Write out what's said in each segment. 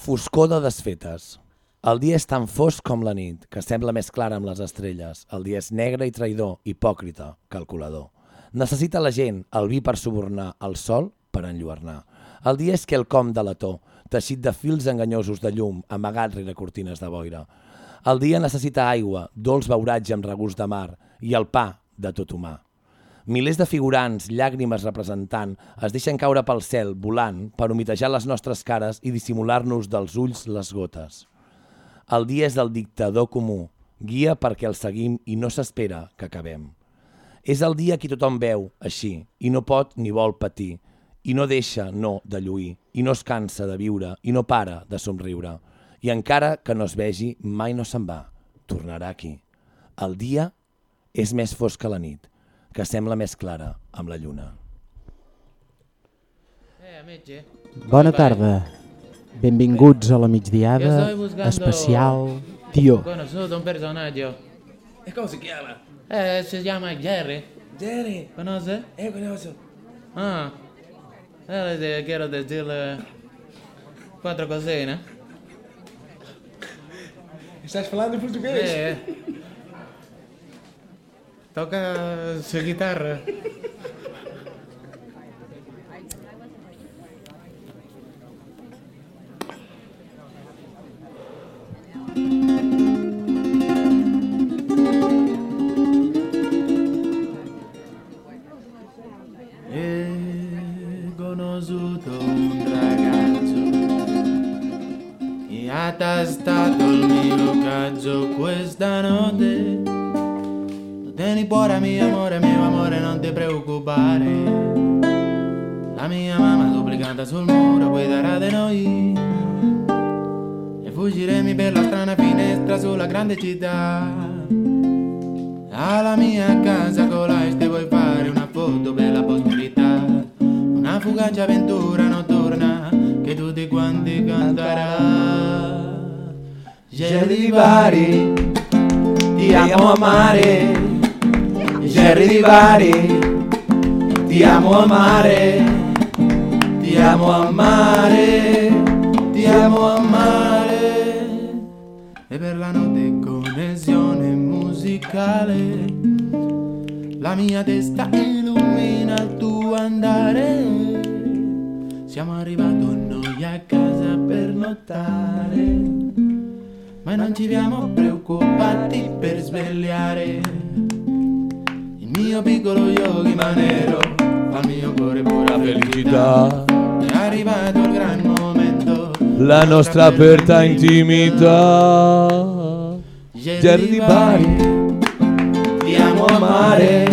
Foscor de desfetes. El dia és tan fosc com la nit, que sembla més clara amb les estrelles. El dia és negre i traïdor, hipòcrita, calculador. Necessita la gent el vi per subornar, el sol per enlluernar. El dia és quelcom de lató, teixit de fils enganyosos de llum, amagat rere cortines de boira. El dia necessita aigua, dolç beuratge amb regust de mar i el pa de tot humà. Milers de figurants, llàgrimes representant, es deixen caure pel cel, volant, per humitejar les nostres cares i dissimular-nos dels ulls les gotes. El dia és del dictador comú, guia perquè el seguim i no s'espera que acabem. És el dia que tothom veu, així, i no pot ni vol patir, i no deixa, no, de lluir, i no es cansa de viure, i no para de somriure. I encara que no es vegi, mai no se'n va, tornarà aquí. El dia és més fosc que la nit, que sembla més clara amb la lluna. Eh, metge. Bona tarda. Benvinguts a la migdiada especial Tio. Conosciuto un personaggio. E come si chiama? Eh, si chiama Jerry. Jerry. Conosce? Eh, conosco. Ah. Eh, le quiero decirle quattro cosine. Estás falando em português? Eh. Toca su chitarra. E conosciuto un ragazzo che ha tastato il mio cazzo questa notte. Lo tieni cuore mio amore, mio amore, non ti preoccupare. La mia mamma duplicata sul muro guiderà di noi. E fuggiremo per la strana finestra sulla grande città. Alla mia casa con la te vuoi fare una foto per la posterità Una fugace avventura notturna che tutti quanti canterà Bari, ti amo amare Jerry di Bari, ti amo amare Ti amo amare, ti amo amare e per la notte connessione musicale la mia testa illumina il tuo andare. Siamo arrivati noi a casa per nottare ma non ci siamo preoccupati per svegliare mio piccolo yogi manero al mio cuore pura felicità. è arrivato il gran momento. La nostra aperta intimità. Jerry Bari, ti amo amare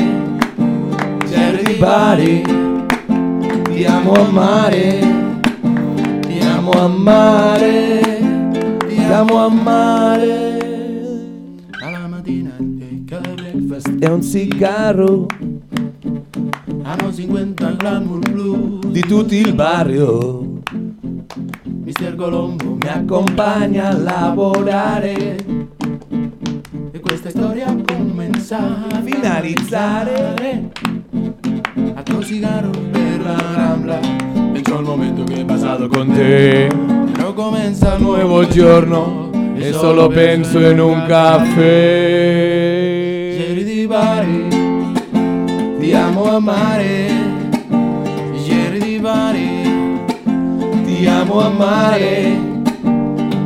Jerry Bari, ti amo amare, ti amo amare, ti amo amare. A breakfast E un cigarro hanno 50 glamour blu di tutto il barrio Mister Colombo mi accompagna a lavorare. e questa storia comincia a Finalizzare. a tuo cigarro per la rambla penso al momento che è passato con te. però comincia il Nuovo giorno e solo penso in un caffè. Bari Ti amo amare, Jerry di Bari ti amo amare,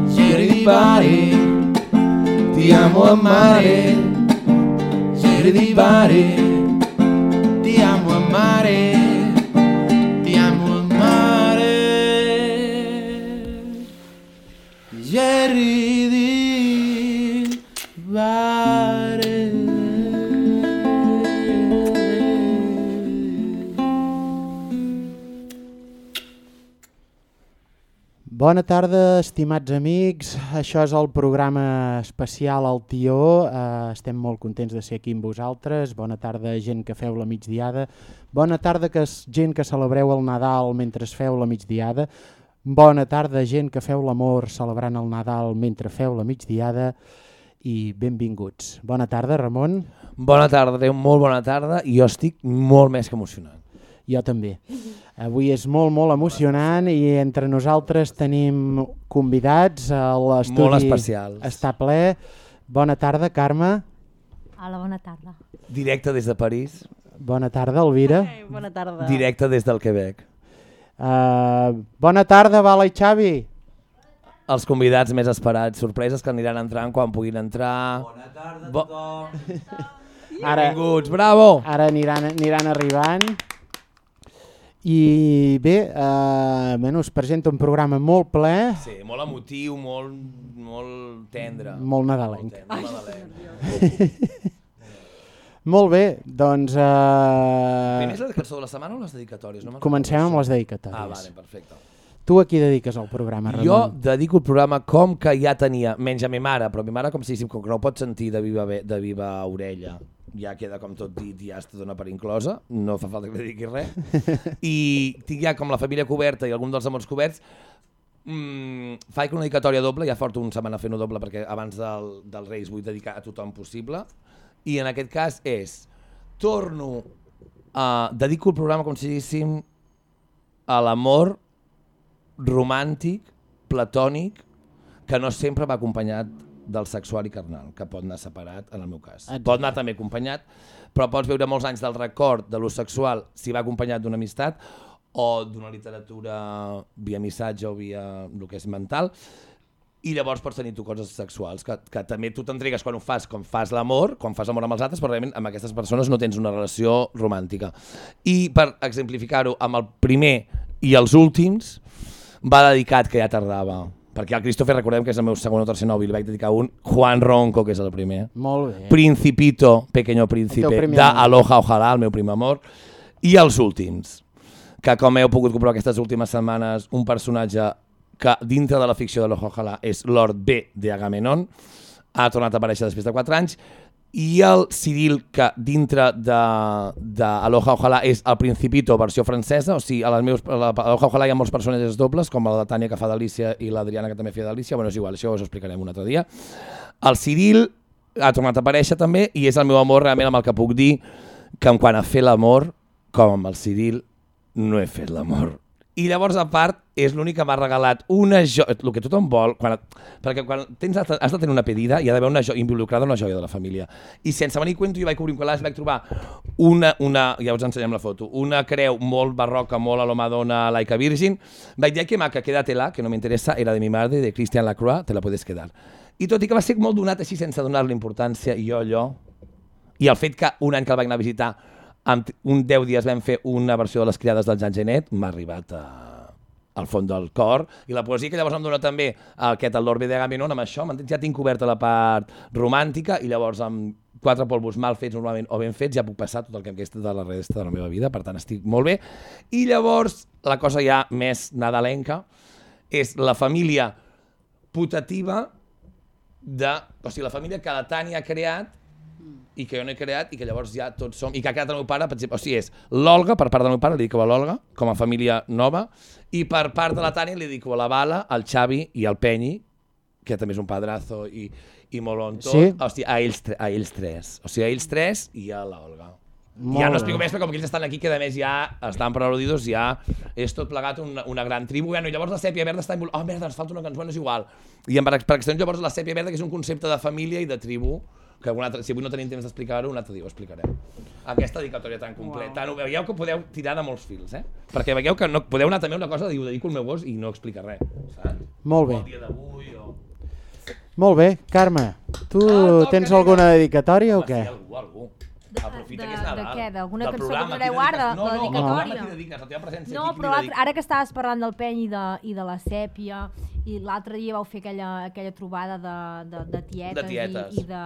Jerry di Bari ti amo amare, Jerry di Bari ti amo amare Bona tarda, estimats amics. Això és el programa especial al Tió. Uh, estem molt contents de ser aquí amb vosaltres. Bona tarda, gent que feu la migdiada. Bona tarda, que gent que celebreu el Nadal mentre feu la migdiada. Bona tarda, gent que feu l'amor celebrant el Nadal mentre feu la migdiada. I benvinguts. Bona tarda, Ramon. Bona tarda, adéu, molt bona tarda jo estic molt més que emocionat. Jo també. Avui és molt, molt emocionant i entre nosaltres tenim convidats. a L'estudi Molt especials. està ple. Bona tarda, Carme. Hola, bona tarda. Directe des de París, Bona tarda, Elvira. Ei, bona tarda. directe des del Quebec. Uh, bona tarda, Vala i Xavi. Els convidats més esperats, sorpreses que aniran entrant quan puguin entrar. Bona tarda a tothom. Ara, Benvinguts, bravo! ara aniran, aniran arribant. I bé, uh, bueno, us presento un programa molt ple, Sí, molt emotiu, molt, molt tendre. molt nadalenc. tendre, molt nadalenc. Molt bé, doncs Primer és la cançó de la setmana o les dedicatòries? No me'n comencem amb les dedicatòries. Ah, vale, perfecte. Tu a qui dediques el programa, Ramon? Jo dedico el programa com que ja tenia, menys a mi mare, però mi mare com si, com que no ho pot sentir de viva, ve- de viva orella, ja queda com tot dit ja està dona per inclosa, no fa falta que li digui res. I tinc ja com la família coberta i algun dels amors coberts, mm, faig una dedicatòria doble, ja porto una setmana fent-ho doble perquè abans del, dels Reis vull dedicar a tothom possible, i en aquest cas és, torno a... dedico el programa com si diguéssim a l'amor romàntic, platònic, que no sempre va acompanyat del sexual i carnal, que pot anar separat en el meu cas. Exacte. Pot anar també acompanyat, però pots veure molts anys del record de lo sexual si va acompanyat d'una amistat o d'una literatura via missatge o via el que és mental, i llavors pots tenir tu coses sexuals, que, que també tu t'entregues quan ho fas, com fas l'amor, quan fas amor amb els altres, però realment amb aquestes persones no tens una relació romàntica. I per exemplificar-ho amb el primer i els últims, va dedicat, que ja tardava, perquè al Christopher recordem que és el meu segon o tercer nòvio, li vaig dedicar un Juan Ronco, que és el primer. Molt bé. Principito, Pequeño El Príncipe, de. Aloha Ojalá, el meu primer amor, i els últims, que com heu pogut comprovar aquestes últimes setmanes, un personatge que dintre de la ficció de Aloha Ojalá és Lord B de Agamenon, ha tornat a aparèixer després de 4 anys, i el Cyril, que dintre de, de Aloha Ojalá és el Principito versió francesa, o sigui, a les meus, a Aloha Ojalá hi ha molts personatges dobles, com la de Tània que fa d'Alicia i l'Adriana que també feia d'Alicia, bueno, és igual, això us ho explicarem un altre dia. El Cyril ha tornat a aparèixer també i és el meu amor realment amb el que puc dir que en quant a fer l'amor, com amb el Cyril, no he fet l'amor. I llavors, a part, és l'únic que m'ha regalat una joia, el que tothom vol, quan, perquè quan tens, has de tenir una pedida i ha d'haver una joia, involucrada una joia de la família. I sense venir cuento, jo vaig cobrir un calaix, vaig trobar una, una, ja us ensenyem la foto, una creu molt barroca, molt a la Madonna laica virgin. Vaig dir, "Ay, que maca, quédatela, que no m'interessa, era de mi madre, de Christian Lacroix, te la puedes quedar. I tot i que va ser molt donat així sense donar-li importància, i jo allò, i el fet que un any que el vaig anar a visitar, amb un 10 dies vam fer una versió de les criades del Jan Genet, m'ha arribat a, al fons del cor, i la poesia que llavors em dona també aquest, el Lord B de Agamenon, amb això, ja tinc coberta la part romàntica, i llavors amb quatre polvos mal fets normalment o ben fets ja puc passar tot el que em queda de la resta de la meva vida, per tant estic molt bé. I llavors la cosa ja més nadalenca és la família putativa de... O sigui, la família que la Tània ha creat i que jo no he creat i que llavors ja tots som... I que ha creat el meu pare, per exemple, o sigui, és l'Olga, per part del meu pare, li dic a l'Olga, com a família nova, i per part de la Tània li dic a la Bala, al Xavi i al Penyi, que també és un padrazo i, i molt bon tot, Sí? sigui, a ells, a ells tres. O sigui, a ells tres i a l'Olga. Molt ja no explico més, però com que ells estan aquí, que a més ja estan preludidos, ja és tot plegat una, una gran tribu. Bueno, i llavors la sèpia verda està involucrada. Oh, merda, ens falta una cançó, bueno, és igual. I en, per, per extensió, llavors la sèpia verda, que és un concepte de família i de tribu, que un altre, si avui no tenim temps d'explicar-ho, un altre dia ho explicarem. Aquesta dedicatòria tan completa. Wow. Veieu que podeu tirar de molts fils, eh? Perquè veieu que no, podeu anar també a una cosa, diu, dedico al meu gos i no explica res. Saps? Molt bé. O el dia d'avui, o... Molt bé, Carme, tu Ah, tens alguna dedicatòria o què? sí, algú, algú. De- Aprofita de- que és de Nadal. què? D'alguna cançó que programa, posareu qui ara, de no, no, dedicatòria? No, no, no, dediques, la teva presència No, però dediques? ara que estaves parlant del peny i de, i de la sèpia, i l'altre dia vau fer aquella, aquella trobada de, de, de tietes, De tietes. I, i de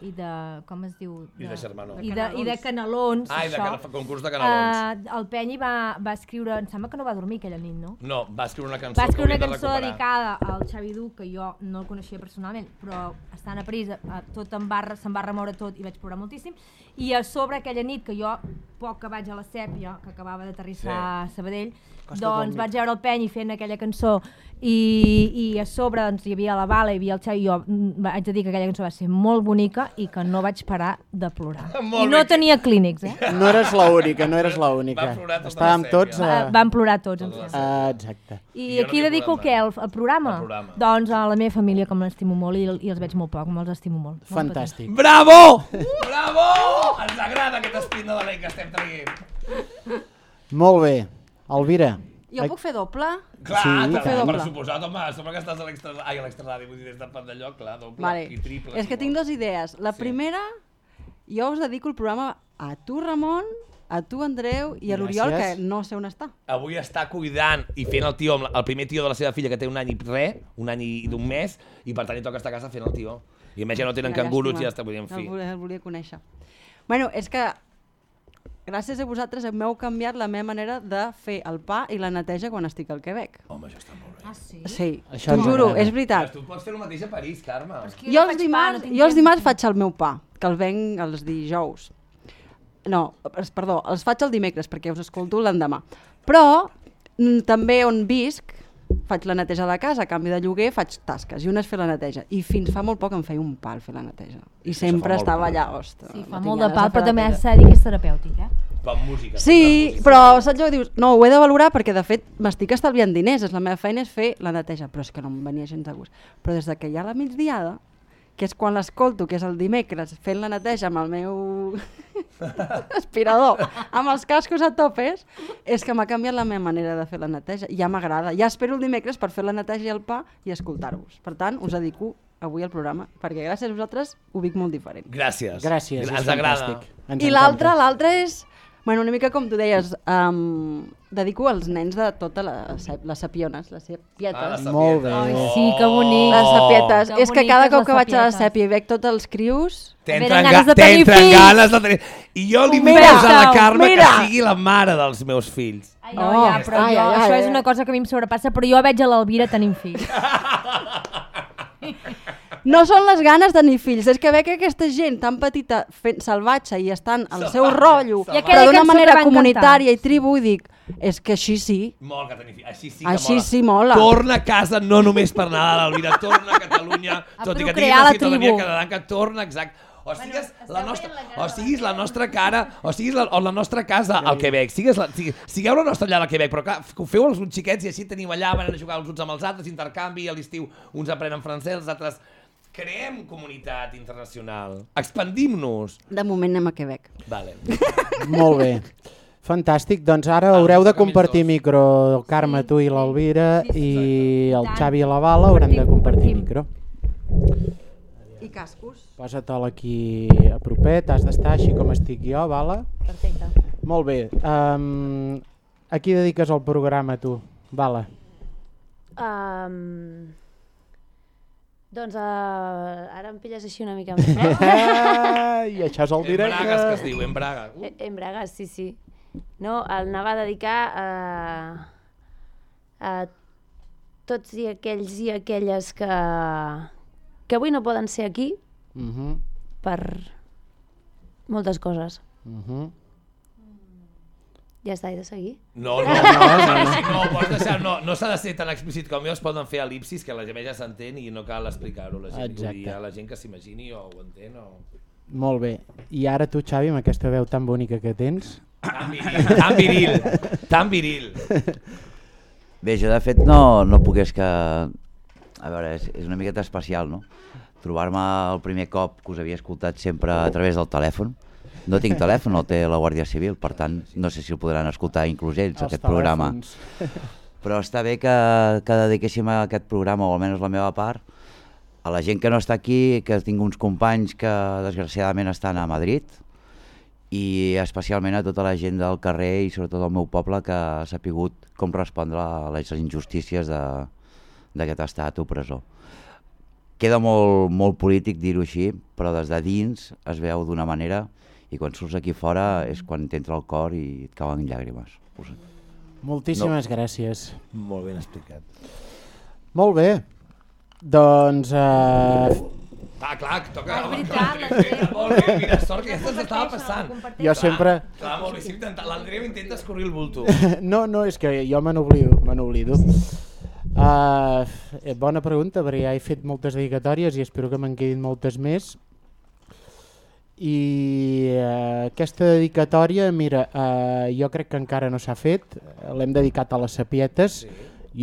i de, com es diu? I de germanor. I de, i de canelons, Ah, i de cana- concurs de canelons. Uh, el Penyi va, va escriure, em sembla que no va dormir aquella nit, no? No, va escriure una cançó Va escriure que una de cançó recuperar. dedicada al Xavi Duc, que jo no el coneixia personalment, però estant a París tot em va, se'm va remoure tot i vaig plorar moltíssim. I a sobre aquella nit, que jo poc que vaig a la Sèpia, que acabava d'aterrissar a Sabadell, Costa doncs vaig veure el Penyi fent aquella cançó i, i a sobre doncs, hi havia la Bala, hi havia el Xavi, i jo mm, vaig dir que aquella cançó va ser molt bonica i que no vaig parar de plorar. Molt I no bé. tenia clínics, eh? No eres l'única, no eres l'única. Tota Estàvem la tots... Uh, Uh, van plorar tots. em sembla. uh, exacte. I no aquí m'he dedico què? El, el, programa? El programa. Doncs a la meva família, com l'estimo molt i, i els veig molt poc, me'ls estimo molt. Molt Fantàstic. Bravo! Bravo! Ens agrada aquest espín de l'any que estem traient. Molt bé. Elvira, Jo puc fer doble? Clar, Sí, sí, fer per doble. suposat, home, sembla que estàs a l'extra... Ai, a vull dir, des del de lloc, clar, doble Vale. i triple. És que tinc dues idees. La Sí. primera, jo us dedico el programa a tu, Ramon, a tu, Andreu, i a l'Oriol, que no sé on està. Avui està cuidant i fent el tio, el primer tio de la seva filla que té un any i res, un any i d'un mes, i per tant li toca estar a casa fent el tio. I a més ja no tenen Una cangurus i ja està, vull dir, en No fi. el volia, el volia conèixer. Bueno, és que gràcies a vosaltres m'heu canviat la meva manera de fer el pa i la neteja quan estic al Quebec. Home, això està molt bé. Ah, sí? Sí, Això t'ho juro, és veritat. Tu pots fer el mateix a París, Carme. que Jo no els, faig pa, dimarts, no jo els dimarts faig el meu pa, que el venc els dijous. No, es- perdó, els faig el dimecres perquè us escolto l'endemà. Però mm, també on visc faig la neteja de casa, a canvi de lloguer faig tasques i una és fer la neteja. I fins fa molt poc em feia un pal fer la neteja. I Això sempre estava allà, ostres. Sí, fa molt de pal, però també s'ha de dir que és terapèutic, eh? Amb música. Sí, tocar però música. saps allò que dius? No, ho he de valorar perquè de fet m'estic estalviant diners, és la meva feina és fer la neteja, però és que no em venia gens de gust. Però des de que hi ha la migdiada, que és quan l'escolto, que és el dimecres, fent la neteja amb el meu aspirador, amb els cascos a topes, és que m'ha canviat la meva manera de fer la neteja. Ja m'agrada. Ja espero el dimecres per fer la neteja i el pa i escoltar-vos. Per tant, us dedico avui al programa, perquè gràcies a vosaltres ho vic molt diferent. Gràcies. gràcies, és Ens agrada. fantàstic. Ens I l'altre, l'altre és, bueno, una mica com tu deies, um, dedico als nens de totes les, les sapiones, les sapietes. Ah, la Molt bé. Ai, sí, que bonic. les sapietes. Que és que cada cop que vaig a la sèpia i veig tots els crius... T'entren ganes de tenir fills. ganes de tenir... I jo li Mira, mires a la Carme mira. que sigui la mare dels meus fills. Ai, no, Oh, ja, però ai, jo, ai, ai, això ai. és una cosa que a mi em sobrepassa, però jo veig a l'Elvira tenint fills. No són les ganes de tenir fills, és que veig que aquesta gent tan petita, fent, salvatge, i estan al seu Salvatge, rotllo, salvatge. I però d'una cançó manera que comunitària i tribu, i dic, és que així sí. Molt que tenir fills. Així sí que Així mola. sí mola. Torna a casa no només per Nadal, Elvira, torna a Catalunya, A tot i que procrear la la ciutadania tribu. catalana, que torna, exacte. O sigues, esteu la nostra, o de siguis la nostra cara, o siguis la, o la nostra casa al Quebec, sigues la, sigui, sigueu la nostra llar al Quebec, però clar, f- feu els uns xiquets i així teniu allà, van a jugar els uns amb els altres, intercanvi, a l'estiu uns aprenen francès, els altres... Creem comunitat internacional, expandim-nos. De moment anem a Quebec. Vale. Molt bé. Fantàstic, doncs ara Ah, haureu de compartir micro, el Carme, Sí, tu i Sí, sí, i el. Xavi i la Bala haurem de compartir micro. I cascos. Posa-te'l aquí a propet, has d'estar així com estic jo, Bala. Perfecte. Molt bé. Um, a qui dediques el programa, tu, Bala? Um, doncs uh, ara em pilles així una mica més. I això és el En Bragues, que es directe. diu, en Braga. Uh, Eh, en Bragas, sí, sí. No, el anava a dedicar a, a tots i aquells i aquelles que, que avui no poden ser aquí Uh -huh. per moltes coses. Uh -huh. Ja està, he de seguir? No, no, no, no, no, no, pots deixar, no, no s'ha de ser tan explícit com jo, es poden fer elipsis que la gent ja s'entén i no cal explicar-ho, la gent, Exacte. vull dir, a la gent que s'imagini o ho entén o... Molt bé. I ara tu, Xavi, amb aquesta veu tan bonica que tens, Tan viril, tan viril, tan viril. Bé, jo de fet no, no puc és que... A veure, és, és una miqueta especial, no? Trobar-me el primer cop que us havia escoltat sempre a través del telèfon. No tinc telèfon, el té la Guàrdia Civil, per tant, no sé si el podran escoltar inclús ells, els aquest programa. telèfons. Però està bé que, que dediquéssim a aquest programa, o almenys la meva part, a la gent que no està aquí, que tinc uns companys que desgraciadament estan a Madrid, i especialment a tota la gent del carrer i sobretot del meu poble que ha sapigut com respondre a les injustícies de- d'aquest estat opressor. Queda molt, molt polític dir-ho així, però des de dins es veu d'una manera i quan surts aquí fora és quan t'entra el cor i et cauen llàgrimes. Moltíssimes gràcies. Molt ben explicat. Molt bé. Doncs... Uh, Ah, clar, que toca... És veritat, Clar, l'Andreu. Molt bé, mira, sort que ja se'ns estava passant. jo sempre... Clar, molt bé, sí, intenta- l'Andreu intenta escorrir el bulto. No, no, és que jo me n'oblido, me n'oblido. Uh, bona pregunta, perquè ja he fet moltes dedicatòries i espero que me'n quedin moltes més. I eh, aquesta dedicatòria, mira, eh, jo crec que encara no s'ha fet, l'hem dedicat a les sapietes, sí.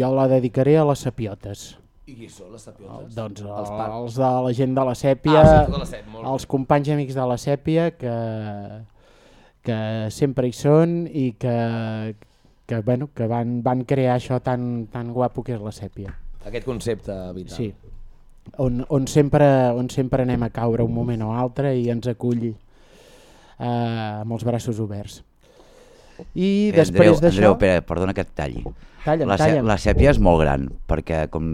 jo la dedicaré a les sapiotes. I qui són les sapiotes? Doncs Els els, de la gent de la Sèpia, Ah, sí, la els companys amics de la Sèpia que, que sempre hi són i que, que, bueno, que van, van crear això tan, tan guapo que és la Sèpia. Aquest concepte vital. Sí, on, on, sempre, on sempre anem a caure un moment o altre i ens acull eh, amb els braços oberts. I Eh, després d'això... Andreu, Pere, perdona que et talli. Talla'm, la, talla'm. la sèpia és molt gran, perquè com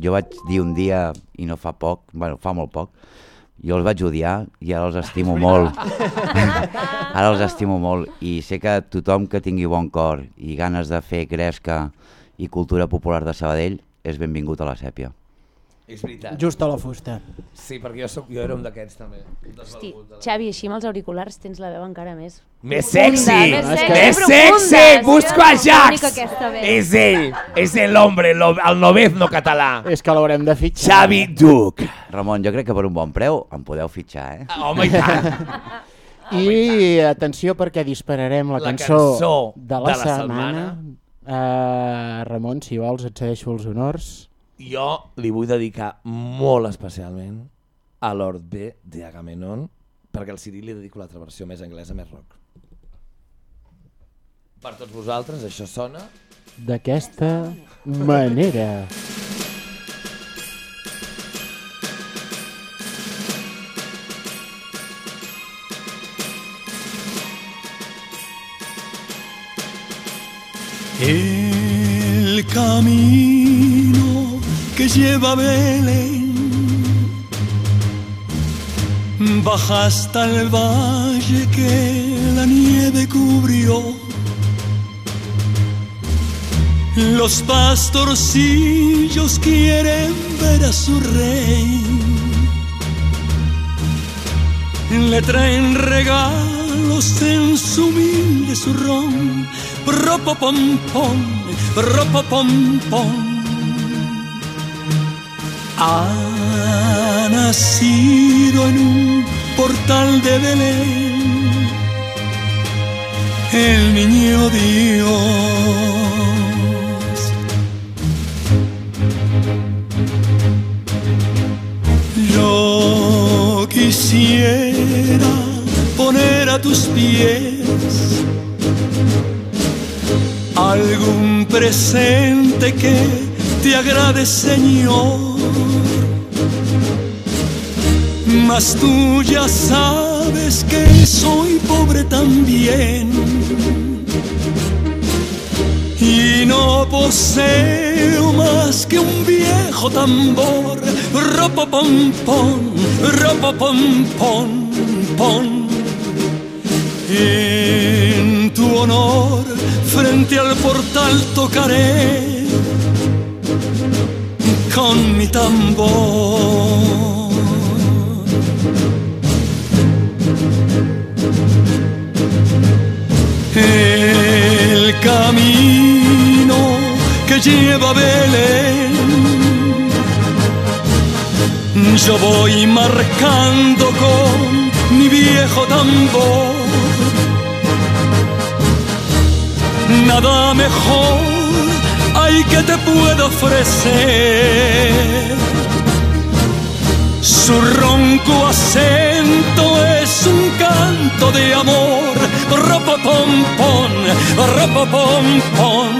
jo vaig dir un dia, i no fa poc, bueno, fa molt poc, jo els vaig odiar i ara els estimo molt. ara els estimo molt i sé que tothom que tingui bon cor i ganes de fer gresca i cultura popular de Sabadell és benvingut a la sèpia. És veritat. Just a la fusta. Sí, perquè jo, soc, jo era un d'aquests també. un Hosti, desvalgut de la- Xavi, així amb els auriculars tens la veu encara més... Més profunda, sexy! Més És sexy, Més sexy! Busco a Jax! És ell! És el hombre, lo, el novezno català. És que l'haurem de fitxar. Xavi Duc. Ramon, jo crec que per un bon preu em podeu fitxar, eh? Home, i tant. I atenció perquè dispararem la, La cançó, cançó de la, de la setmana. Uh, Ramon, si vols, et cedeixo els honors. Jo li vull dedicar molt especialment a Lord B de Agamenon, perquè al Ciri li dedico l'altra versió més anglesa, més rock. Per tots vosaltres, això sona... D'aquesta manera. El camino que lleva Belén baja hasta el valle que la nieve cubrió. Los pastorcillos quieren ver a su rey. Le traen regalos en su humilde zurrón. Ropopompón, ropopompón. Ha nacido en un portal de Belén el niño Dios. Yo quisiera poner a tus pies algún presente que te agrade, Señor. Mas tú ya sabes que soy pobre también y no poseo más que un viejo tambor. Ropopompón, ropopompón, pon. En tu honor, frente al portal tocaré con mi tambor. El camino que lleva a Belén, yo voy marcando con mi viejo tambor. Nada mejor hay que te puedo ofrecer. Su ronco acento es un canto de amor. Ropopompón, ropopompón.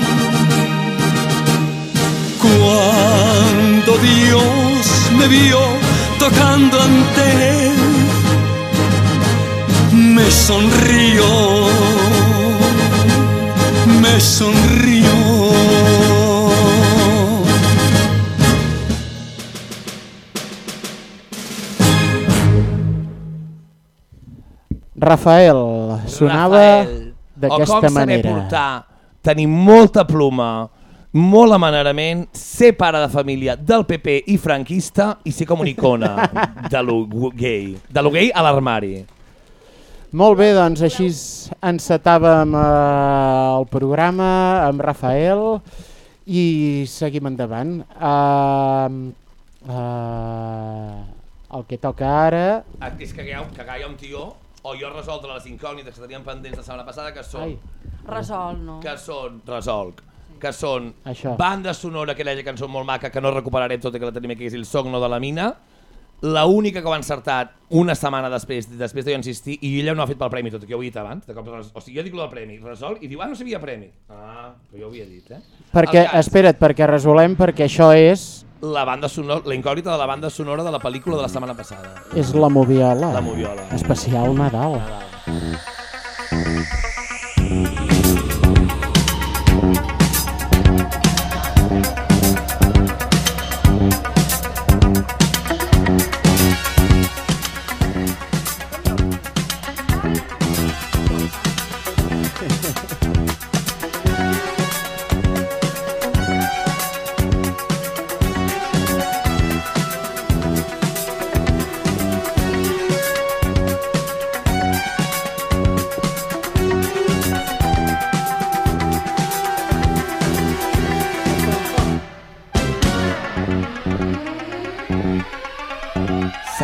Cuando Dios me vio tocando ante él, me sonrió, me sonrió. Rafael, sonava o d'aquesta com saber manera. portar, tenir molta pluma, molt amanerament, ser pare de família del PP i franquista i ser com una icona de lo gay. De lo gay a l'armari. Molt bé, doncs així encetàvem eh, el programa amb Rafael i seguim endavant. Uh, uh, el que toca ara... Ah, És que hi ha, que hi ha un tió, o jo resoldre les incògnites que tenien pendents la setmana passada, que són... Ai, Resol, no? que són, resolc, que són Això. banda sonora, aquella cançó molt maca, que no recuperarem tot i que la tenim aquí, que és el Sogno de la Mina, la única que ho ha encertat una setmana després, després de jo insistir, i ella no ha fet pel premi, tot i que jo ho he dit abans, de cop, o sigui, jo dic el del premi, resol, i diu, ah, no sabia premi. Ah, però jo ho havia dit, eh? perquè, cas, espera't, perquè resolem, perquè això és, la banda sonora, la incògnita de la banda sonora de la pel·lícula de la setmana passada. és la moviola. La moviola. Especial Nadal.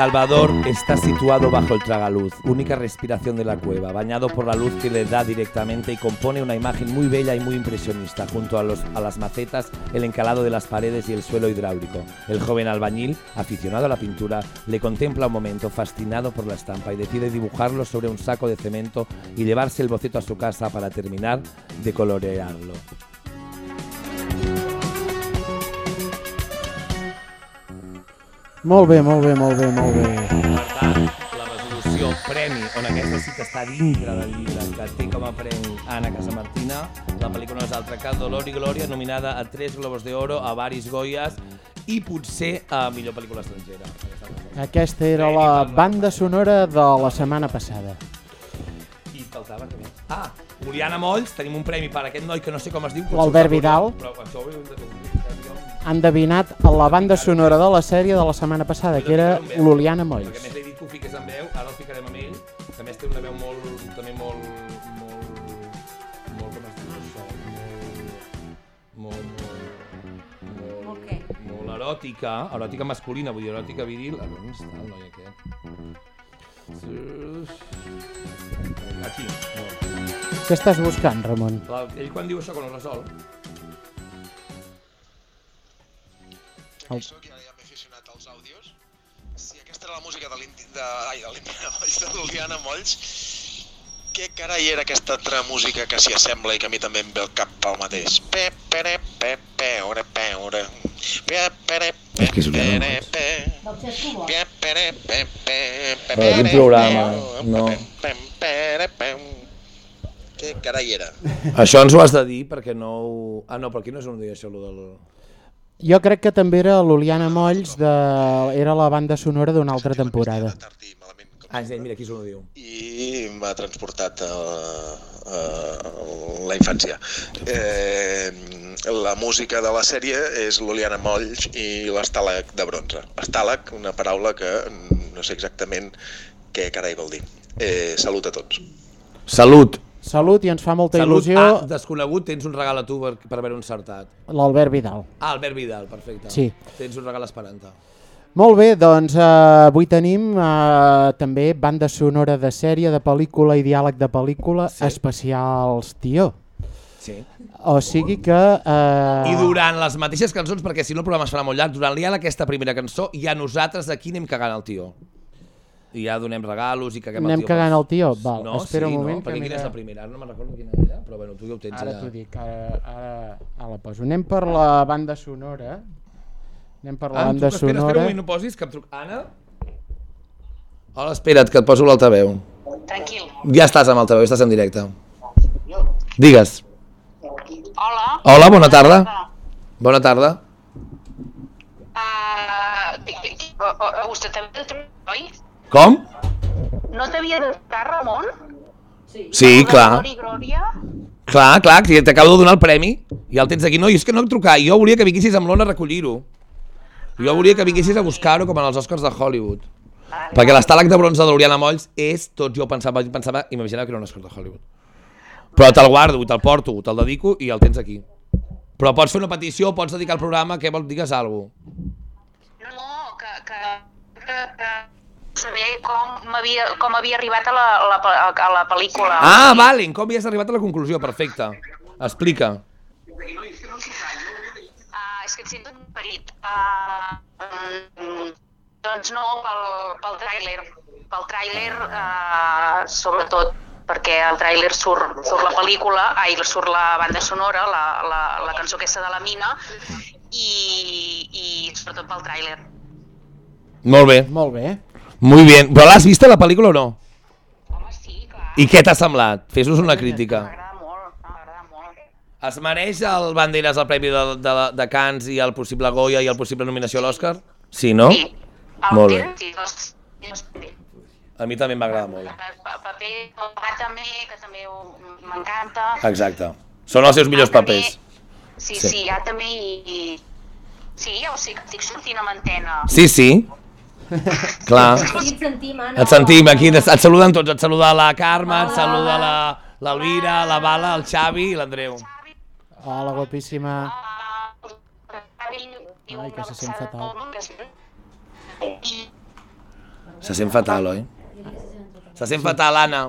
Salvador está situado bajo el tragaluz, única respiración de la cueva, bañado por la luz que le da directamente y compone una imagen muy bella y muy impresionista, junto a, los, a las macetas, el encalado de las paredes y el suelo hidráulico. El joven albañil, aficionado a la pintura, le contempla un momento, fascinado por la estampa, y decide dibujarlo sobre un saco de cemento y llevarse el boceto a su casa para terminar de colorearlo. Molt bé, molt bé, molt bé, molt bé. Per tant, la resolució premi, on aquesta cita està dintre del llibre, que té com a premi Anna Casamartina, la pel·lícula no és altra que Dolor i Glòria, nominada a 3 Globos de Oro, a varis Goyas i potser a millor pel·lícula estrangera. Aquesta era la banda sonora de la setmana passada. I faltava que. Ah, Oriana Molls, tenim un premi per aquest noi que no sé com es diu. L'Albert Vidal. Però això ho de... Han endevinat a la banda sonora de la sèrie de la setmana passada, que era l'Oliana Perquè a Molls. més li he dit que ho fiqués amb veu, ara el ficarem amb ell, que a més té una veu molt, també molt, molt, molt, com es diu això, molt, molt, molt, Molt què? molt eròtica, eròtica masculina, vull dir, eròtica viril, a veure, on està el noi aquest? Aquí, no. Què estàs buscant, Ramon? Clar, ell quan diu això, quan ho resol, que hi soc, ja, ja m'he aficionat als àudios. Si aquesta era la música de l'Indi... De... Ai, de l'Indiana Molls, de l'Oliana Molls, què carai era aquesta altra música que s'hi assembla i que a mi també em ve al cap pel mateix? Pe, pere, pe, pe, ore, pe, ore. Pe, pere, pe, És que és Oliana pere, Molls. pe. Pe, pere, pe, pe, pe, Però quin pere, programa? pe, No. pe, pe, pere, pe. Què carai era? Això ens ho has de dir perquè no. Ah, no, però aquí no és diu això, lo del... Jo crec que també era l'Oliana Molls, de... era la banda sonora d'una altra temporada. Ah, sí, mira, aquí és on ho diu. i m'ha transportat a, a la infància. Eh, la música de la sèrie és l'Oliana Molls i l'estàleg de bronze. Estàleg, una paraula que no sé exactament què carai vol dir. Eh, salut a tots. Salut. Salut i ens fa molta Salut. il·lusió Ah, desconegut, tens un regal a tu per, per haver-ho encertat. l'Albert Vidal. Ah, Albert Vidal, perfecte. Sí. Tens un regal esperant-te. Molt bé, doncs eh, avui tenim eh, també banda sonora de sèrie, de pel·lícula i diàleg de pel·lícula Sí. especials, tio. Sí. O sigui que... Eh, I durant les mateixes cançons, perquè si no el programa es farà molt llarg, durant l'IAL aquesta primera cançó, i a nosaltres aquí anem cagant el tio. I ja donem regalos i caguem Anem el tio. cagant el tio? Val, no, espera sí, un moment No? que Perquè quina mira- és la primera? Ara no me'n recordo quina era, però bueno, tu ja ho tens Ara allà. t'ho dic, ara, ara, ara la poso. Anem per la banda sonora. Anem per la Ah, banda tu, espera, espera un sonora. moment, no posis, que em truc... Anna? Hola, espera't, que et poso l'altaveu. Tranquil. Ja estàs amb altaveu, estàs en directe. Digues. Hola. Hola, bona tarda. Bona tarda. Uh, a vostè també oi? Com? No t'havia de trucar, Ramon? Sí, clar. Glòria, Glòria? Clar, clar, que t'acabo de donar el premi. Ja el tens aquí. No, i és que no et trucar. Jo volia que vinguessis amb l'Ona a recollir-ho. Jo volia que vinguessis a buscar-ho com en els Oscars de Hollywood. Perquè l'estàleg de bronze d'Oriana Molls és tot, jo pensava, pensava i m'imaginava que era un Oscar de Hollywood. Però te'l guardo, te'l porto, te'l dedico i el tens aquí. Però pots fer una petició, pots dedicar al programa, què vols, digues alguna cosa. No, no, que, que, saber com havia, com havia arribat a la, a la, a la pel·lícula. Ah, vale, com has arribat a la conclusió, perfecte. Explica. Ah, és que et sento un perit. Ah, mm, doncs no, pel, pel tràiler. Pel tràiler, ah, sobretot, perquè al tràiler surt, surt la pel·lícula, ai, surt la banda sonora, la, la, la cançó aquesta de la mina, i, i sobretot pel tràiler. Molt bé. Molt bé. Muy bien. Però l'has vista la pel·lícula o no? I què t'ha semblat? Fes-nos una crítica. Es mereix el Banderes el Premi de, de, de Cans i el possible Goya i el possible nominació a l'Oscar? Sí, no? Sí. El Molt bé. Sí. A mi també m'agrada molt. Pa- paper, el gat també, que també m'encanta. Exacte. Són els seus millors Ah, també. papers. Sí, Sí. sí, ja també i... Sí, ja ho sé, que estic sortint amb antena. Sí, sí. Clar. Et sentim, Anna. Et sentim aquí, et saluden tots, et saluda la Carme, et saluda la- l'Elvira, la Bala, el Xavi i l'Andreu. Hola, guapíssima. Ai, que se sent fatal. Se sent fatal, oi? Se sent fatal, Anna.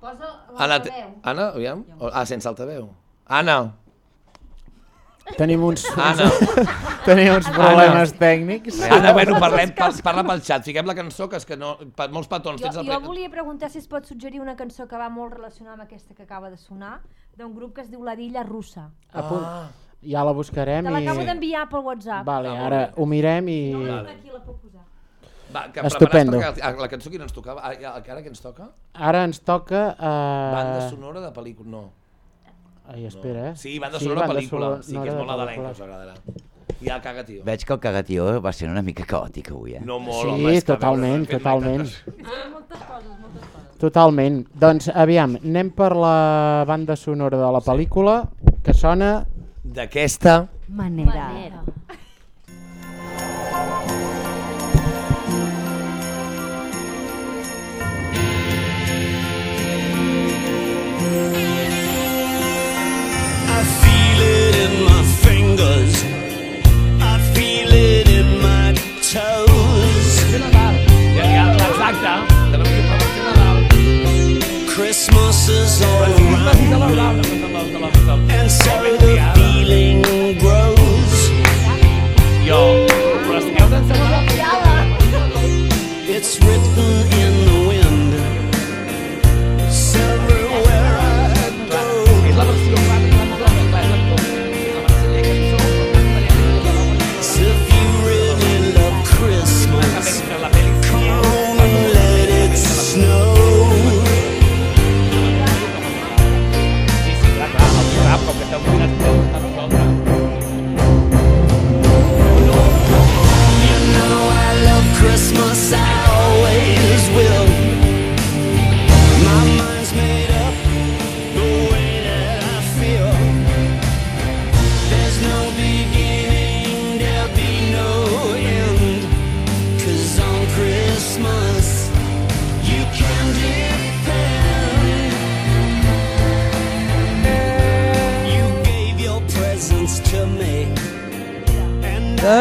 Posa l'altaveu. Anna, aviam? Ah, sense altaveu. Anna. Tenim uns, Anna. tenim uns problemes tècnics. Anna, bueno, parlem, par, parla pel xat, fiquem la cançó, que és que no, pa, molts petons. Jo, Tens el jo volia preguntar si es pot suggerir una cançó que va molt relacionada amb aquesta que acaba de sonar, d'un grup que es diu La Dilla Russa. A punt. Ja la buscarem Te i... l'acabo d'enviar pel WhatsApp. Vale, ara ho mirem i... Aquí la puc posar. Va, que Estupendo. perquè la cançó que ens tocava, ah, ja, ara què ens toca? Ara ens toca... Uh... Banda sonora de pel·lícula, no. Ai, espera, eh? Sí, banda sonora de pel·lícula, sí, que és sonora molt de nadalenca, us agradarà. I el caga, tio. Veig que el cagatió va ser una mica caòtic avui, eh? No molt, Sí, home, totalment, totalment. tantes- Moltes coses, moltes coses. Totalment. Doncs, aviam, anem per la banda sonora de la pel·lícula, que sona... D'aquesta... Manera. Manera. Fingers. I feel it in my toes. Christmas is all around. And so the feeling grows. Jo,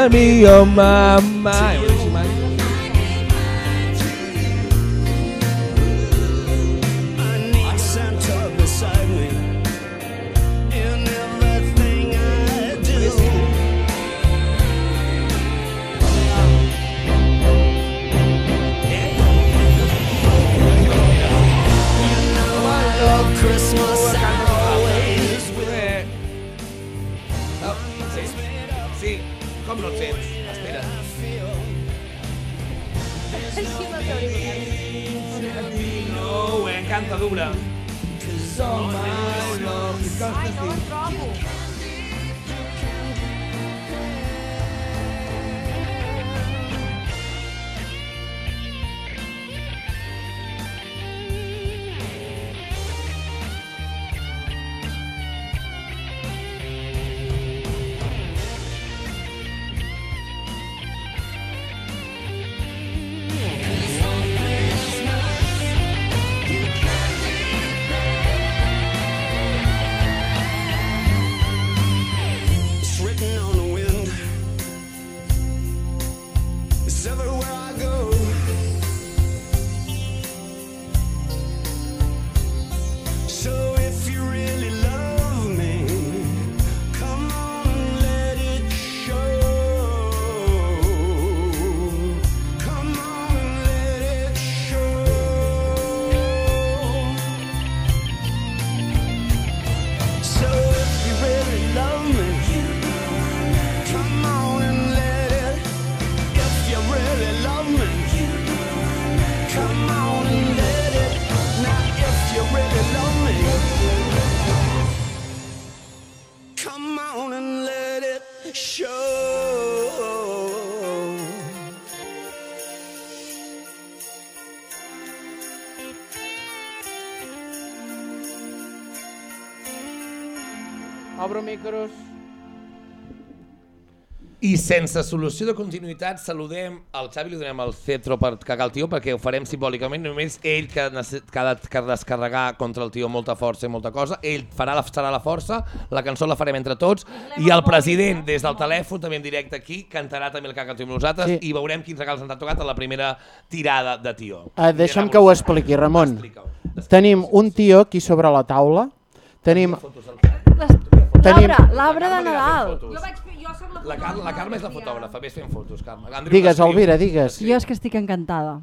And Tell me your mama. Ho micros. I sense solució de continuïtat saludem al Xavi, li donem el cetro per cagar el tio perquè ho farem simbòlicament, només ell que, ha de descarregar contra el tio molta força i molta cosa, ell farà la, serà la força, la cançó la farem entre tots i el president des del telèfon també en directe aquí cantarà també el caga el tio amb nosaltres Sí. i veurem quins regals ens han tocat a la primera tirada de tio. Uh, deixa'm que ho expliqui, Ramon. Tenim un tio aquí sobre la taula. Tenim... Tenim... L'arbre, de Nadal. Jo vaig fer, jo soc la La, Car la Carme és la fotògrafa, vés fent fotos, Carme. Andreu, Digues. Elvira, digues. Jo és que estic encantada.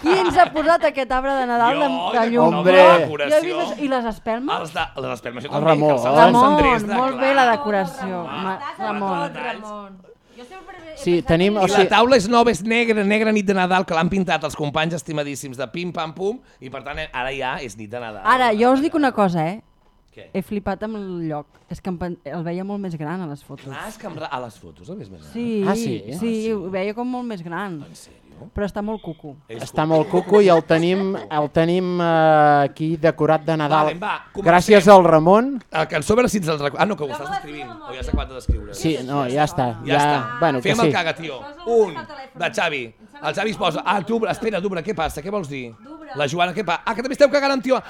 Qui ens ha posat aquest arbre de Nadal de, Jo, de de llum? Hombre. Jo he vist, I les espelmes? Els de, les espelmes, El Ramon. Ramon, molt bé la decoració. Ma, Ramon. Ramon. Jo sempre Sí, tenim... que O I la sigui, taula és nova, és negra, negra nit de Nadal, que l'han pintat els companys estimadíssims de Pim Pam Pum, i per tant eh, ara ja és nit de Nadal. Ara, jo us dic una cosa, eh? Què? He flipat amb el lloc. És que el veia molt més gran a les fotos. Ah, és que a les fotos el més gran. Sí, Ah, sí? sí, ho veia com molt més gran. En sèrio? Però està molt cucu. És Està molt cuco i el tenim, el tenim eh, aquí decorat de Nadal. Vale, va, comencem. Gràcies al Ramon. La cançó, a veure si ens el recu... Ah, no, que ho estàs escrivint. O ja s'ha acabat d'escriure. Sí, no, ja està. Ja, està. Bueno, que Fem sí. el caga, tio. Un, de Xavi. El Xavi es posa... Ah, tu, espera, Dubra, què passa? Què vols dir? La Joana, què passa? Ah, que també esteu cagant en tio.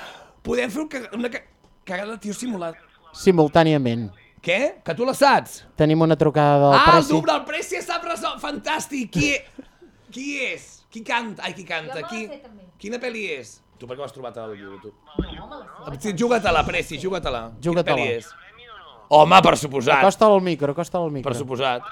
Podem fer un caga... una ca... cagada de tio simulat. Simultàniament. Què? Que tu la saps? Tenim una trucada del ah, el Preci. Dubra, el Preci sap resolt. Fantàstic. Qui, qui és? Qui canta? Ai, qui canta? Qui... Quina pel·li és? Tu per què ho has trobat a YouTube? Sí, Juga-te-la, Preci, juga-te-la. Quina Juga-te-la. pel·li és? Home, per suposat. Acosta al micro, acosta al micro. Per suposat.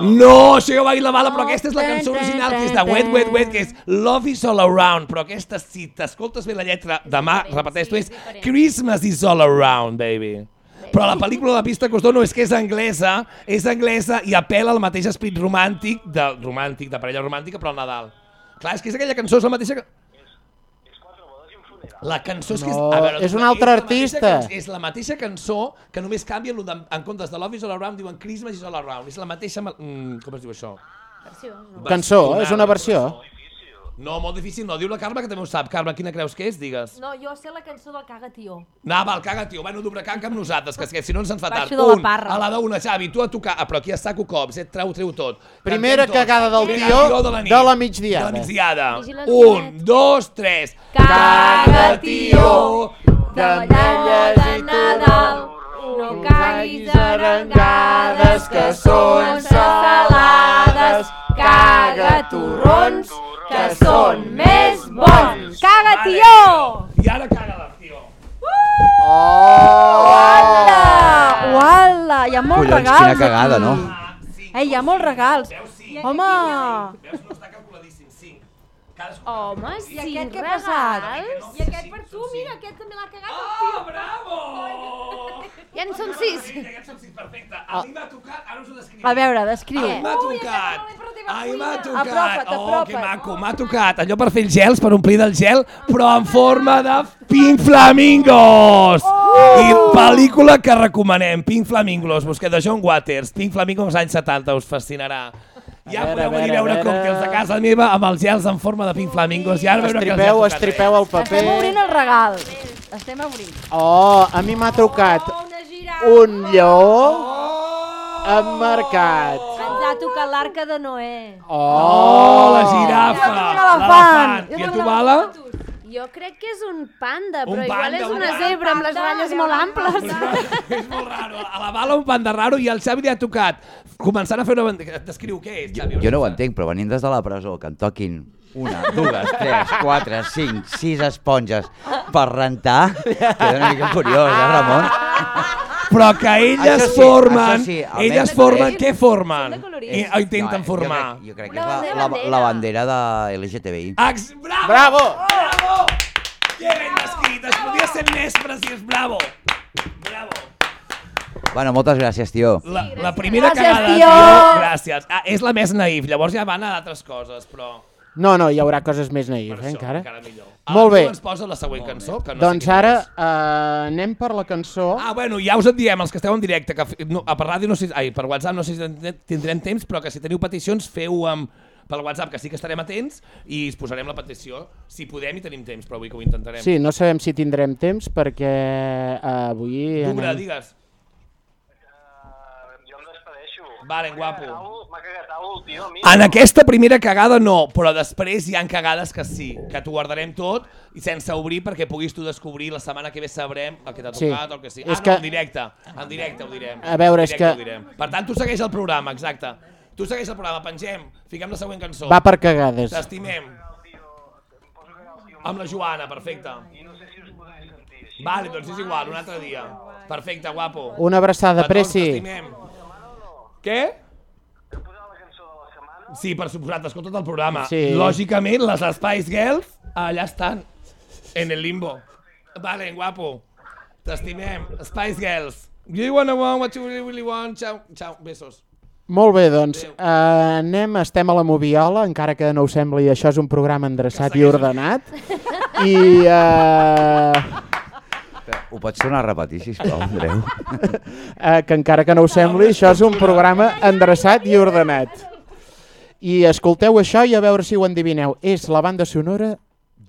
No, això ja ho va dir la bala, però aquesta és la cançó original, que és de Wet, Wet, Wet, que és Love is all around, però aquesta, si t'escoltes bé la lletra, demà, repeteixo, és Christmas is all around, baby. Però la pel·lícula La pista que us dono és que és anglesa, és anglesa i apela al mateix esprit romàntic, de, romàntic, de parella romàntica, però al Nadal. Clar, és que és aquella cançó, és la mateixa... que- La cançó és que és... No, a veure, és un la altre mateixa artista. can- És la mateixa cançó que només canvien lo de, en comptes de Love is all around diuen Christmas is all around. És la mateixa... ma- Mm, com es diu això? Cançó, és una versió. No, molt difícil, no. Diu la Carme que també ho sap. Carme, quina creus que és? Digues. No, jo sé la cançó del caga tio. No, val, caga, tio. Bueno, dobre caga amb nosaltres, que, que si no ens en fa tard. Baixo de la Un, parra. a la d'una, Xavi, tu a tocar. Ah, però aquí està cops, eh? Treu, treu tot. Primera Cantem tots. cagada del Primera tio cagada de la, nit. de la migdiada. De la migdiada. El Un, dos, tres. Caga, tio. Cavallada de Nadal, no caguis arengades que són salades. Caga torrons que són més bons. Caga, tio! I ara caga tio. Oh! Uala! Uala! Hi ha molts Collons, regals quina cagada, aquí. no? Ei, hi ha molts regals. Home! Veus, no està sí. Cadascú... Home, I sí, aquest què ha passat? I aquest per tu, mira, aquest també l'ha cagat el tio. Oh, bravo! Ja en són sis. Ja són sis, perfecte. A mi m'ha tocat, ara us ho descriuré. A veure, descriu. Ai, m'ha Ui, tocat. teva Ai, m'ha tocat. Apropa't, Oh, apropa't. que maco. M'ha tocat. Allò per fer els gels, per omplir del gel, però en forma de Pink Flamingos. Oh! I pel·lícula que recomanem, Pink Flamingos. Busqueu de John Waters. Pink Flamingos anys 70, us fascinarà. Ja veure, podeu a venir a veure, veure a còctels de casa meva amb els gels en forma de Pink Flamingos. I ara veure que Estripeu, tocat estripeu el Estem paper. obrint el regal. Estem obrint. Oh, a mi m'ha trucat Oh, una girafa. un lleó emmarcat. Ens ha tocat l'arca de Noé. Oh, la girafa. Jo tinc un elefant. Jo I a tu, Bala? Jo crec que és un panda, Un però igual panda, és un una panda. zebra amb les ratlles molt amples. és molt raro. A la bala un panda raro i al Xavi li ha tocat. Començant a fer una... Descriu què és, Xavi. Jo no ho entenc, però venint des de la presó, que en toquin una, dues, tres, quatre, cinc, sis esponges per rentar, queda una mica curiós, eh, Ramon? Però que elles sí, formen, sí, elles formen, què formen? I, o intenten No, formar. Jo crec, jo crec que és la, la, la bandera de LGTBI. Ex bravo! Bravo! Bravo! Que ben descrit, es podia ser més precís, bravo! Bravo! Bueno, moltes gràcies, tio. La, la primera Gràcies, cagada, tio! tio, gràcies. Ah, és la més naïf, llavors ja van a altres coses, però... No, no, hi haurà coses més naïves, eh, això, encara. encara millor. Molt bé. Ens poses la següent cançó, que no doncs sé ara eh, anem per la cançó. Ah, bueno, ja us en diem, els que esteu en directe, que no, a per ràdio no sé, ai, per WhatsApp no sé si tindrem- temps, però que si teniu peticions feu amb pel WhatsApp, que sí que estarem atents, i us posarem la petició, si podem i tenim temps, però avui que ho intentarem. Sí, no sabem si tindrem temps perquè eh, avui... Dubra, anem- digues. Jo em despedeixo. Vale, guapo. M'ha cagat algú, tio. a mi. En aquesta primera cagada no, però després hi han cagades que sí, que t'ho guardarem tot i sense obrir perquè puguis tu descobrir la setmana que ve sabrem el que t'ha Sí. tocat o el que sí. És ah, que- no, en directe, en directe ho direm. A veure, és que-. Per tant, tu segueix el programa, exacte. Tu segueix el programa, pengem, fiquem la següent cançó. Va per cagades. T'estimem. Amb la Joana, perfecte. Vale, doncs és igual, un altre dia. Perfecte, guapo. Una abraçada, Petons, Preci. t'estimem. Què? Sí, per suposat, escolta el programa. Sí. Lògicament, les Spice Girls allà estan, en el limbo. Vale, guapo. T'estimem. Spice Girls. You wanna want what you really, really want. Ciao, ciao, besos. Molt bé, doncs eh, anem, estem a la Moviola, encara que no us sembli, això és un programa endreçat i ordenat. I eh, Ho pots tornar a repetir, sisplau, Andreu? eh, que encara que no us sembli, això és un programa endreçat i ordenat. I escolteu això i a veure si ho endivineu. És la banda sonora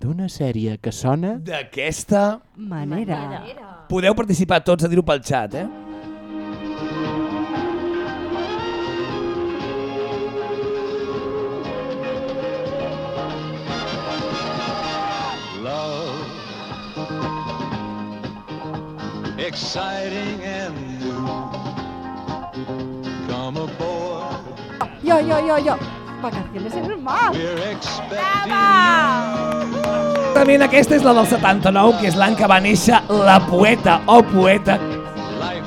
d'una sèrie que sona... D'aquesta manera. podeu participar tots a dir-ho pel xat, eh? Exciting and new. Come aboard, Jo, jo, jo, jo. Vacaciones en el mar. we're expecting Exactament, aquesta és la del 79, que és l'any que va néixer la poeta o poeta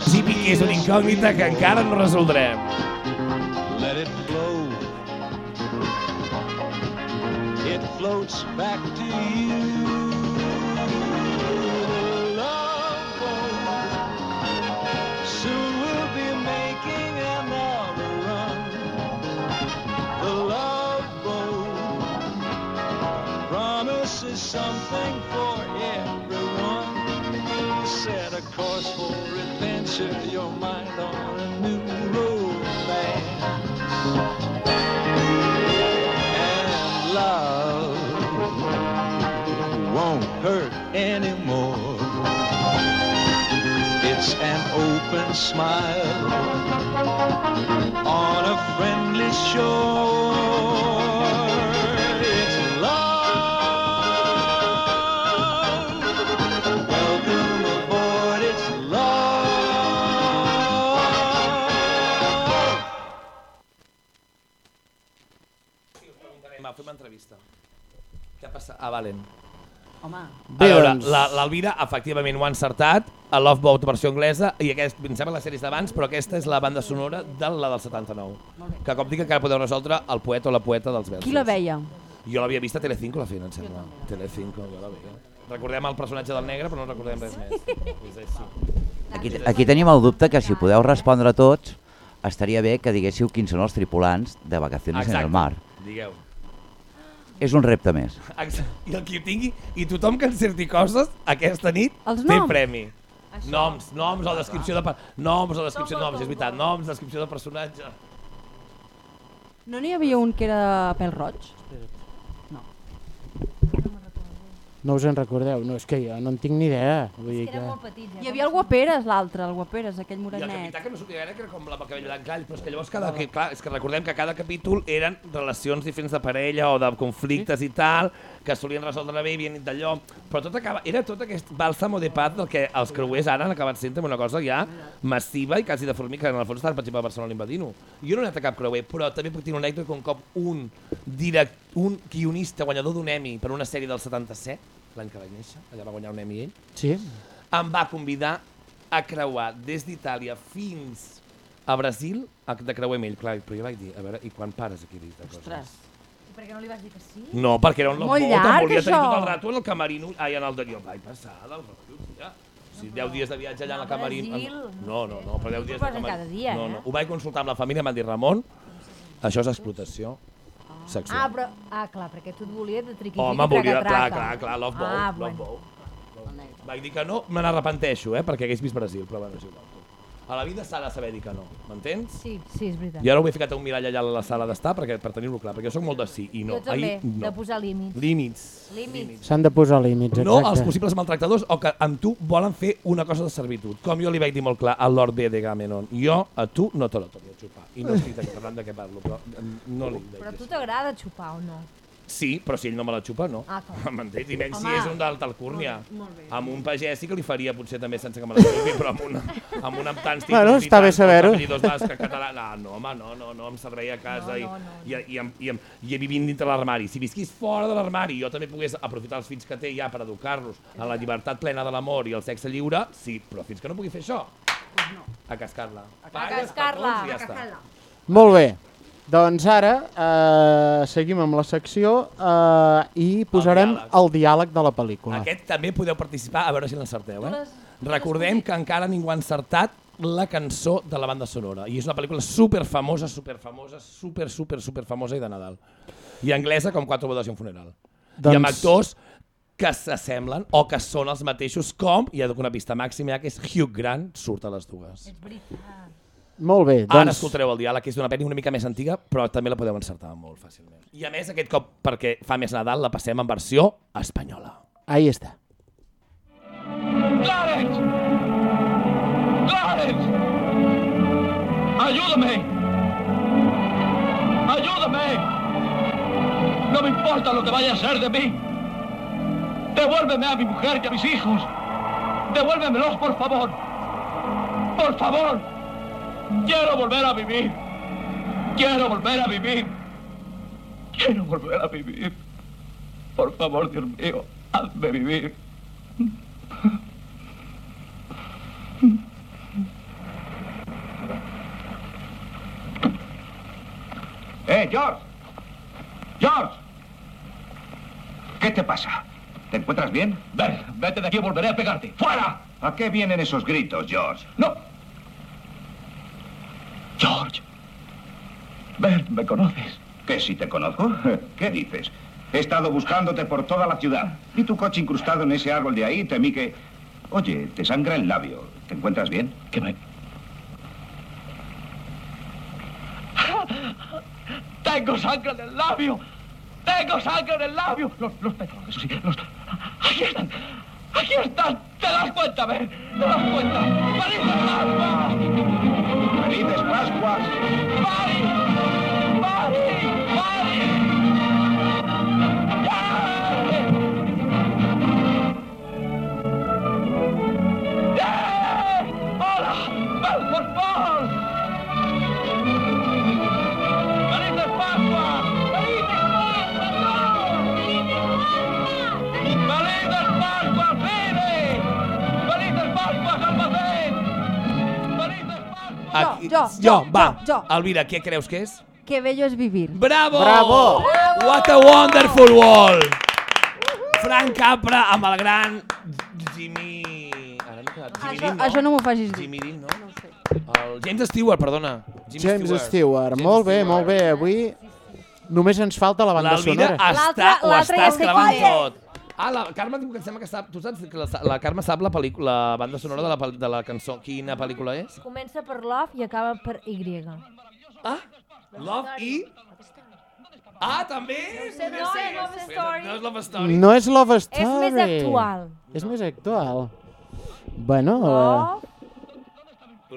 Zipi, que és una incògnita que encara no resoldrem. Let it flow. It floats back to you. Promises something for everyone. Set a course for adventure, your mind on a new romance. And love won't hurt anymore. It's an open smile on a friendly shore. Ha passat? Ah, valen. Home. A Bé, veure, doncs. la- l'Alvira efectivament ho ha encertat, a Love Boat versió anglesa, i aquest, em sembla les sèries d'abans, però aquesta és la banda sonora de la del 79. Que com dic encara podeu resoldre el poeta o la poeta dels versos. Qui la veia? Jo l'havia vist a Telecinco la feien, em sembla. Telecinco, jo la veia. Recordem el personatge del negre, però no recordem res més. Pues és així. Aquí, aquí tenim el dubte que si podeu respondre tots, estaria bé que diguéssiu quins són els tripulants de Vacaciones en Exacte. el Mar. Digueu. És un repte més. Exacte. I el qui ho tingui, i tothom que encerti coses, aquesta nit Els té noms. premi. Noms, noms o descripció de... per- Noms o descripció de noms, és veritat. Noms, descripció de personatge. No n'hi havia un que era de pèl roig? No us en recordeu? No, és que jo no en tinc ni idea. Vull dir que... Hi havia el Guaperes, l'altre, el Guaperes, aquell I el morenet. capità que no sortia gaire, que era com la cabell gall, però és que llavors cada... Que, clar, és que recordem que cada capítol eren relacions diferents de parella o de conflictes i tal, que solien resoldre bé i havien dit d'allò, però tot acaba, era tot aquest bàlsamo de paz del que els creuers ara han acabat sent amb una cosa ja massiva i quasi de formica, que en el fons estan, per exemple, a Barcelona invadint-ho. Jo no he anat a cap creuer, però també puc tenir una anècdota que un cop un, direct, un guionista guanyador d'un Emmy per una sèrie del 77, l'any que vaig néixer, allà va guanyar un Emmy ell, Sí? em va convidar a creuar des d'Itàlia fins a Brasil a, de creuer amb ell. Clar, però jo vaig dir, a veure, i quan pares aquí de coses? Ostres. I per què no li vas dir que sí? No, perquè era un Molt llarg, em volia tenir això. tot el rato en el camerino, ai, en el de jo, vaig passar del rotllo, tia. Si 10 dies de viatge allà en el No, camerino... Brasil. No, no, no, però 10 dies de camerino... cada dia, no, eh? no. Ho vaig consultar amb la família, em van dir, Ramon, això és explotació. Sexual. Ah, però... Ah, clar, perquè tu et volies de triqui Home, volia, clar, clar, clar, Love Boat, Ah, Love bueno. Boat. Vaig dir que no, me n'arrepenteixo, eh, perquè hagués vist Brasil, però bueno, és igual. A la vida s'ha de saber dir que no, m'entens? Sí, sí, és veritat. I ara ho he ficat a un mirall allà a la sala d'estar perquè per tenir-ho clar, perquè jo sóc molt de sí i no. Jo també, Ahir, no. de posar límits. Límits. Límits. S'han de posar límits, No exacte. als possibles maltractadors o que amb tu volen fer una cosa de servitud. Com jo li vaig dir molt clar al Lord B de Gamenon. Jo a tu no te la torno a xupar. I no estic aquí parlant de què parlo, però mm, no li vaig Però a tu t'agrada xupar o no? Sí, però si ell no me la xupa, no. Ah, clar. M'entens? I menys si Home. és un d'alta alcúrnia. Molt bé. Amb un pagès sí que li faria potser també sense que me la xupi, però amb, una, amb un amb tants títols Bueno, i està bé tants saber-ho. apellidos basc català. No, no, home, no, no, no, amb servei a casa No, no, i, i, i, amb, i, amb, i vivint dintre l'armari. Si visquis fora de l'armari i jo també pogués aprofitar els fills que té ja per educar-los en la llibertat plena de l'amor i el sexe lliure, sí, però fins que no pugui fer això, a cascar-la. A Pagues, cascar-la. i ja està. Molt bé. Doncs ara eh, seguim amb la secció eh, i posarem diàleg. el diàleg de la pel·lícula. Aquest també podeu participar, a veure si l'encerteu, eh? Recordem que encara ningú ha encertat la cançó de la banda sonora. I és una pel·lícula super famosa, super famosa, super, super, super famosa i de Nadal. I anglesa com quatre bodes i un funeral. Doncs- I amb actors que s'assemblen o que són els mateixos com, i ha una pista màxima ja, que és Hugh Grant, surt a les dues. És veritat. Molt bé, Ara doncs escoltareu el diàleg, que és d'una pel·li una mica més antiga, però també la podeu encertar molt fàcilment. I a més, aquest cop, perquè fa més Nadal, la passem en versió espanyola. ahí està. ¡Clarence! ¡Clarence! ¡Ayúdame! ¡Ayúdame! No me importa lo que vaya a ser de mí. Devuélveme a mi mujer y a mis hijos. Devuélvemelos, por favor. Por favor. Quiero volver a vivir. Quiero volver a vivir. Quiero volver a vivir. Por favor, Dios mío, hazme vivir. ¡Eh, George! ¡George! ¿Qué te pasa? ¿Te encuentras bien? Ven, vete de aquí o volveré a pegarte. ¡Fuera! ¿A qué vienen esos gritos, George? ¡No! George. Ven, ¿me conoces? ¿Qué si te conozco? ¿Qué dices? He estado buscándote por toda la ciudad. Vi tu coche incrustado en ese árbol de ahí y temí que... Oye, te sangra el labio. ¿Te encuentras bien? Que me... ¡Tengo sangre en el labio! ¡Tengo sangre en el labio! Los, los eso sí, los... ¡Aquí están! ¡Aquí están! ¿Te das cuenta, Ben? ¿Te das cuenta? ¡Felices Pascuas! ¡Felices Pascuas! ¡Mari! Aquí, jo, jo, jo, va. jo. Elvira, què creus que és? Que bello és vivir. Bravo! Bravo! What a wonderful world! Frank Capra amb el gran Jimmy... Ara m'he quedat. Jimmy Això, Dean, no? això no m'ho facis dir. Jimmy Dean, no? No sé. El James Stewart, perdona. James Stewart. Molt bé, molt bé. Avui només ens falta la banda sonora. està, L'altre- ho està esclavant tot. Ah, la Carme diu que em sembla que sap... Tu saps que la, la Carme sap la, pel·lícula, la banda sonora de la, de la cançó. Quina pel·lícula és? Comença per Love i acaba per Y. Ah, Love i... Ah, també? sé, no sé, Love Story. No és Love Story. No és Love És Story. més actual. És més actual. Bueno, Love.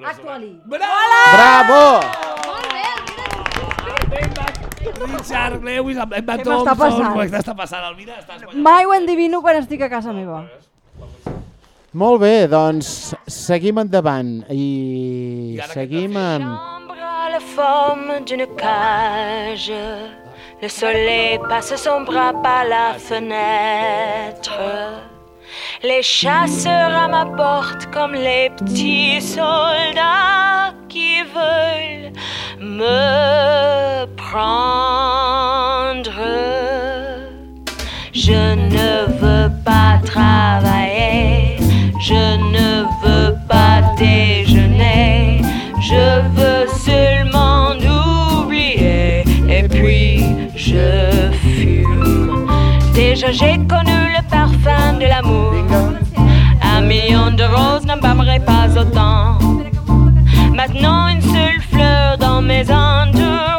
Actually. Bravo! bravo! Molt bé, Richard Lewis amb Emma Què Thompson. m'està passant? Què està passant, Elvira? Estàs guanyant. Mai ho endivino quan estic a casa meva. Molt bé, doncs seguim endavant i I seguim t'ha amb... Chambre a la forme d'une cage. Le soleil passe son bras par la fenêtre. Les chasseurs à ma porte comme les petits soldats qui veulent me prendre. Je ne veux pas travailler, je ne veux pas déjeuner, je veux seulement oublier et puis je j'ai connu le parfum de l'amour. Un million de roses n'embâmerait pas autant. Maintenant, une seule fleur dans mes entourages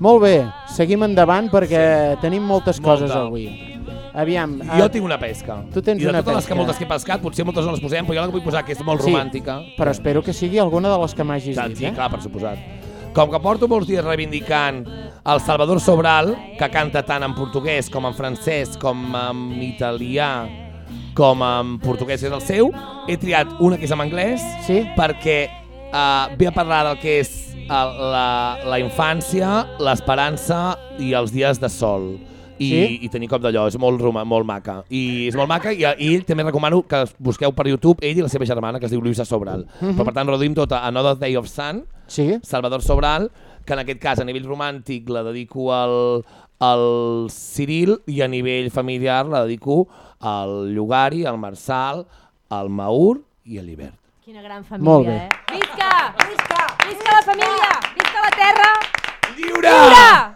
Molt bé, seguim endavant perquè tenim moltes coses Molta. avui. Aviam, Jo eh, tinc una pesca. Tu tens I de una totes les que moltes que he pescat, potser moltes no les posem, però jo la que vull posar, que és molt Sí, romàntica. però espero que sigui alguna de les que m'hagis dit, sí, eh? clar, per suposat. Com que porto molts dies reivindicant el Salvador Sobral, que canta tant en portuguès com en francès, com en italià, com en portuguès és el seu, he triat una que és en anglès sí? perquè uh, ve a parlar del que és la, la infància, l'esperança i els dies de sol. I, Sí? i tenir cop d'allò, és molt, roma, molt maca. I és molt maca i, i ell també recomano que busqueu per YouTube ell i la seva germana, que es diu Luisa Sobral. Mhm. Però per tant reduïm tot a Another Day of Sun, sí? Salvador Sobral, que en aquest cas a nivell romàntic la dedico al, al Ciril i a nivell familiar la dedico al Llogari, al Marçal, al Maur i a l'Hivert. Quina gran família, Molt bé. eh? Visca! Visca! Visca la família! Visca la terra! Lliure! Lliure!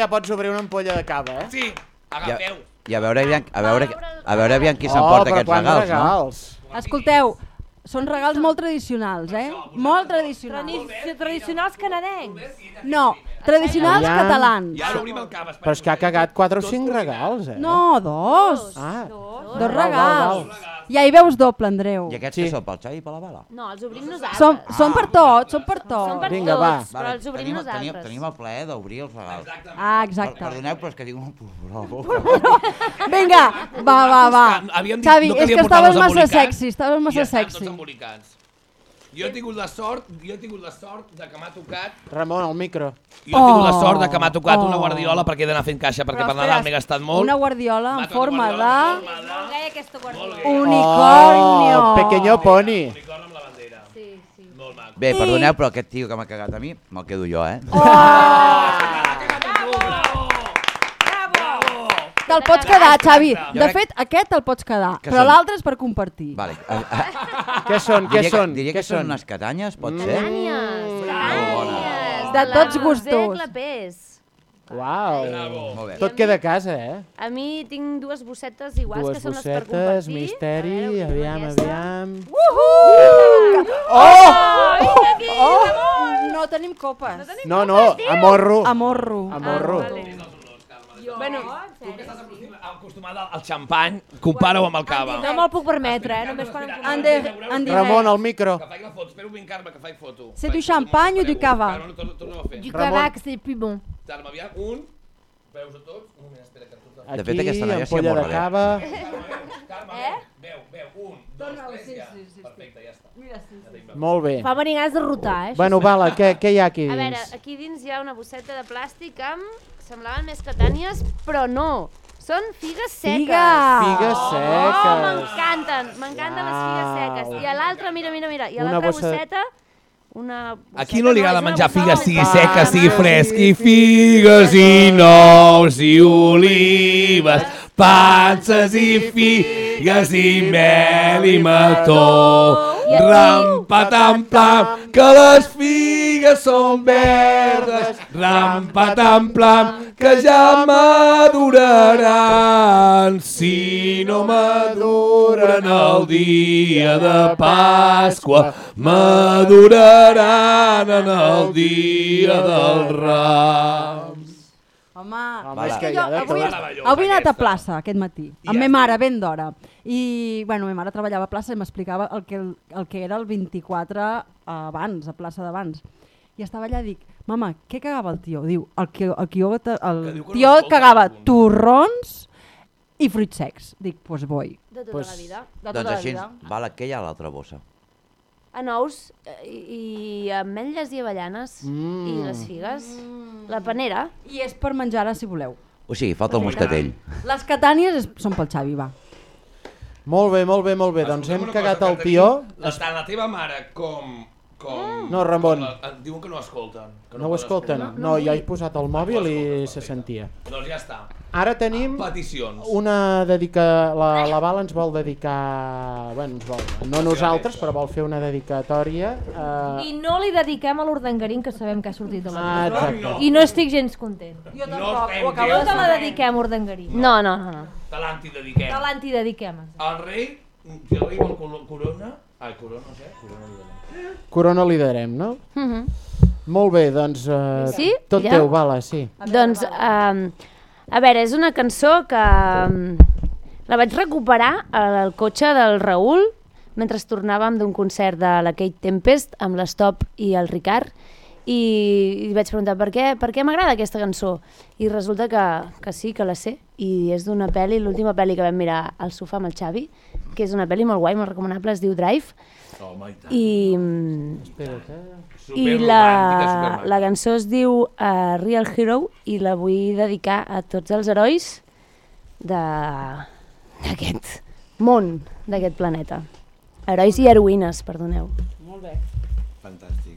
Ja pots obrir una ampolla de cava, eh? Sí, agafeu. I a veure, aviam, a veure, a veure aviam qui s'emporta Oh, però aquests quants regals, regals? Escolteu, són regals molt tradicionals, eh? Molt tradicionals. Tradi tradicionals canadencs. No, tradicionals Aviam. catalans. I ara obrim el cava. Però és que ha cagat 4 o 5 regals, eh? No, dos. Ah, Dos Val, val, regals. Ja hi veus doble, Andreu. I aquests sí. que són pel Xavi i per la Bala? No, els obrim nosaltres. Són, són per tots, són per tots. Són per Vinga, tots, va. però els obrim tenim, nosaltres. tenim, tenim el plaer d'obrir els regals. Ah, exacte. Per, perdoneu, però és que tinc un pulmó a la boca. Vinga, va, va, va. Xavi, no és que estaves massa sexy, estaves massa I estan sexy. tots embolicats. Jo he tingut la sort, jo he tingut la sort de que m'ha tocat Ramon, el micro. Jo he tingut la Oh. sort de que m'ha tocat una Oh. guardiola perquè he d'anar fent caixa, perquè Però per Nadal m'he gastat molt. Una guardiola en forma de... Molt guardiola. Unicornio. Oh, pequeño pony. Bé, perdoneu, però aquest tio que m'ha cagat a mi, me'l quedo jo, eh? Te'l pots quedar, Xavi. De fet, aquest te'l pots quedar, però són? l'altre és per compartir. Vale. Què són, què diria són, Que, diria què que són són? unes catanyes, pot ser? Catànies. Molt bona. De tots la gustos. Roser Clapés. Uau. Molt bé. Tot queda a casa, eh? A mi tinc dues bossetes iguals Dues que són les per bossetes, compartir. misteri, aviam, aviam. Uhuh! Oh! Oh! No tenim copes. No, no, amorro. Amorro. Amorro. Bueno, Tu que estàs acostumada al xampany, compara-ho amb el cava. no me'l puc permetre, eh? Només quan em Ande, ande. Ramon, al micro. Que faig la foto, espero ben Carme que faig foto. C'est du champagne ou du cava. Du cava, que c'est plus bon. Carme, aviam, un, veus a tots? Un moment, espera, que tot... De fet, aquesta noia s'hi ampolla de bé. cava. Carme, Eh? veu, veu, un, dos, tres, ja. Perfecte, ja està. Mira, sí, Molt bé. Fa venir ganes de rotar, eh? Bueno, Vala, què, què hi ha aquí A veure, dins? aquí dins hi ha una bosseta de plàstic amb... Semblaven més catànies, però no. Són figues seques. Figa. Figues Oh, seques. m'encanten, m'encanten les figues seques. I a l'altra, mira, mira, mira, i a Una l'altra bossa- bosseta, una... A qui no li agrada menjar figues, sigui seca, sigui fresc, i figues i nous i olives, panses i figues i mel i mató. Ram, patam, plam, que les figues són verdes. Ram, plam, que ja maduraran. Si no maduren el dia de Pasqua, maduraran en el dia dels Rams. Home, Home, és que jo avui, tot. avui he anat a plaça aquest matí, amb Ja ma mare ben d'hora. I, bueno, ma mare treballava a plaça i m'explicava el, que, el que era el 24 abans, a plaça d'abans. I estava allà i dic, mama, què cagava el tio? Diu, el, que, el, el que no tio cagava torrons i fruits secs. Dic, doncs pues voy. De tota Pues- la vida. De tota Doncs la així vida. val aquella a l'altra bossa. En ous eh, i, i ametlles i avellanes Mm. i les figues. La panera. I és per menjar ara, si voleu. O sigui, falta el moscatell. Les catànies és, són pel Xavi, va. Molt bé, molt bé, molt bé. Doncs hem cagat el que tió. tenim- Tant la teva mare com... com No, Ramon. com la- diuen que no escolten. Que No ho poden escolten? escoltar. No, jo he posat el mòbil i se sentia. Doncs ja està. Ara tenim Peticions. una dedica... La, la Val ens vol dedicar... Bueno, ens vol... No nosaltres, però vol fer una dedicatòria. Eh, I no li dediquem a l'Urdangarín, que sabem que ha sortit de la Ah, exacte. I no estic gens content. Jo tampoc, acabo gens de la dediquem, Urdangarín. No, no, no. no. Te l'antidediquem. Te l'antidediquem. El rei, si el rei vol corona... Ai, corona, no sé, corona li donem. corona li darem, no? Uh -huh. Molt bé, doncs... Eh, Sí? Tot Ja? teu, Vala, sí. Doncs, um, a veure, és una cançó que um, la vaig recuperar al cotxe del Raül mentre tornàvem d'un concert de la Kate Tempest amb l'Stop i el Ricard i, i vaig preguntar per què, per què m'agrada aquesta cançó i resulta que, que sí, que la sé i és d'una pel·li, l'última pel·li que vam mirar al sofà amb el Xavi que és una pel·li molt guai, molt recomanable, es diu Drive Home, i tant. i, mm, Espera't, eh? I la, la cançó es diu uh, Real Hero i la vull dedicar a tots els herois de- d'aquest món, d'aquest planeta. Herois i heroïnes, perdoneu. Molt bé. Fantàstic.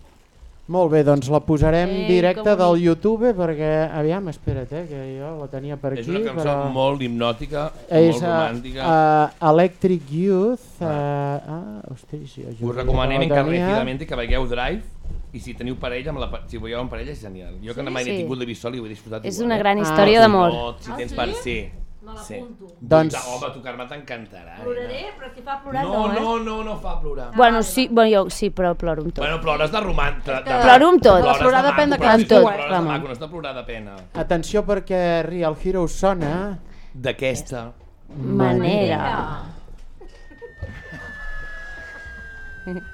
Molt bé, doncs la posarem Ei, directe que del. YouTube perquè, aviam, espera't, eh, que jo la tenia per aquí. És una cançó però... molt hipnòtica, És molt uh, romàntica. uh, Electric Youth. Uh, ah, ostres, jo, jo Us recomanem encarecidament que veieu Drive i si teniu parella, amb la, pa- si veieu amb parella és genial. Jo que Sí? mai Sí. tingut de vist sol i ho he disfrutat És igual, una eh? gran Ah, història sí. d'amor. No, si tens Ah, per sí? sí. Me sí. l'apunto. Doncs- Home, tu Carme t'encantarà. eh? Ploraré, però si fa plorar No, no, eh? no, no, no fa plorar. Bueno, sí, bueno, jo sí, però ploro amb tot. Bueno, plores de romàntic. De, Ploro amb tot. Plores Plorar de depèn de cadascú, si eh? Plores de maco, no està plorar de pena. Atenció perquè Real Hero sona... D'aquesta. Manera. real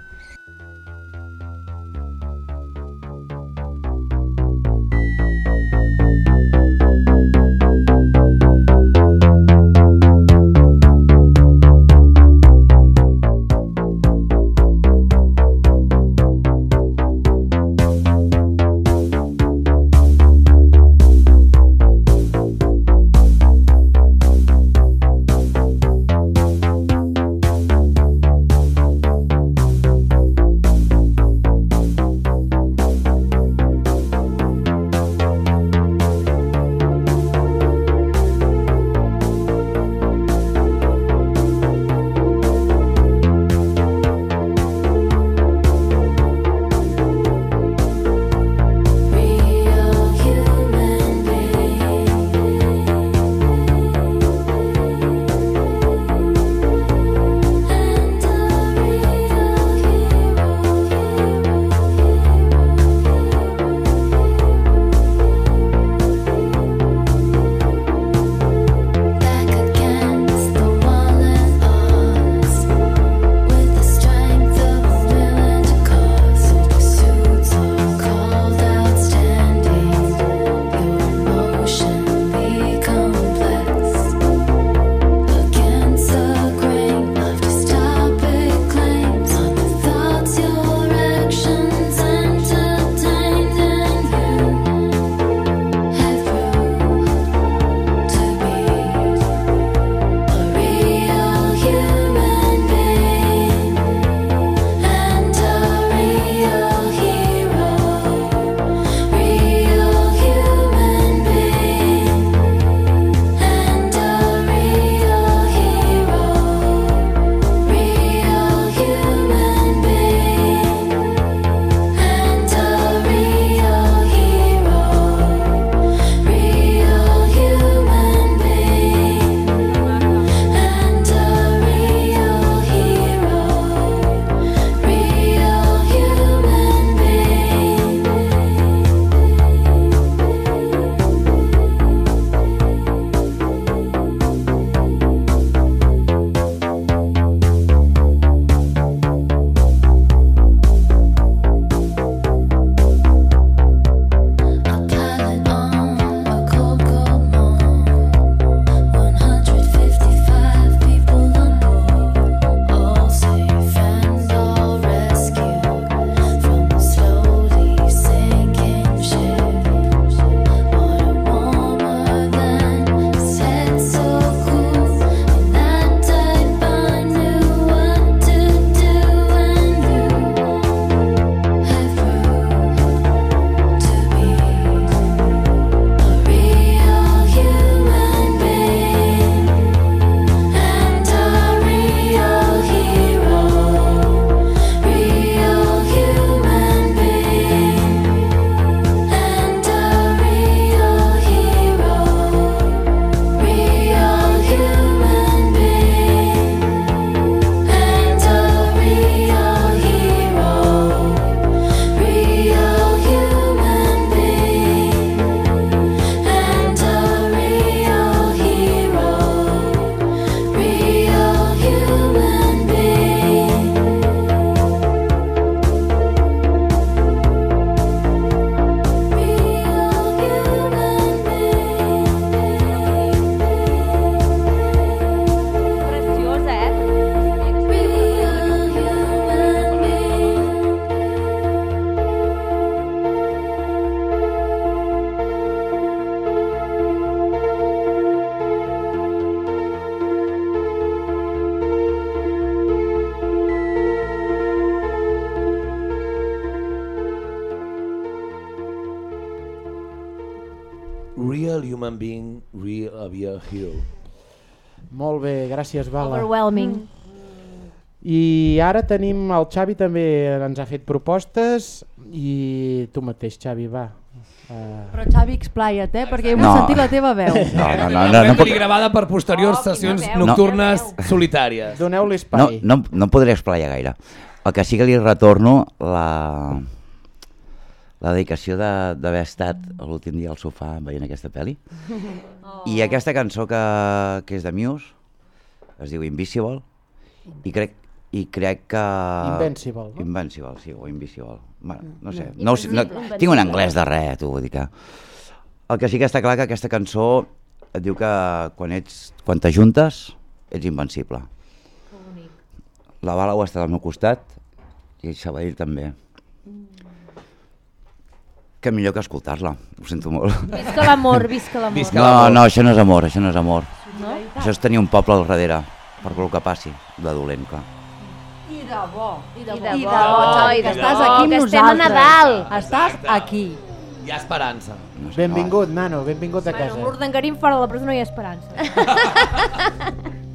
human being, real, a real hero. Molt bé, gràcies Vala. Overwhelming. I ara tenim el Xavi també ens ha fet propostes i tu mateix Xavi va. Uh... Però Xavi, explaya't, eh? perquè hem No. sentit la teva veu. No, no, no, no, Vam no, puc- gravada per posteriors sessions nocturnes solitàries. Doneu-li no, espai. no, no em podré esplaiar gaire. El que sí que li retorno la, la dedicació de- d'haver estat l'últim dia al sofà veient aquesta pel·li. I aquesta cançó que, que és de Muse, es diu Invisible, i crec, i crec que... Invincible, no? Invincible, sí, o Invisible. Bueno, no sé, Mm. no, no, Invencible. tinc un anglès de res, tu, vull dir que... El que sí que està clar que aquesta cançó et diu que quan ets quan t'ajuntes ets invencible. La bala ho està al meu costat i el Sabadell també. Que millor que escoltar-la, ho sento molt. Visca l'amor, visca l'amor. No, no, això no és amor, això no és amor. No? Això és tenir un poble al darrere, per el que passi, de dolent, clar. I de bo, i de I bo, de i bo, de bo, i de estàs bo, aquí amb que estem a nosaltres. Nadal. Estàs aquí. Hi ha esperança. Benvingut, nano, benvingut a Bueno, casa. amb l'Urdangarín fora de la presó no hi ha esperança.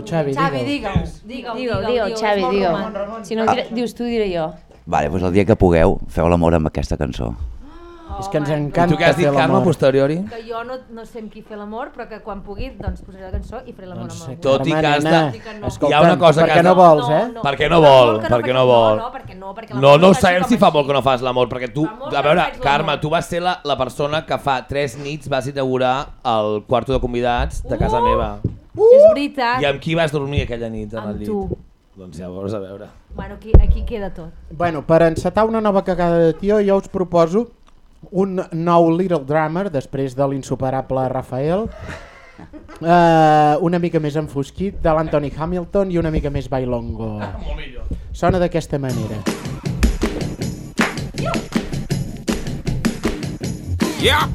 Digue-ho, Xavi, vulguis. Xavi, digue-ho. Digue-ho, Digue-ho, digue-ho, Xavi, digue-ho. romàntic. Si no Ah. dius tu, diré jo. Vale, doncs el dia que pugueu, feu l'amor amb aquesta cançó. És que ens encanta tu què has dit, fer Carme, posteriori? Que jo no, no sé amb qui fer l'amor, però que quan pugui, doncs posaré la cançó i faré l'amor Doncs amb algú. Tot i que has de... nena, Hi ha una cosa que perquè has no de- vols, eh? No, Perquè no vol, que no perquè no vol. No, no, perquè no, perquè No, no sabem si fa molt que no fas l'amor, perquè tu, a que veure, no Carme, tu vas ser la, la persona que fa tres nits vas inaugurar el quarto de convidats de casa Uh! És veritat. I amb qui vas dormir aquella nit en el Amb llit? tu. Doncs llavors, a veure. Bueno, aquí, aquí queda tot. Bueno, per encetar una nova cagada de tio, jo us proposo un nou Little Drummer, després de l'insuperable Rafael, uh, una mica més enfosquit, de l'Anthony Hamilton i una mica més bailongo. Millor. Sona d'aquesta manera. Yeah.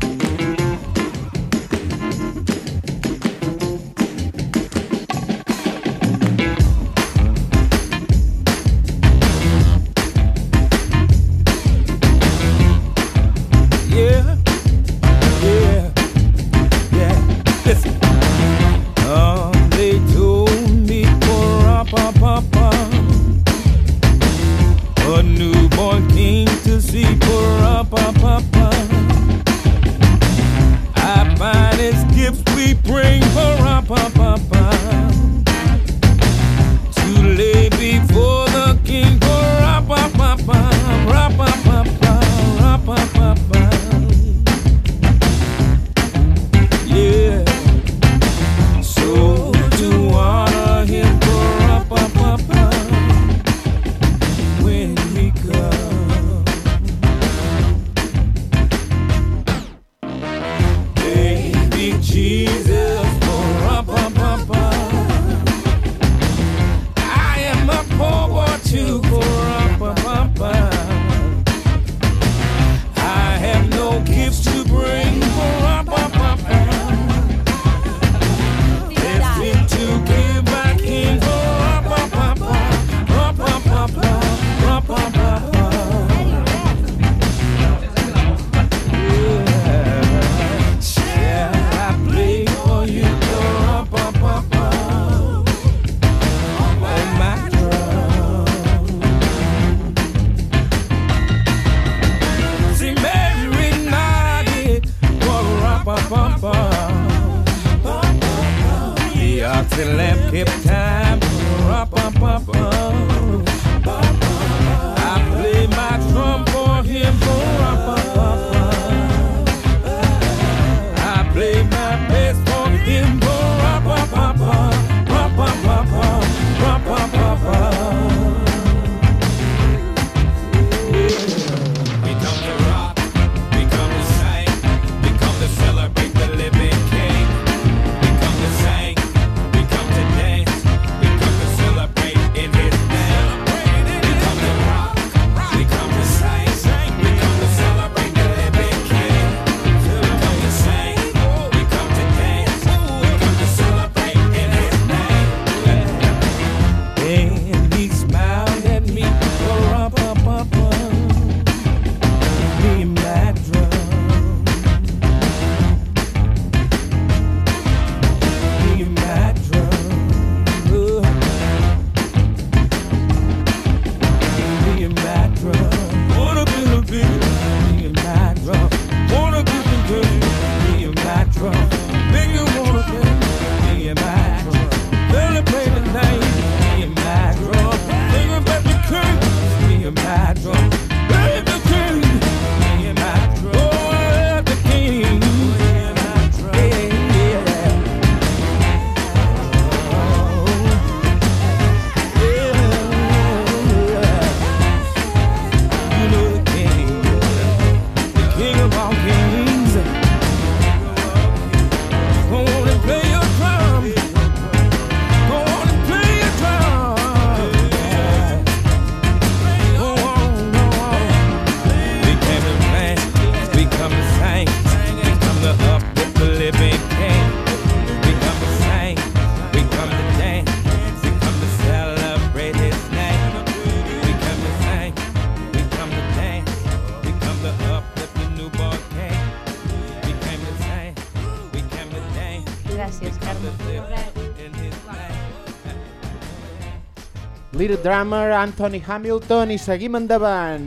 Little Drummer, Anthony Hamilton i seguim endavant.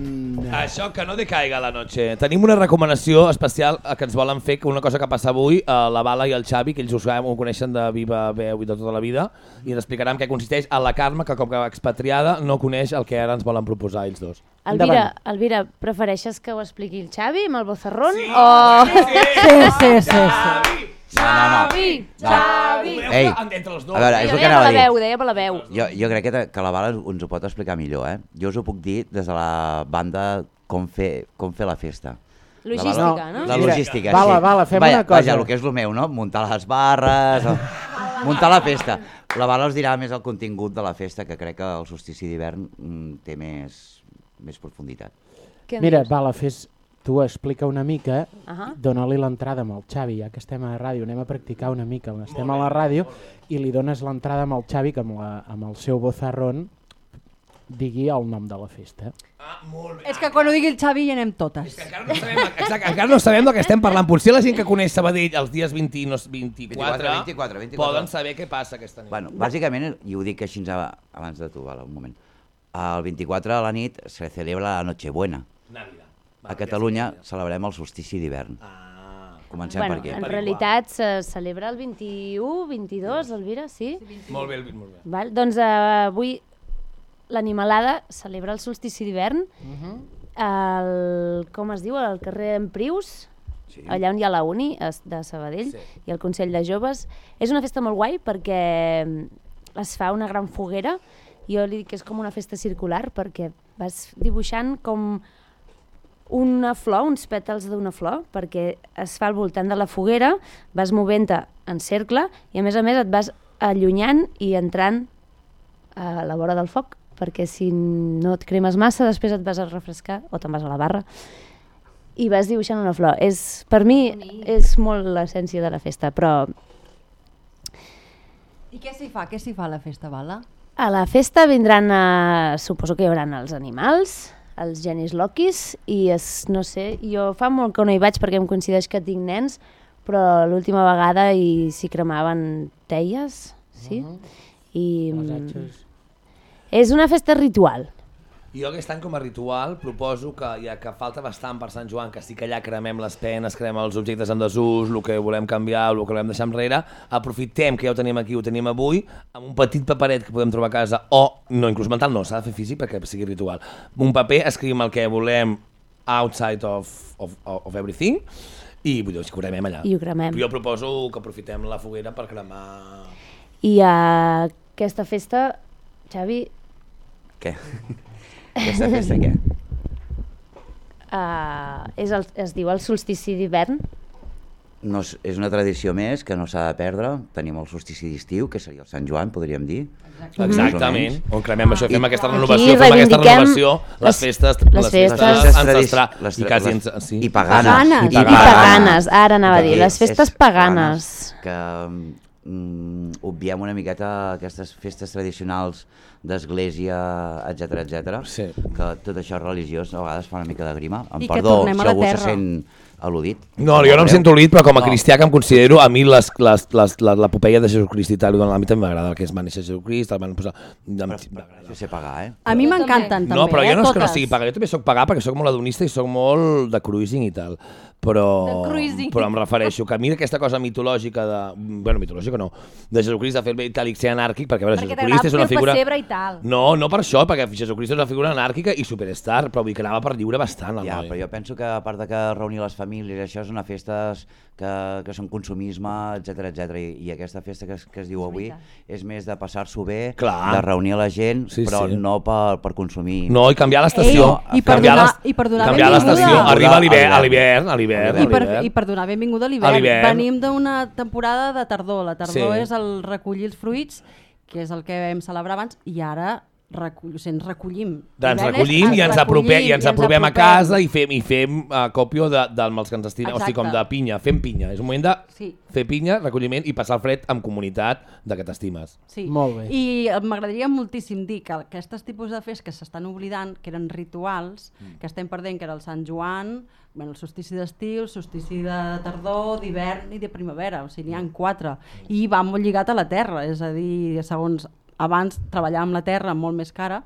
Això que no decaiga la noche. Tenim una recomanació especial eh, que ens volen fer, que una cosa que passa avui, eh, la Bala i el Xavi, que ells ho, sabem, ho coneixen de viva veu i de tota la vida, i ens explicaran què consisteix a la Carme, que com que expatriada no coneix el que ara ens volen proposar ells dos. Elvira, Elvira, prefereixes que ho expliqui el Xavi amb el bozarrón? Sí, o... Sí, sí, sí. sí. No, no, no. Xavi, Xavi. Ei, entre els dos. a veure, és el que Deia per anava la a dir. veu, deia per la veu. Jo, jo crec que, que la Bala ens ho pot explicar millor, eh? Jo us ho puc dir des de la banda com fer, com fer la festa. Logística, la Bala, no? La Mira, logística, Bala, sí. Bala, fem vaja, una cosa. Vaja, el que és el meu, no? Muntar les barres, o... muntar la festa. La Bala us dirà més el contingut de la festa, que crec que el solstici d'hivern mm, té més, més profunditat. Què Mira, dius? Bala, fes, tu explica una mica, Ahà. dona-li l'entrada amb el Xavi, ja que estem a la ràdio, anem a practicar una mica, estem a la ràdio, i li dones l'entrada amb el Xavi, que amb, la, amb el seu bozarrón digui el nom de la festa. És que quan ho digui el Xavi hi anem totes. Encara no sabem, exacte, encara no sabem del que estem parlant. Potser la gent que coneix Sabadell els dies 20, no, 24, 24, 24, 24. poden saber què passa aquesta nit. Bueno, bàsicament, i ho dic així abans de tu, Bala, un moment. El 24 a la nit se celebra la Nochebuena. Navidad. A Catalunya celebrem el solstici d'hivern. Ah. Comencem Bueno, per aquí. en realitat se celebra el 21, 22, Elvira, sí? Molt bé, molt bé. Val? Doncs eh, avui l'Animalada celebra el solstici d'hivern al, com es diu, al carrer en Prius, Sí. allà on hi ha la Uni de Sabadell Sí. i el Consell de Joves. És una festa molt guai perquè mm, es fa una gran foguera. Jo li dic que és com una festa circular perquè vas dibuixant com una flor, uns pètals d'una flor, perquè es fa al voltant de la foguera, vas movent-te en cercle i a més a més et vas allunyant i entrant a la vora del foc, perquè si no et cremes massa després et vas a refrescar o te'n vas a la barra i vas dibuixant una flor. És, per mi és molt l'essència de la festa, però I què s'hi fa? Què s'hi fa a la festa, Bala? a la festa vindran, a, suposo que hi haurà els animals, els genis loquis, i es, no sé, jo fa molt que no hi vaig perquè em coincideix que tinc nens, però l'última vegada hi s'hi cremaven teies, sí? I mm, és una festa ritual. Jo aquest any com a ritual proposo que ja que falta bastant per Sant Joan, que sí que allà cremem les penes, cremem els objectes en desús, el que volem canviar, el que volem deixar enrere, aprofitem que ja ho tenim aquí, ho tenim avui, amb un petit paperet que podem trobar a casa, o, no, inclús mental no, s'ha de fer físic perquè sigui ritual. Un paper, escrivim el que volem outside of, of, of everything, i vull dir, ho cremem allà. I ho cremem. Jo proposo que aprofitem la foguera per cremar... I a aquesta festa, Xavi, Què? Aquesta festa què? uh, és el, es diu el solstici d'hivern, No, és una tradició més que no s'ha de perdre. Tenim el solstici d'estiu, que seria el Sant Joan, podríem dir. Exactament, on cremem això, fem I- aquesta renovació, fem aquesta renovació, les les- festes, les festes- ancestrals, les- i quasi, les- sí. i paganes. I paganes, ara anava a dir, les festes paganes. Que mm, obviem una miqueta aquestes festes tradicionals d'església, etc etc. Sí. que tot això religiós a vegades fa una mica de grima. Em I que perdó tornem a si la algú se terra. sent al·ludit. No, jo no em sento olit, però com a No. cristià que em considero, a mi les, les, les, la- l'epopeia de Jesucrist i tal, a mi també m'agrada el que es va néixer Jesucrist, el van posar... Això sé pagar, eh? A mi m'encanten també, No, però jo eh, no és que no sigui pagar, jo també sóc pagar perquè sóc molt hedonista i sóc molt de cruising i tal, però, però em refereixo que a mi aquesta cosa mitològica de... Bueno, mitològica no, de Jesucrist de fer el itàlic ser anàrquic, perquè a veure, Perquè Jesucrist és una figura... i tal. No, no per això, perquè Jesucrist és una figura anàrquica i superstar, però vull que anava per lliure bastant. Ja, noi. però jo penso que a part de que reunir les famílies, això és una festes que, que són consumisme, etc etc. I, I aquesta festa que es, que es diu avui és més de passar-s'ho bé, Clar. de reunir la gent, Sí, però sí. no per, per consumir. No, i canviar l'estació. I per canviar donar- i per donar canviar benvinguda. l'estació. Arriba a l'hivern, a l'hivern, a l'hivern. I per. I per donar benvinguda a l'hivern. Venim d'una temporada de tardor. La tardor Sí. és el recollir els fruits, que és el que vam celebrar abans, i ara recull, o sigui, ens recollim. Ens Hivern és recollim i ens apropem, i ens i apropem a casa i fem, i fem uh, còpio de, dels que ens estinem, o sigui, com de pinya, fem pinya. És un moment de Sí. fer pinya, recolliment i passar el fred amb comunitat de que t'estimes. Sí. Molt bé. I eh, m'agradaria moltíssim dir que aquests tipus de fes que s'estan oblidant, que eren rituals, Mm. que estem perdent, que era el Sant Joan, bueno, el solstici d'estiu, el solstici de tardor, d'hivern i de primavera, o sigui, n'hi ha quatre. I va molt lligat a la terra, és a dir, segons abans treballàvem la terra molt més cara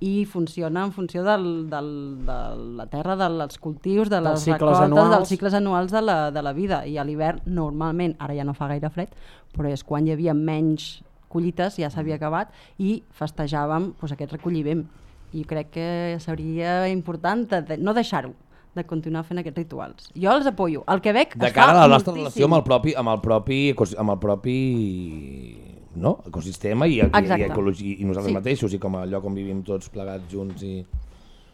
i funciona en funció del, del, de la terra, dels cultius, de les cicles recoltes, anuals. dels cicles anuals de la, de la vida. I a l'hivern, normalment, ara ja no fa gaire fred, però és quan hi havia menys collites, ja s'havia acabat, i festejàvem doncs, aquest recolliment. I crec que seria important de, de, no deixar-ho, de continuar fent aquests rituals. Jo els apoyo. El Quebec De es cara a la nostra moltíssim. relació amb el propi, amb el propi, ecos- amb el propi no? ecosistema i, i, i, Exacte. ecologi, i nosaltres Sí. mateixos i com a lloc on vivim tots plegats junts i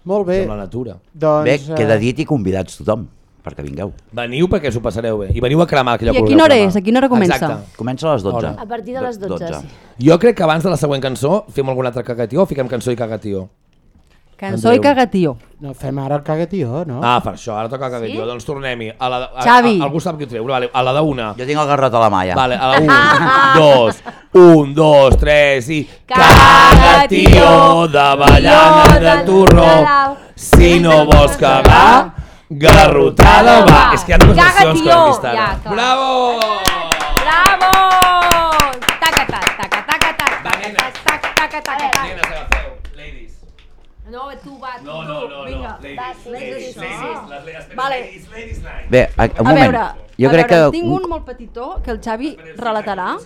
Molt bé. amb la natura. Doncs, Bé, eh, queda dit i convidats tothom, perquè vingueu. Veniu perquè s'ho passareu bé i veniu a cremar aquella I a que quina hora cremar. és? A quina hora comença? Exacte. Comença a les 12. A partir de les 12, sí. Jo crec que abans de la següent cançó fem algun altre cagatió o fiquem cançó i cagatió? Cançó i cagatió. No, fem ara el cagatió, no? Ah, per això, ara toca el cagatió. Sí? Doncs tornem-hi. A la de, a, Xavi. A, algú sap qui ho treure? Vale, a la d'una. Jo tinc el garrot a la malla. Vale, a la un, dos, un, dos, tres i... Cagatió d'avellana de torró, si no vols cagar, garrotada va. És que hi ha dues versions que hem vist ara. Ja. Bravo! Bravo! Taca, taca, taca, taca, taca, taca, taca, taca, taca, taca. No, tu va, tu, No, no, no, vinga. no. Ladies, ladies, ladies, les- espera, Vale. ladies, ladies night. Bé, a, un a moment. veure, jo a crec veure, que... tinc un molt petitó que el Xavi relatarà.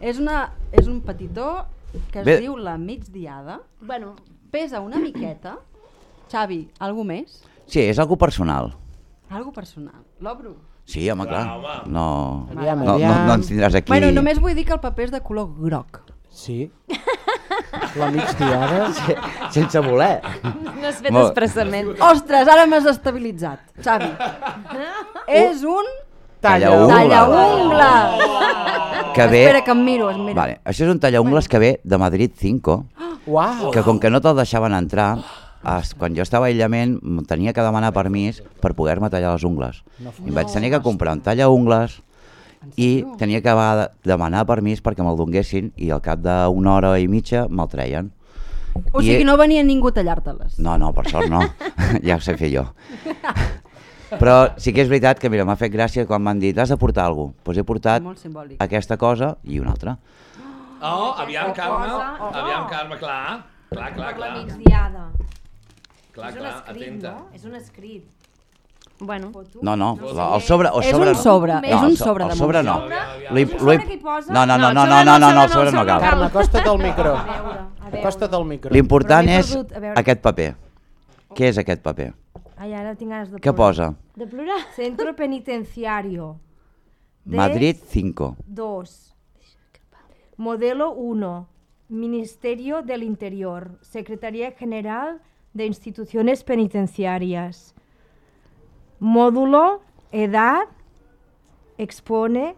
És, una, és un petitó que es Bé. diu La migdiada. Bueno, Pesa una miqueta. Xavi, algú més? Sí, és algo personal. Algo personal. L'obro. Sí, home, clar. No, Aviam, no, no, aviam. no ens tindràs aquí... Bueno, només vull dir que el paper és de color groc. Sí. La migdiada. Sense voler. no has fet Molt. expressament. Ostres, ara m'has estabilitzat. Xavi. és un Tallaungles. tallaungles. Que ve... Espera que em miro, es mira. Vale, això és un tallaungles que ve de Madrid 5, Uau. que com que no te'l deixaven entrar, es, quan jo estava a aïllament tenia que demanar permís per poder-me tallar les ungles. I em vaig tenir que comprar un tallaungles i tenia que va- demanar permís perquè me'l donguessin i al cap d'una hora i mitja me'l treien. O I- sigui, no venia ningú a tallar-te-les. No, no, per sort no. ja ho sé fer jo. Però sí que és veritat que, mira, m'ha fet gràcia quan m'han dit has de portar alguna cosa. Doncs he portat Molt simbòlic. aquesta cosa i una altra. Oh, aviam, Carme. cosa- oh. Aviam, Carme, clar. Clar, clar, Per la clar. migdiada. Clar, és un clar, escrit, atenta. no? És un escrit. Bueno. No, no, la, el sobre... El És sobre un sobre, no, és un el so- sobre El de sobre no. És un sobre que hi posa? No, no, no, No, no, el no, no, no, no, el el sobre no no cal. Carme, acosta't al micro. Acosta't al micro. L'important és aquest paper. Què és aquest paper? Ai, ara tinc ganes de Què plorar. posa? De plorar? Centro Penitenciario. de Madrid 5. 2. Modelo 1. Ministerio del Interior. Secretaría General de Instituciones Penitenciarias. Módulo, edad, expone.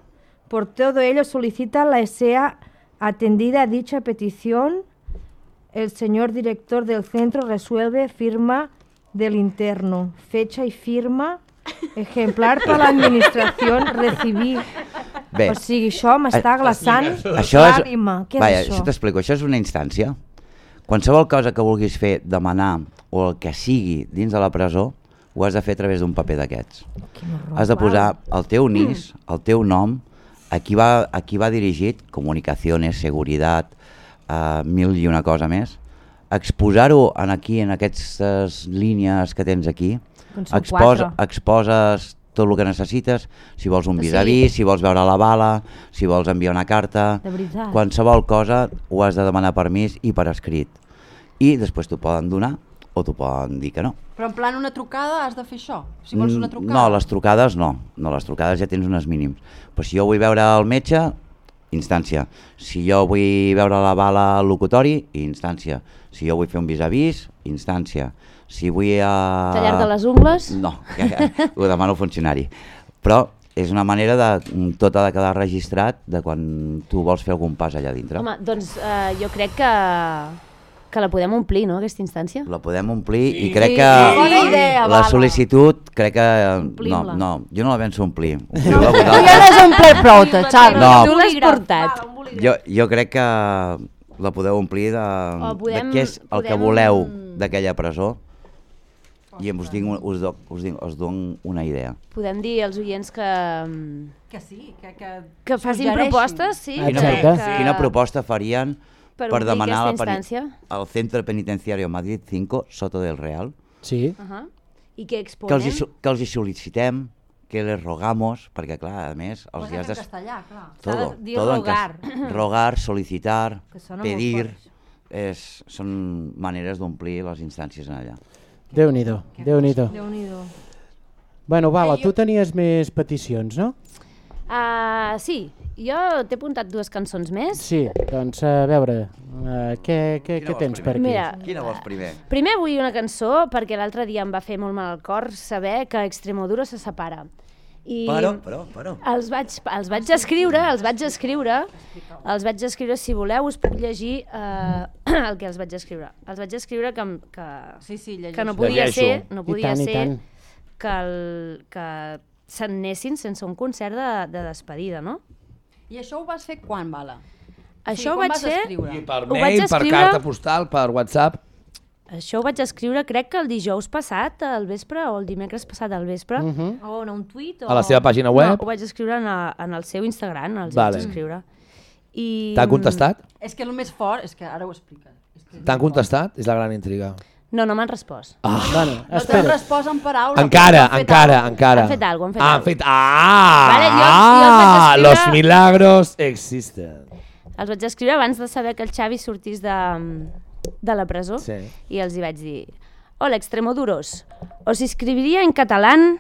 Por todo ello solicita la sea atendida a dicha petición. El señor director del centro resuelve firma del interno. Fecha y firma. Ejemplar para la administración recibir. Bé, O sigui, això m'està glaçant això és... l'ànima. Què Vaja, és això això? t'explico. Això és una instància. Qualsevol cosa que vulguis fer, demanar o el que sigui dins de la presó, ho has de fer a través d'un paper d'aquests. Has de posar el teu NIS, el teu nom, a qui va, a qui va dirigit, comunicacions, seguretat, uh, mil i una cosa més, exposar-ho en aquí, en aquestes línies que tens aquí, Doncs quatre. exposes tot el que necessites, si vols un Sí. vis-a-vis, si vols veure la bala, si vols enviar una carta, qualsevol cosa ho has de demanar permís i per escrit. I després t'ho poden donar o t'ho poden dir que no. Però en plan una trucada has de fer això? Si vols una Mm, trucada? No, les trucades no. No, les trucades ja tens unes mínims. Però si jo vull veure el metge, instància. Si jo vull veure la bala al locutori, instància. Si jo vull fer un vis-a-vis, instància. Si vull... A... Tallar-te les ungles? No, ja, ja, ho demano al funcionari. Però és una manera de... Tot ha de quedar registrat de quan tu vols fer algun pas allà dintre. Home, doncs eh, jo crec que, que la podem omplir, no, aquesta instància? La podem omplir Sí. i crec Sí, que bona idea, la sol·licitud crec que... No, no, jo no la penso omplir. Ompliu-la Tu vosaltres. ja l'has omplert prou, te, Xavi. No. Tu l'has portat. Jo, jo crec que la podeu omplir de, podem- de què és el que podem- voleu d'aquella presó i us, dic, un- us, doc, us, dic, us dono una idea. Podem dir als oients que, Que sí, que, que, que facin propostes, sí. Quina, que, que... quina proposta farien Per per demanar la instància. al Centre Penitenciario Madrid 5, Soto del Real, Sí. Uh -huh. I què que els, exponem? hi, sol- que els hi sol·licitem, que les rogamos, perquè clar, a més, els Posa dies... en castellà, clar. Todo, de todo en rogar. cas- rogar, solicitar, Que pedir, és, són maneres d'omplir les instàncies en allà. Déu-n'hi-do, Déu-n'hi-do. Déu-n'hi-do. Bueno, Vala, tu tenies més peticions, no? Uh, sí, jo t'he apuntat dues cançons més. Sí, doncs a veure, uh, què, què, què tens per aquí? Mira, Quina vols primer? Primer vull una cançó perquè l'altre dia em va fer molt mal al cor saber que Extremoduro se separa. I Però, però, però. Els vaig, els vaig escriure, els vaig escriure, els vaig escriure, si voleu us puc llegir eh, el que els vaig escriure. Els vaig escriure que, que, Sí, sí, que no podia Llegeixo. ser, no I podia tant, ser que, el, que se'n anessin sense un concert de, de despedida, no? I això ho vas fer quan, Bala? Això ho quan vaig fer... escriure? I per Ho vaig mail, per escriure- carta postal, per WhatsApp. Això ho vaig escriure crec que el dijous passat al vespre o el dimecres passat al vespre. Mm -hmm. O en un tuit o... A la seva pàgina No, web. ho vaig escriure en, a, en el seu Instagram, els Vale. vaig escriure. I... T'han contestat? És que el més fort és que ara ho explica. Que T'han contestat? És la gran intriga. No, no m'han respost. Ah, bueno, No espera. respost en paraules. encara, han fet encara, alguna encara. Han fet alguna cosa, han fet Ah, alguna fet... Ah! Vale, jo- jo els escriure- Los milagros existen. Els vaig escriure abans de saber que el Xavi sortís de, de la presó Sí. i els hi vaig dir Hola, Extremoduros, os escribiría en catalán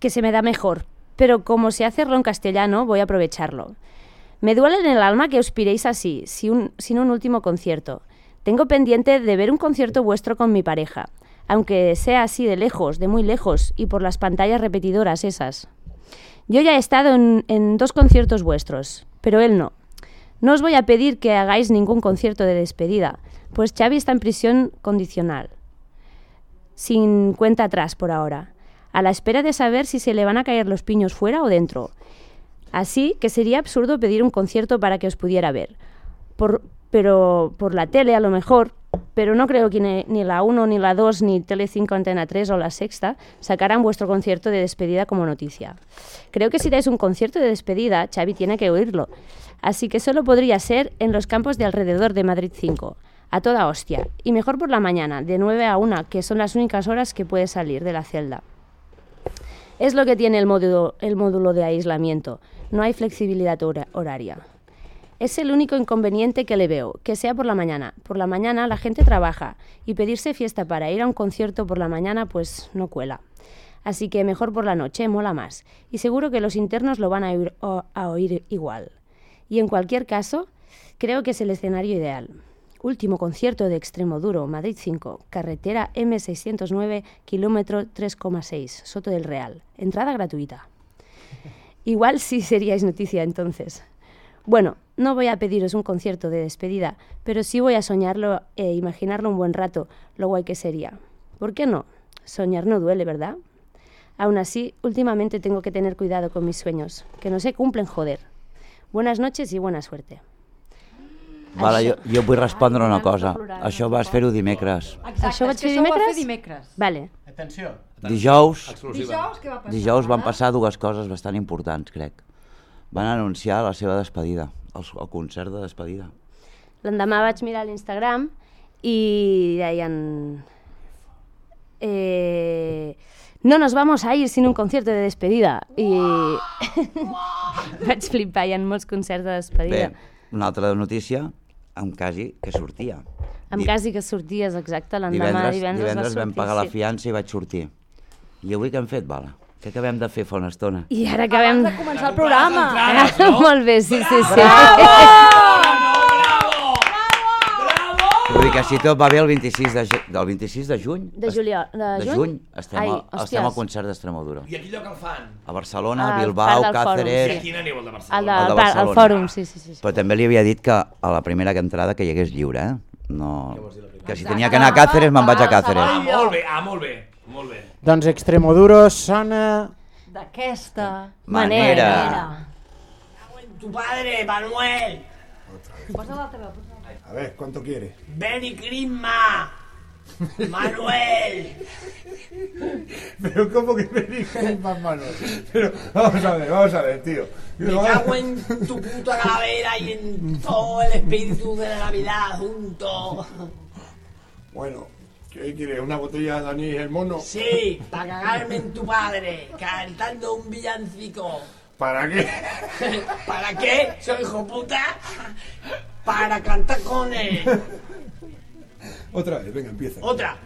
que se me da mejor, pero como se hacerlo en castellano voy a aprovecharlo. Me duele en el alma que os piréis así, sin un, sin un último concierto. Tengo pendiente de ver un concierto vuestro con mi pareja, aunque sea así de lejos, de muy lejos, y por las pantallas repetidoras esas. Yo ya he estado en, dos conciertos vuestros, pero él no. No os voy a pedir que hagáis ningún concierto de despedida, pues Xavi está en prisión condicional, sin cuenta atrás por ahora, a la espera de saber si se le van a caer los piños fuera o dentro. Así que sería absurdo pedir un concierto para que os pudiera ver. Por, pero por la tele a lo mejor, pero no creo que ni, la 1, ni la 2, ni Tele5 Antena 3 o la Sexta sacaran vuestro concierto de despedida como noticia. Creo que si dais un concierto de despedida, Xavi tiene que oírlo. Así que solo podría ser en los campos de alrededor de Madrid 5, a toda hostia, y mejor por la mañana, de 9 a 1, que son las únicas horas que puede salir de la celda. Es lo que tiene el módulo, el módulo de aislamiento. No hay flexibilidad hora- horaria. Es el único inconveniente que le veo, que sea por la mañana. Por la mañana la gente trabaja y pedirse fiesta para ir a un concierto por la mañana pues no cuela. Así que mejor por la noche, mola más. Y seguro que los internos lo van a oír, a oír igual. Y en cualquier caso, creo que es el escenario ideal. Último concierto de Extremo Duro, Madrid 5, carretera M609, kilómetro 3,6, Soto del Real. Entrada gratuita. Igual sí seríais noticia entonces. Bueno, no voy a pediros un concierto de despedida, pero sí voy a soñarlo e imaginarlo un buen rato, lo guay que sería. ¿Por qué no? Soñar no duele, ¿verdad? Aún así, últimamente tengo que tener cuidado con mis sueños, que no se cumplen, joder. Buenas noches i buena suerte. Vale, jo, jo vull respondre una cosa. Això vas fer-ho dimecres. Exacte, Això vaig fer això dimecres? fer dimecres. Vale. Atenció. Dijous, Dijous què va passar? dijous van passar dues coses bastant importants, crec. Van anunciar la seva despedida, el, el concert de despedida. L'endemà vaig mirar l'Instagram i deien... Eh, no nos vamos a ir sin un concierto de despedida. I vaig flipar, hi ha molts concerts de Bé, despedida. una altra notícia, amb quasi que sortia. Amb quasi que sorties, exacte, l'endemà divendres, divendres, divendres va vam pagar la fiança i vaig sortir. I avui què hem fet, Bala? Què acabem de fer fa una estona? I ara acabem... Abans de començar el programa. Molt bé, sí, sí, sí. Vull dir que si tot va bé el 26 de, ju- del 26 de juny, De juliol, de, de juny? juny estem, Ai, al, estem al concert d'Extremadura. I a quin lloc el fan? A Barcelona, Al Bilbao, del Fòrum, Càceres... I a quin aneu, el de Barcelona? El, de, El de el, par- el Barcelona. fòrum, sí, sí, sí. sí. Però també li havia dit que a la primera entrada que hi hagués lliure, eh? No... Que si tenia que anar a Càceres, me'n vaig a Ah, Càceres. molt bé, ah, molt bé, molt bé. Doncs Extremoduro sona... D'aquesta Manera. Tu padre, Manuel. Posa l'altra veu. A ver, ¿cuánto quiere? Ven y Crisma. Manuel. Pero ¿cómo que dices más Manuel? Pero vamos a ver, vamos a ver, tío. Me cago en tu puta calavera y en todo el espíritu de la Navidad junto. Bueno, ¿qué quieres? ¿Una botella de anís el mono? Sí, para cagarme en tu padre, cantando un villancico. ¿Para qué? ¿Para qué? Soy hijo puta. Para cantar con él. Otra vez, venga, empieza. Otra.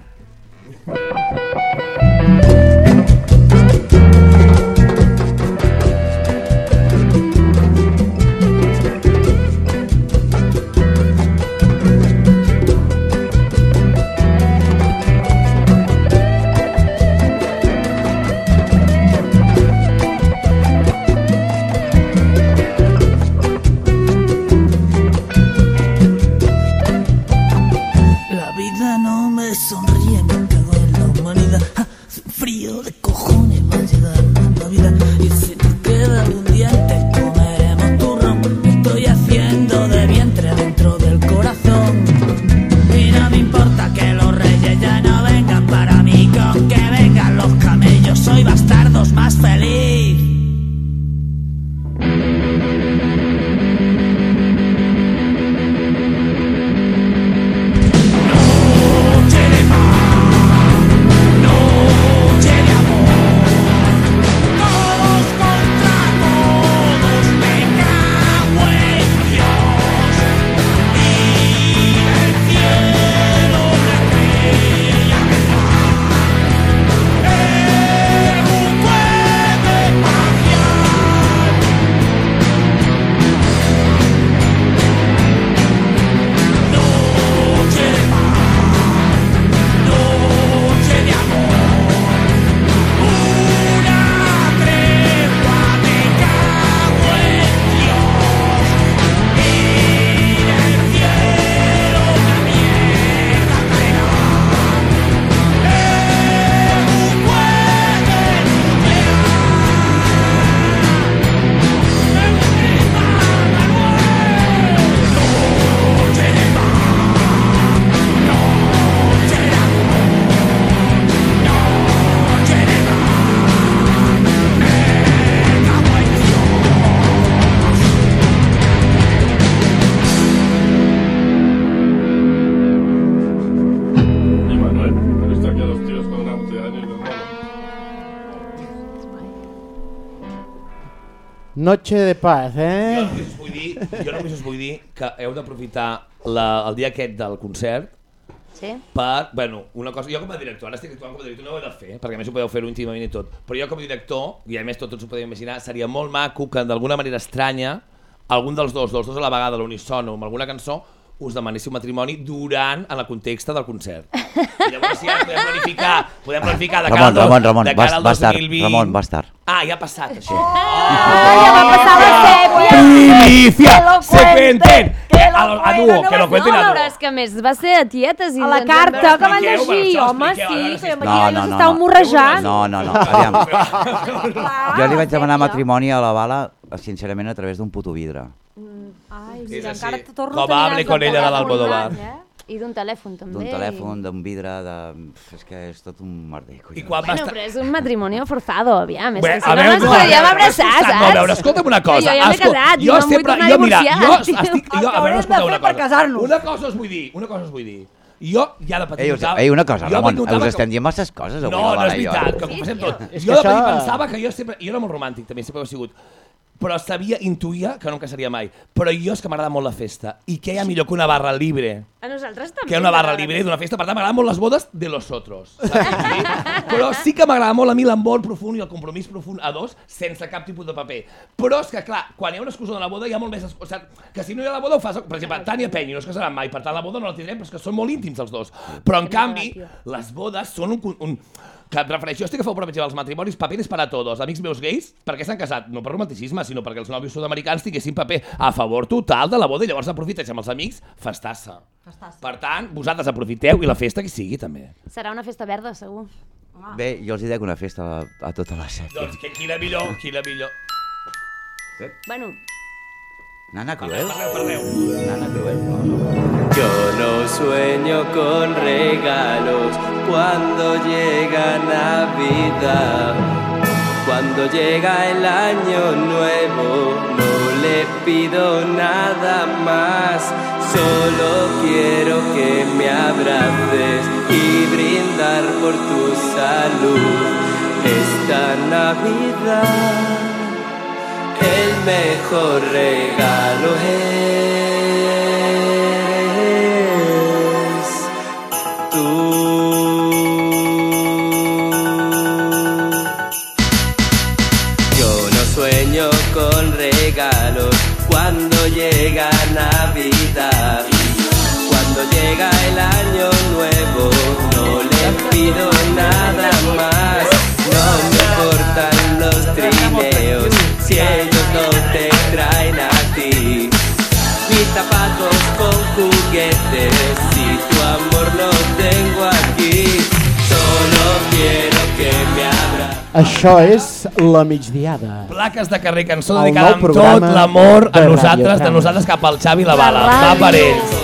Noche de paz, Jo eh? només us vull dir, jo només us vull dir que heu d'aprofitar la- el dia aquest del concert Sí? per, bueno, una cosa, jo com a director, ara estic actuant com a director, no ho he de fer, perquè a més ho podeu fer íntimament i tot, però jo com a director, i a més tot, tots ho podeu imaginar, seria molt maco que d'alguna manera estranya, algun dels dos, dels dos a la vegada, a l'unisson o amb alguna cançó, us demanéssiu matrimoni durant, en el context del concert. I llavors ja podem planificar, podem planificar de cara Ramon, al, dos- Ramon, Ramon, de va, cara al va estar, 2020. Ramon, va estar. Ah, ja ha passat, això. ja va passar la sèpia. Primicia, lo se cuente, cuenten. que A, a duo, que lo cuenten No, a no, duo. però és que més va ser a tietes i... A la carta que van llegir, home, sí, No, no, no, estaven no. morrejant. No, no, no, aviam. Jo li vaig demanar matrimoni a la bala, sincerament, a través d'un puto vidre. Ai, mira, així. encara te torno Com a tenir hable con ella de l'Almodóvar. Eh? I d'un telèfon, també. D'un telèfon, d'un vidre, de... És que és tot un merder, collons. I quan Bueno, estar... però és un matrimoni forzado, aviam. És Bé, que si a no veure, ens no, podríem veure, abraçar, saps? no, a veure, escolta'm una cosa. Jo ja m'he escol- casat jo no em vull sempre, tornar jo, mira, jo estic, jo, a veure, fer una per cosa. casar-nos. Una cosa us vull dir, una cosa us vull dir. Jo ja de petit Ei, us, ei, una cosa, Ramon, us que- estem dient masses coses avui. No, no Lara és veritat, que ho confessem tot. Jo de petit pensava que jo sempre... Jo era molt romàntic, també, sempre ho he sigut. Però sabia, intuïa que no em casaria mai. Però jo és que m'agrada molt la festa. I què hi ha millor que una barra libre? A nosaltres també. que una barra libre d'una festa, per tant m'agraden molt les bodes de los otros. Sí? Però sí que m'agrada molt a mi l'amor profund i el compromís profund a dos, sense cap tipus de paper. Però és que, clar, quan hi ha una excusa de la boda hi ha molt més... O sigui, que si no hi ha la boda ho fas... Per exemple, Tània Peny no es casaran mai, per tant la boda no la tindrem, però és que són molt íntims els dos. Però en canvi, les bodes són un... un que em refereixo, jo estic a favor, per exemple, dels matrimonis, papeles para todos. Amics meus gais, per què s'han casat? No per romanticisme, sinó perquè els nòvios sud-americans tinguessin paper a favor total de la boda i llavors aprofites amb els amics, festassa. Per tant, vosaltres aprofiteu i la festa que sigui, també. Serà una festa verda, segur. Bé, jo els hi dec una festa a, a tota la sèpia. Doncs que quina millor, quina millor. Bueno, Nana Cruel? Nana Cruel? No, no. Yo no sueño con regalos cuando llega Navidad. Cuando llega el año nuevo no le pido nada más, solo quiero que me abraces y brindar por tu salud esta Navidad. El mejor regalo es Això és La Migdiada. Plaques de carrer, cançó El dedicada amb tot l'amor a nosaltres, de nosaltres cap al Xavi la Bala. La Va per ells.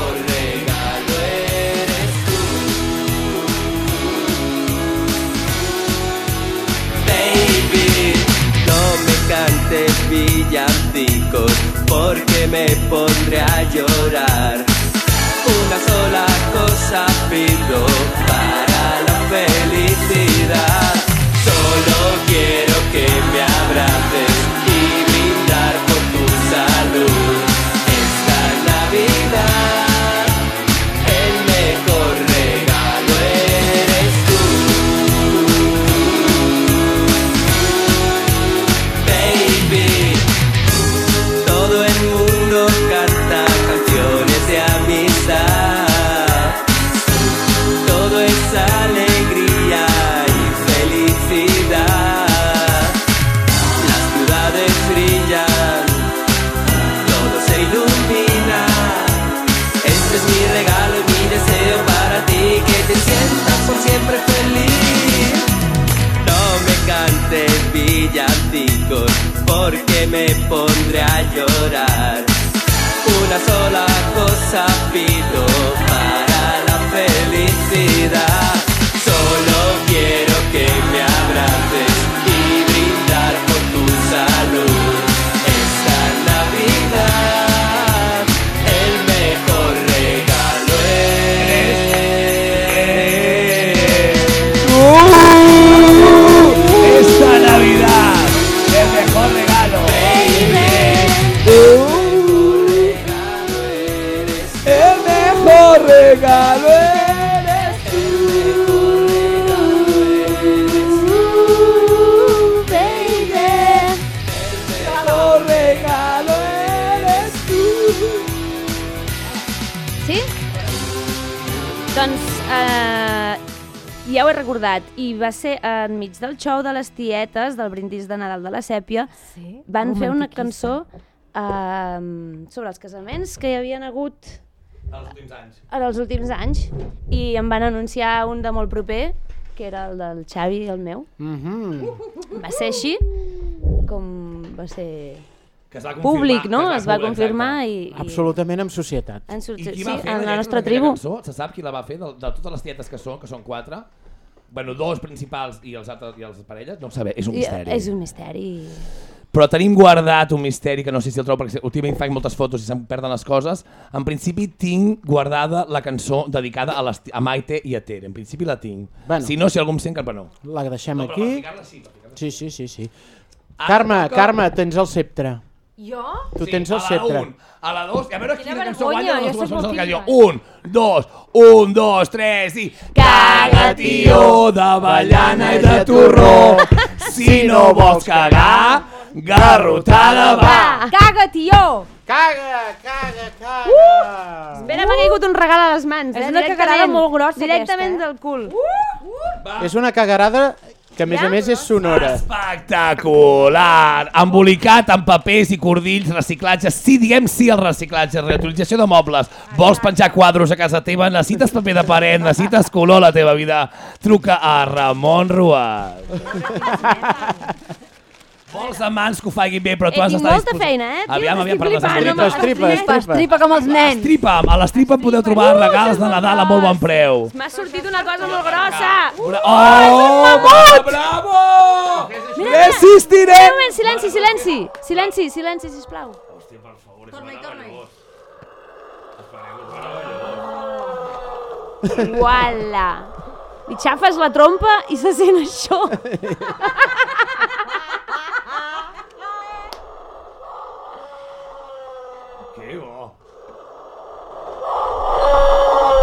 Villancicos porque me pondré a llorar. Una sola cosa pido porque me pondré a llorar. Una sola cosa Sí? Doncs eh, ja ho he recordat, i va ser enmig del show de les tietes, del brindis de Nadal de la Sèpia, Sí? van fer una cançó eh, sobre els casaments que hi havien hagut Els últims anys. en els últims anys, i em van anunciar un de molt proper, que era el del Xavi i el meu. Mhm. Va ser així, com va ser Que es va confirmar, públic, no? que Es va confirmar i, i Absolutament en societat. en I sortir, qui sí, va fer en la nostra tribu. Cançó? Se sap qui la va fer? De, de totes les tietes que són, que són quatre, bueno, dos principals i els altres i els parelles, no ho sabem, és un I- misteri. És un misteri. Però tenim guardat un misteri que no sé si el trobo, perquè últimament faig moltes fotos i se'm perden les coses. En principi tinc guardada la cançó dedicada a, les, a Maite i a Tere. En principi la tinc. Bueno. Si no, si algú em sent, que no. La deixem No, aquí. sí, Sí, sí, sí. Ara Carme, Carme, tens el ceptre. Jo? Tu tens el a la ceptre. un, a la dos, i a veure Quina quina cançó guanya de les dues cançons que jo. Un, dos, un, dos, tres i... Caga, tio, d'avellana i de torró. Si no vols cagar, garrotada va. Caga, tio! Caga, caga, caga! Uh! Espera, m'ha caigut un regal a les mans. És eh? una Directament- cagarada molt grossa, Directament aquesta, eh? del cul. És una cagarada que a més a més és sonora. Espectacular! Embolicat amb papers i cordills, reciclatge. Sí, diguem sí al reciclatge, reutilització de mobles. Vols penjar quadros a casa teva? Necessites paper de paret? Necessites color a la teva vida? Truca a Ramon Ruas. Molts amants que ho facin bé, però tu Eh, has tinc d'estar molta feina, eh, Aviam, aviam, per desenvolupar. Estripa, estripa, estripa. Estripa com els nens. Estripa, a l'Estripa podeu trobar regals de Nadal a molt bon preu. M'ha sortit una cosa molt grossa. Oh, bravo, bravo! Mira, Resistiré! Un moment, silenci, silenci. Silenci, silenci, sisplau. Uala! Li xafes la trompa i se sent això. Que bo.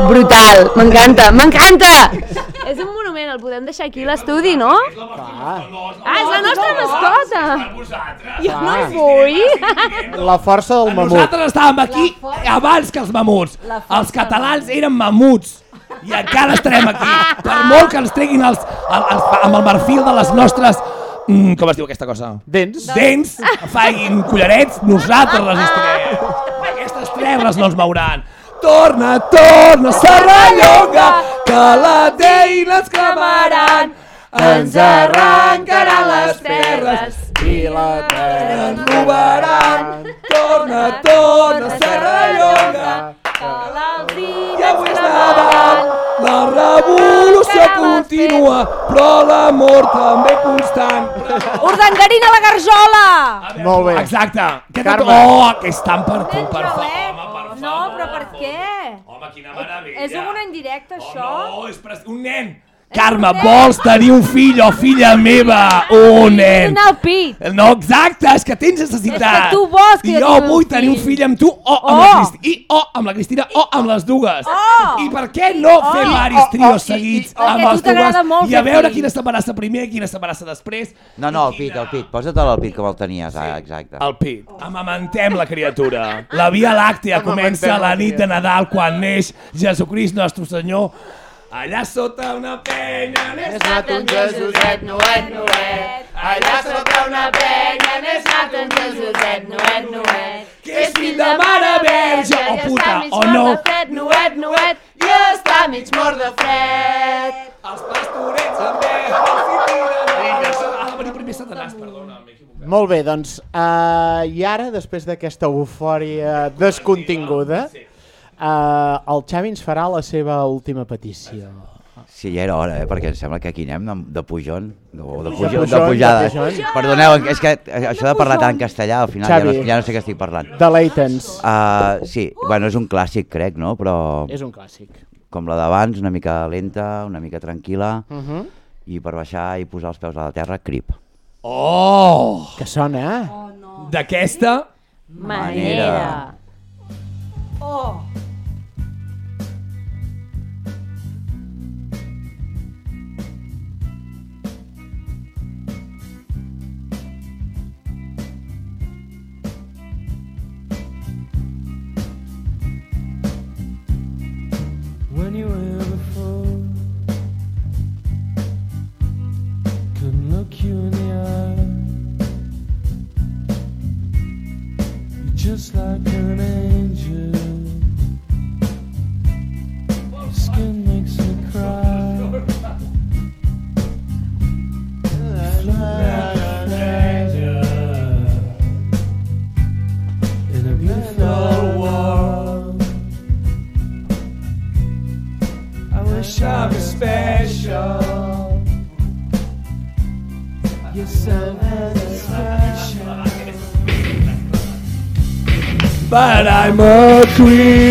Brutal, m'encanta, m'encanta! És un monument, el podem deixar aquí a l'estudi, no? Ah, és la nostra mascota! Jo no hi vull! La força del mamut. Nosaltres estàvem aquí abans que els mamuts. Els catalans eren mamuts. I encara estarem aquí. Per molt que ens treguin els, el, els, amb el marfil de les nostres... Mm, com es diu aquesta cosa? Dents. Dents, facin collarets, nosaltres resistirem. Aquestes terres no ens mouran. Torna, torna, Serrallonga, que la teina ens cremaran. Ens arrancaran les terres i la terra ens robaran. Torna, torna, Serrallonga, i avui és Nadal. La revolució continua, però l'amor també constant. Urdangarina la garjola! Molt bé. Exacte. Carme. Oh, que estan per tu, per favor. No, però per què? Home, quina meravella. És una indirecta, això? No, és pres... un nen. Carme, vols tenir un fill o filla meva? Un nen. El pit. No, exacte, és que tens necessitat. És que tu vols que I jo un vull tenir un fill. amb tu o amb Oh. la Cristina. I o amb la Cristina o amb les dues. Oh. I per què no Oh. fer I- varis oh, oh, trios i- seguits i- oh. amb Perquè a els tu t'agrada molt dues i a veure quina s'embarassa primer i quina s'embarassa després? No, no, el pit, el pit. Posa-te'l al pit com el tenies, ah, exacte. El pit. Amamentem la criatura. La Via Làctea comença la nit de Nadal quan neix Jesucrist nostre Senyor. Allà sota una penya n'és nat un Jesuset nuet, nuet. Allà sota una penya n'és nat un Jesuset, nuet, nuet. Que és fill de mare verge, o puta, o no. Fred, nuet, nuet, i està mig mort de fred. Els pastorets amb veu, Ha de venir primer Satanàs, perdona. m'he equivocat. Molt bé, doncs, uh, i ara, després d'aquesta eufòria descontinguda, uh, el Xavi ens farà la seva última petició. Sí, ja era hora, eh? perquè em sembla que aquí anem de, de pujon, de, de, De pujo, de pujon, pujada. de pujon. Perdoneu, és que això de parlar tant castellà, al final ja no, Xavi. ja no sé què estic parlant. Deleita'ns. Uh, sí, bueno, és un clàssic, crec, no? Però És un clàssic. com la d'abans, una mica lenta, una mica tranquil·la, Mhm. i per baixar i posar els peus a la terra, crip. Oh! Que sona, eh? D'aquesta Manera. Oh! Queen.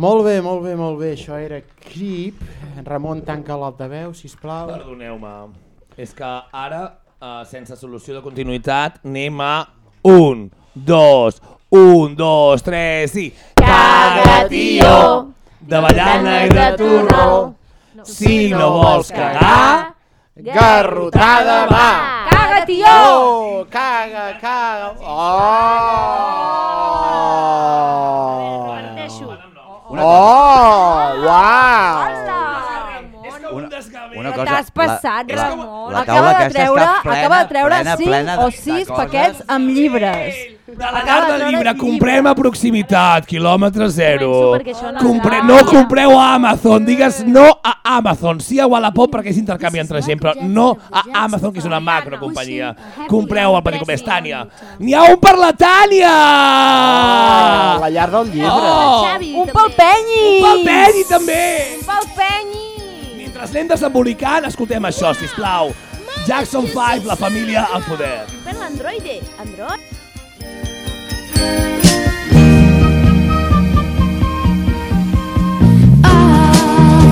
Molt bé, molt bé, molt bé. Això era Creep. Ramon, tanca l'altaveu, sisplau. Perdoneu-me. És que ara, uh, sense solució de continuïtat, anem a un, dos, un, dos, tres i... Caga, tio! D'avellana i de torró. Si no vols cagar, garrotada va! Caga, tio! Oh, caga, caga! Oh! Oh, uau! Una cosa, T'has passat, la, la, Ramon. la acaba taula de treure, plena, acaba de treure plena, 5 plena de- o de 6 coses. paquets amb llibres. De la llar del llibre, comprem a proximitat, quilòmetre zero. No Compre, no compreu a Amazon, digues no a Amazon, sí a Wallapop perquè és intercanvi entre gent, però no a Amazon, que és una macrocompanyia. Compreu al Petit Comerç Tània. N'hi ha un per la Tània! la llar del llibre. Oh! Un pel Penyi! Un pel Penyi, també! Un pel Penyi! Mentre anem desembolicant, escoltem això, sisplau. Jackson 5, la família al poder. Per l'androide. Android?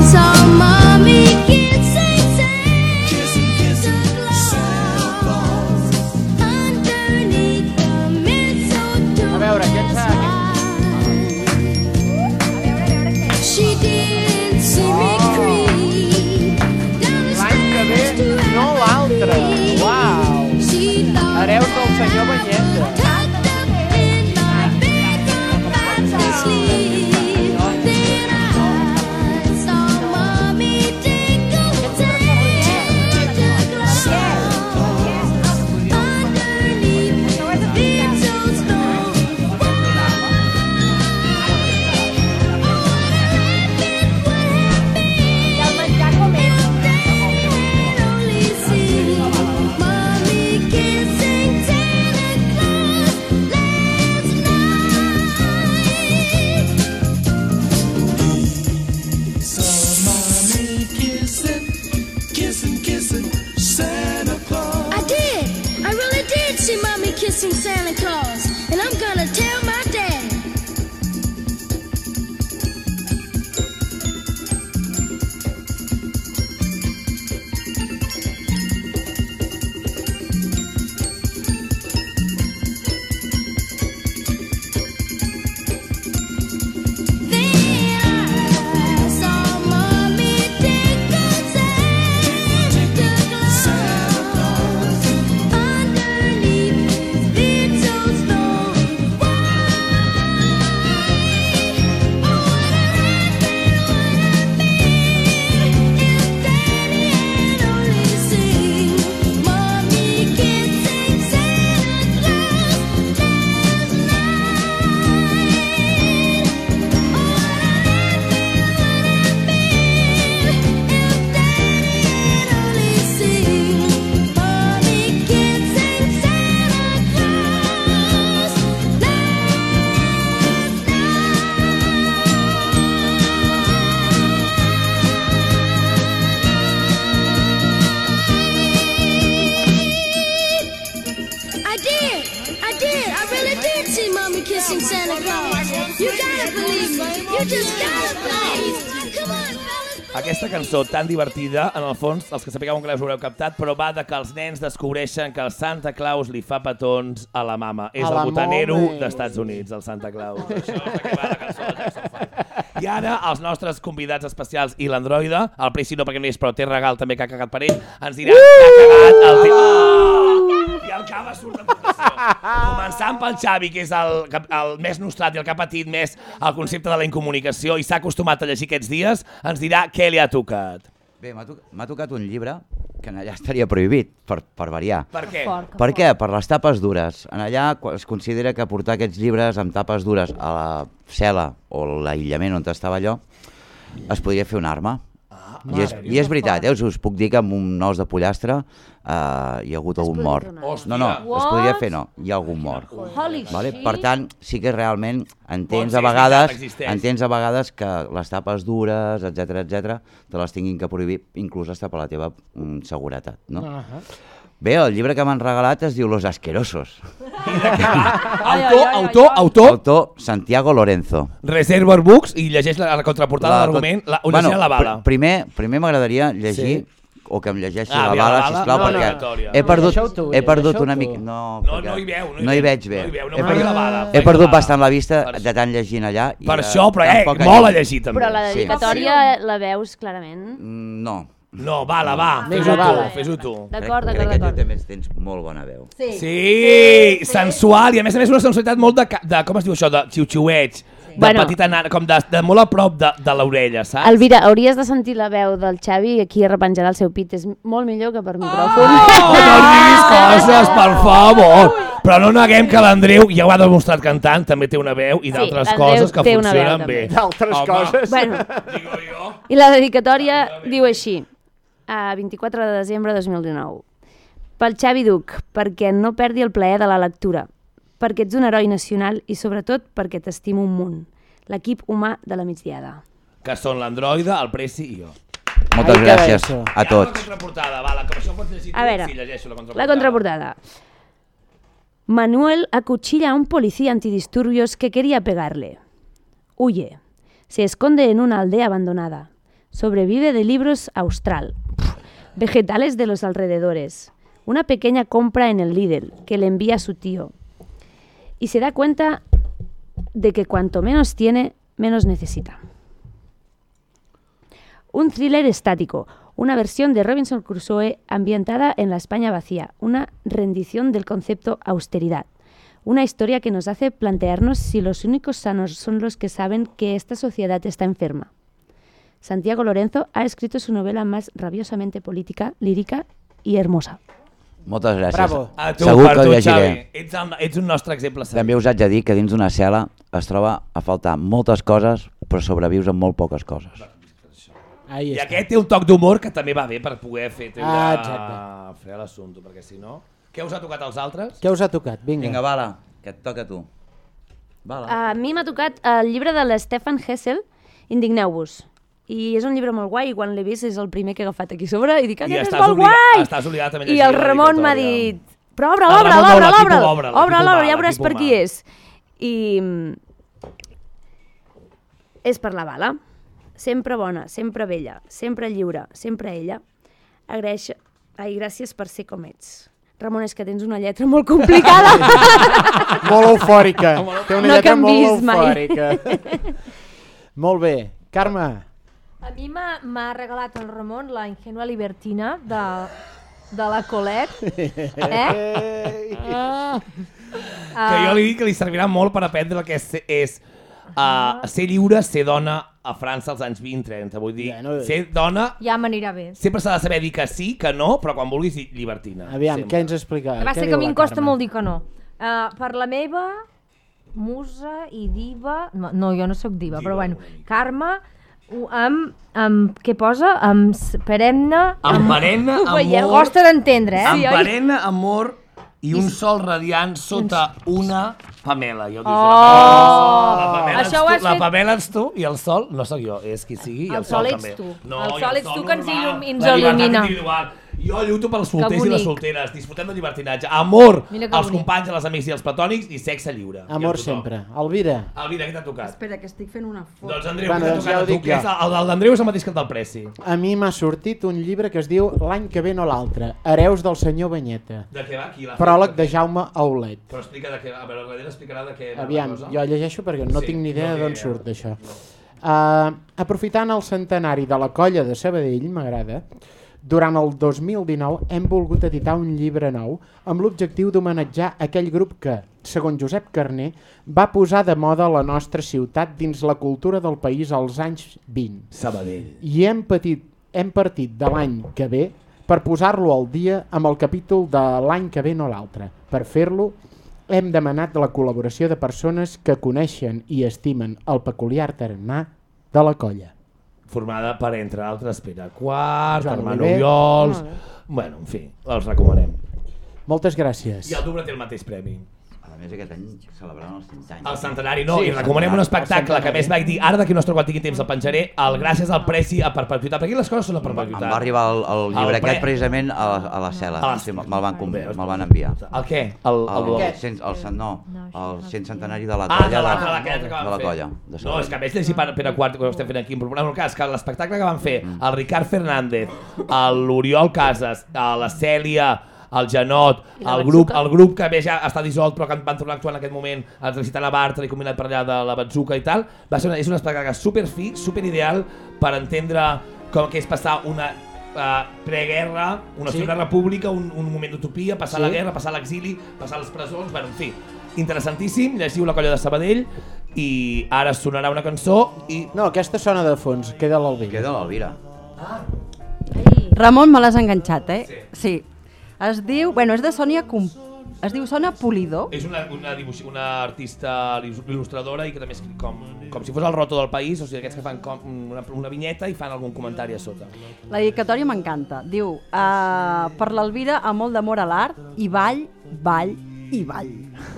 saw mommy kissing sincerely Aquesta cançó tan divertida, en el fons, els que sapigueu que l'heu haureu captat, però va de que els nens descobreixen que el Santa Claus li fa petons a la mama. És A el botanero d'Estats Units, el Santa Claus. Això és el que va la cançó de Jackson 5. I ara, els nostres convidats especials i l'androide, el Preci no perquè no és, però té regal també que ha cagat per ell, ens diran que ha cagat el tema. I el cava surt de Començant pel Xavi, que és el, el més nostrat i el que ha patit més el concepte de la incomunicació i s'ha acostumat a llegir aquests dies, ens dirà què li ha tocat. Bé, m'ha to m'ha tocat un llibre que en allà estaria prohibit, per, per variar. Per què? Fort, Per què? Per les tapes dures. En allà es considera que portar aquests llibres amb tapes dures a la cel·la o l'aïllament on estava allò es podria fer una arma. I és, I és veritat, eh? us, us puc dir que amb un os de pollastre eh, hi ha hagut algun mort. Hòstia. No, no, es What? podria fer, no, hi ha algun mort. Holy Vale? shit. Per tant, sí que realment entens Bon, a vegades existeix. entens a vegades que les tapes dures, etc etc, te les tinguin que prohibir inclús hasta per la teva mm, seguretat. No? Ahà. Bé, el llibre que m'han regalat es diu Los Asquerosos. Autor, autor, autor, Autor Santiago Lorenzo. Reservoir Books i llegeix la, la contraportada de l'argument, la, llegeix a la bala. pr primer, primer m'agradaria llegir o que em llegeixi Ah, la bala, bala, sisplau, no, no, perquè he No, perdut, deixeu tu, he perdut una mica... No, No, no hi veu, no hi no hi veig bé. no hi veu, no he perdut, la bala, he perdut bastant la vista de tant llegint allà. i, Per eh, això, però, eh, molt a llegir, també. Però la Sí. dedicatòria la veus clarament? Mm, No. No, bala, va, Vinga, fes-ho tu, fes-ho tu. D'acord, Crec d'acord, que tu d'acord. també tens molt bona veu. Sí. Sí, sensual, i a més a més una sensualitat molt de, ca- de com es diu això, de xiu-xiueig, de Bueno. petita nana, com de, de molt a prop de, de l'orella, saps? Elvira, hauries de sentir la veu del Xavi aquí arrepenjarà el seu pit. És molt millor que per micròfon. Oh, no diguis coses, per favor. Però no neguem que l'Andreu ja ho ha demostrat cantant, també té una veu i Sí, d'altres l'Andreu coses que té una veu, funcionen també. bé. D'altres Home, coses. Bueno, i la dedicatòria diu així, a 24 de desembre de 2019. Pel Xavi Duc, perquè no perdi el plaer de la lectura, perquè ets un heroi nacional i sobretot perquè t'estimo un munt, l'equip humà de la migdiada. Que són l'androide, el Preci i jo. Moltes Ai, gràcies a Hi ha una tots. contraportada, va, la que això pots llegir tu? A veure, sí, llegeixo la contraportada. La contraportada. Manuel acuchilla a un policía antidisturbios que quería pegarle. Huye. Se esconde en una aldea abandonada. Sobrevive de libros austral. Vegetales de los alrededores. Una pequeña compra en el Lidl que le envía su tío. Y se da cuenta de que cuanto menos tiene, menos necesita. Un thriller estático, una versión de Robinson Crusoe ambientada en la España vacía, una rendición del concepto austeridad. Una historia que nos hace plantearnos si los únicos sanos son los que saben que esta sociedad está enferma. Santiago Lorenzo ha escrito su novela más rabiosamente política, lírica y hermosa. Moltes gràcies. Bravo. A tu, Segur per que tu, ho llegiré. Xavi. Ets, el, ets un nostre exemple. a També us haig de dir que dins d'una cel·la es troba a faltar moltes coses, però sobrevius amb molt poques coses. Ahí I està. aquest té un toc d'humor que també va bé per poder fer Ah, exacte. fer l'assumpte, perquè si no... Què us ha tocat als altres? Què us ha tocat? Vinga. Vinga, Bala, que et toca a tu. Bala. A mi m'ha tocat el llibre de l'Stefan Hessel, Indigneu-vos. I és un llibre molt guai, i quan l'he vist és el primer que he agafat aquí sobre i dic, I aquest és molt guai! estàs obligat també a I el Ramon m'ha dit, però obre, obre, obre, obre, obre, obre, obre, ja veuràs per qui és. I mm, és per la bala. Sempre bona, sempre vella, sempre lliure, sempre ella. Agraeix... Ai, gràcies per ser com ets. Ramon, és que tens una lletra molt complicada. molt eufòrica. Té una No lletra molt eufòrica. molt bé. Carme, A mi m'ha regalat el Ramon la ingenua libertina de, de la Colette. Eh? Ah. Que jo li dic que li servirà molt per aprendre el que és, és uh, ser lliure, ser dona a França als anys 20-30. Vull dir, no- ser dona Ja m'anirà bé. sempre s'ha de saber dir que sí, que no, però quan vulguis dir llibertina. aviam, sempre. què ens explica? Va ser que a mi em costa Carme? molt dir que no. Uh, per la meva musa i diva... No, no jo no sóc diva, però bueno. Carme, amb, amb, què posa? Amb perenne... Amb perenne Ho veieu? amor. Costa d'entendre, eh? Amb perenne amor i un sol radiant sota una Pamela. Jo dic, Oh! la Pamela, ets tu, la fet- Pamela ets tu i el sol no sóc jo, és qui sigui i el, El sol ets també. tu. No, El sol ets tu que ens il·lumi- ens il·lumina. Jo lluito pels solters i les solteres, disfrutem de llibertinatge, amor als companys, als amics i als platònics i sexe lliure. Amor sempre. Elvira. Elvira, què t'ha tocat? Espera, que estic fent una foto. Doncs Andreu, Bueno, què t'ha doncs tocat ja a el el d'Andreu és el mateix que el del Preci. A mi m'ha sortit un llibre que es diu L'any que ve no l'altre, Hereus del senyor Banyeta. De què va? Qui l'ha fet? Pròleg de Jaume Aulet. Però explica de què va. A veure, darrere explicarà de què va Aviam, jo llegeixo perquè no Sí, tinc ni idea no d'on surt això. Uh, aprofitant el centenari de la colla de Sabadell, m'agrada, Durant el 2019 hem volgut editar un llibre nou amb l'objectiu d'homenatjar aquell grup que, segons Josep Carné, va posar de moda la nostra ciutat dins la cultura del país als anys 20. Sabadell. I hem, patit, hem partit de l'any que ve per posar-lo al dia amb el capítol de l'any que ve no l'altre. Per fer-lo, hem demanat la col·laboració de persones que coneixen i estimen el peculiar tarannà de la colla. Formada per, entre altres, Pere Quart, Joan Armand. Obiols... Molt bé. Bueno, en fi, els recomanem. Moltes gràcies. I el Dobre té el mateix premi. A més, aquest any celebrant els 100 anys. El centenari, no, Sí, i recomanem un el espectacle que a més vaig dir, ara d'aquí no nostre quan tingui temps el penjaré, el gràcies al preci a perpetuïtat, perquè aquí les coses són a Em perpetuïtat. va arribar el, el llibre El pre- aquest precisament a la, a la cel·la. A la- Sí, me'l van, com- me'l van enviar. El què? El, el, el- el, cent, el, cent- no, el cent centenari de la Ah, colla. de l'altre, de, de, que de la fer. colla. De no, és que a més llegir per Pere Quart, que estem fent aquí, en programa, el cas, que l'espectacle que van fer el Ricard Fernández, l'Oriol Casas, a la Cèlia, el la el grup, el grup que bé ja està dissolt però que van tornar a actuar en aquest moment, el recitant a Bartra i combinat per allà de la Batzuca i tal, va ser una, és un espectacle superfi, superideal per entendre com que és passar una uh, preguerra, una Sí. república, un, un moment d'utopia, passar Sí. la guerra, passar l'exili, passar les presons, bueno, en fi, interessantíssim, llegiu la colla de Sabadell i ara sonarà una cançó i... No, aquesta sona de fons, queda l'Alvira. Queda l'Alvira. Ramon, me l'has enganxat, eh? Sí. sí. Es diu, bueno, és de Sònia Com... Es diu Sònia Polidor. És una, una, dibuix, una artista il·lustradora i que també escriu com, com si fos el roto del país, o sigui, aquests que fan com una, una vinyeta i fan algun comentari a sota. La dedicatòria m'encanta. Diu, uh, per l'Alvira, amb molt d'amor a l'art, i ball, ball i ball.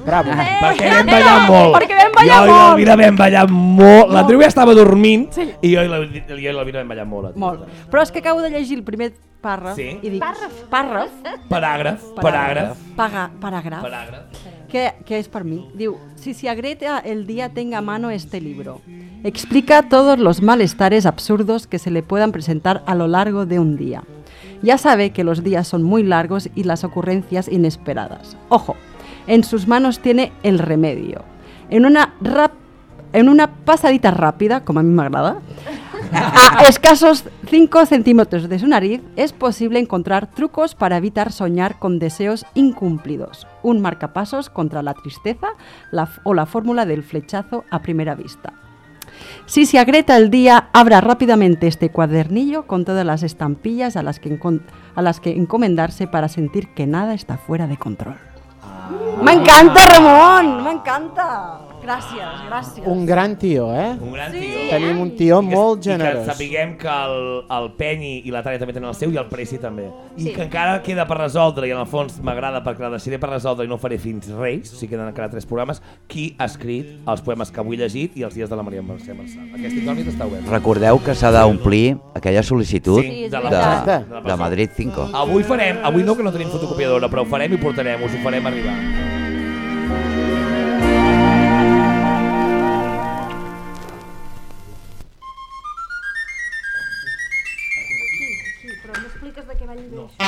Bravo. Eh, perquè vam ballar molt. perquè vam ballar jo i molt. l'Elvira vam ballar molt. L'Andreu ja estava dormint sí. i jo i l'Elvira jo i vam ballar molt. Molt. Però és que acabo de llegir el primer pàrraf Sí. i dic... Pàrraf. Pàrraf. Paràgraf, paràgraf. Paga, paràgraf. Paràgraf. Que, que es para mí. Digo, si se agrieta el día tenga a mano este libro. Explica todos los malestares absurdos que se le puedan presentar a lo largo de un día. Ya sabe que los días son muy largos y las ocurrencias inesperadas. Ojo, en sus manos tiene el remedio. En una, rap- en una pasadita rápida, como a mí me agrada, a escasos 5 centímetros de su nariz es posible encontrar trucos para evitar soñar con deseos incumplidos, un marcapasos contra la tristeza la o la fórmula del flechazo a primera vista. Si se agrieta el día, abra rápidamente este cuadernillo con todas las estampillas a las que, a las que encomendarse para sentir que nada está fuera de control. ¡Me encanta, Ramon! ¡Me encanta! Gràcies, gràcies. Un gran tio, eh? Un gran Sí. tio. Tenim un tio I que- molt I que generós. sapiguem que el, el Penny i la Tània també tenen el seu i el Preci també. I Sí. que encara queda per resoldre, i en el fons m'agrada perquè la deixaré per resoldre i no faré fins Reis, o sigui queden encara tres programes, qui ha escrit els poemes que avui he llegit i els dies de la Maria Mercè Marçal. Aquesta incògnita està oberta. Recordeu que s'ha d'omplir aquella sol·licitud Sí, de, veritat. de, Exacte. de Madrid 5. Avui farem, avui no que no tenim fotocopiadora, però ho farem i portarem, us ho farem arribar. A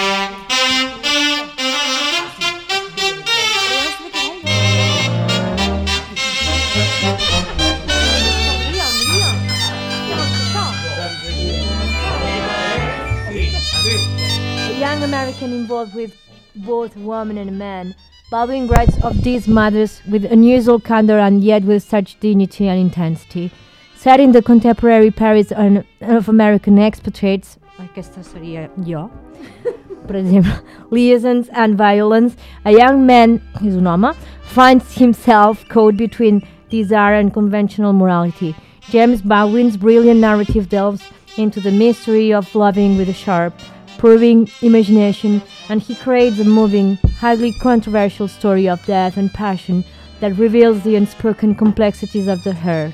young American involved with both a woman and man, Baldwin writes of these mothers with unusual candor and yet with such dignity and intensity. Set in the contemporary Paris of American expatriates, aquesta seria jo, per exemple, liaisons and violence, a young man, és un home, finds himself caught between desire and conventional morality. James Baldwin's brilliant narrative delves into the mystery of loving with a sharp, proving imagination, and he creates a moving, highly controversial story of death and passion that reveals the unspoken complexities of the heart.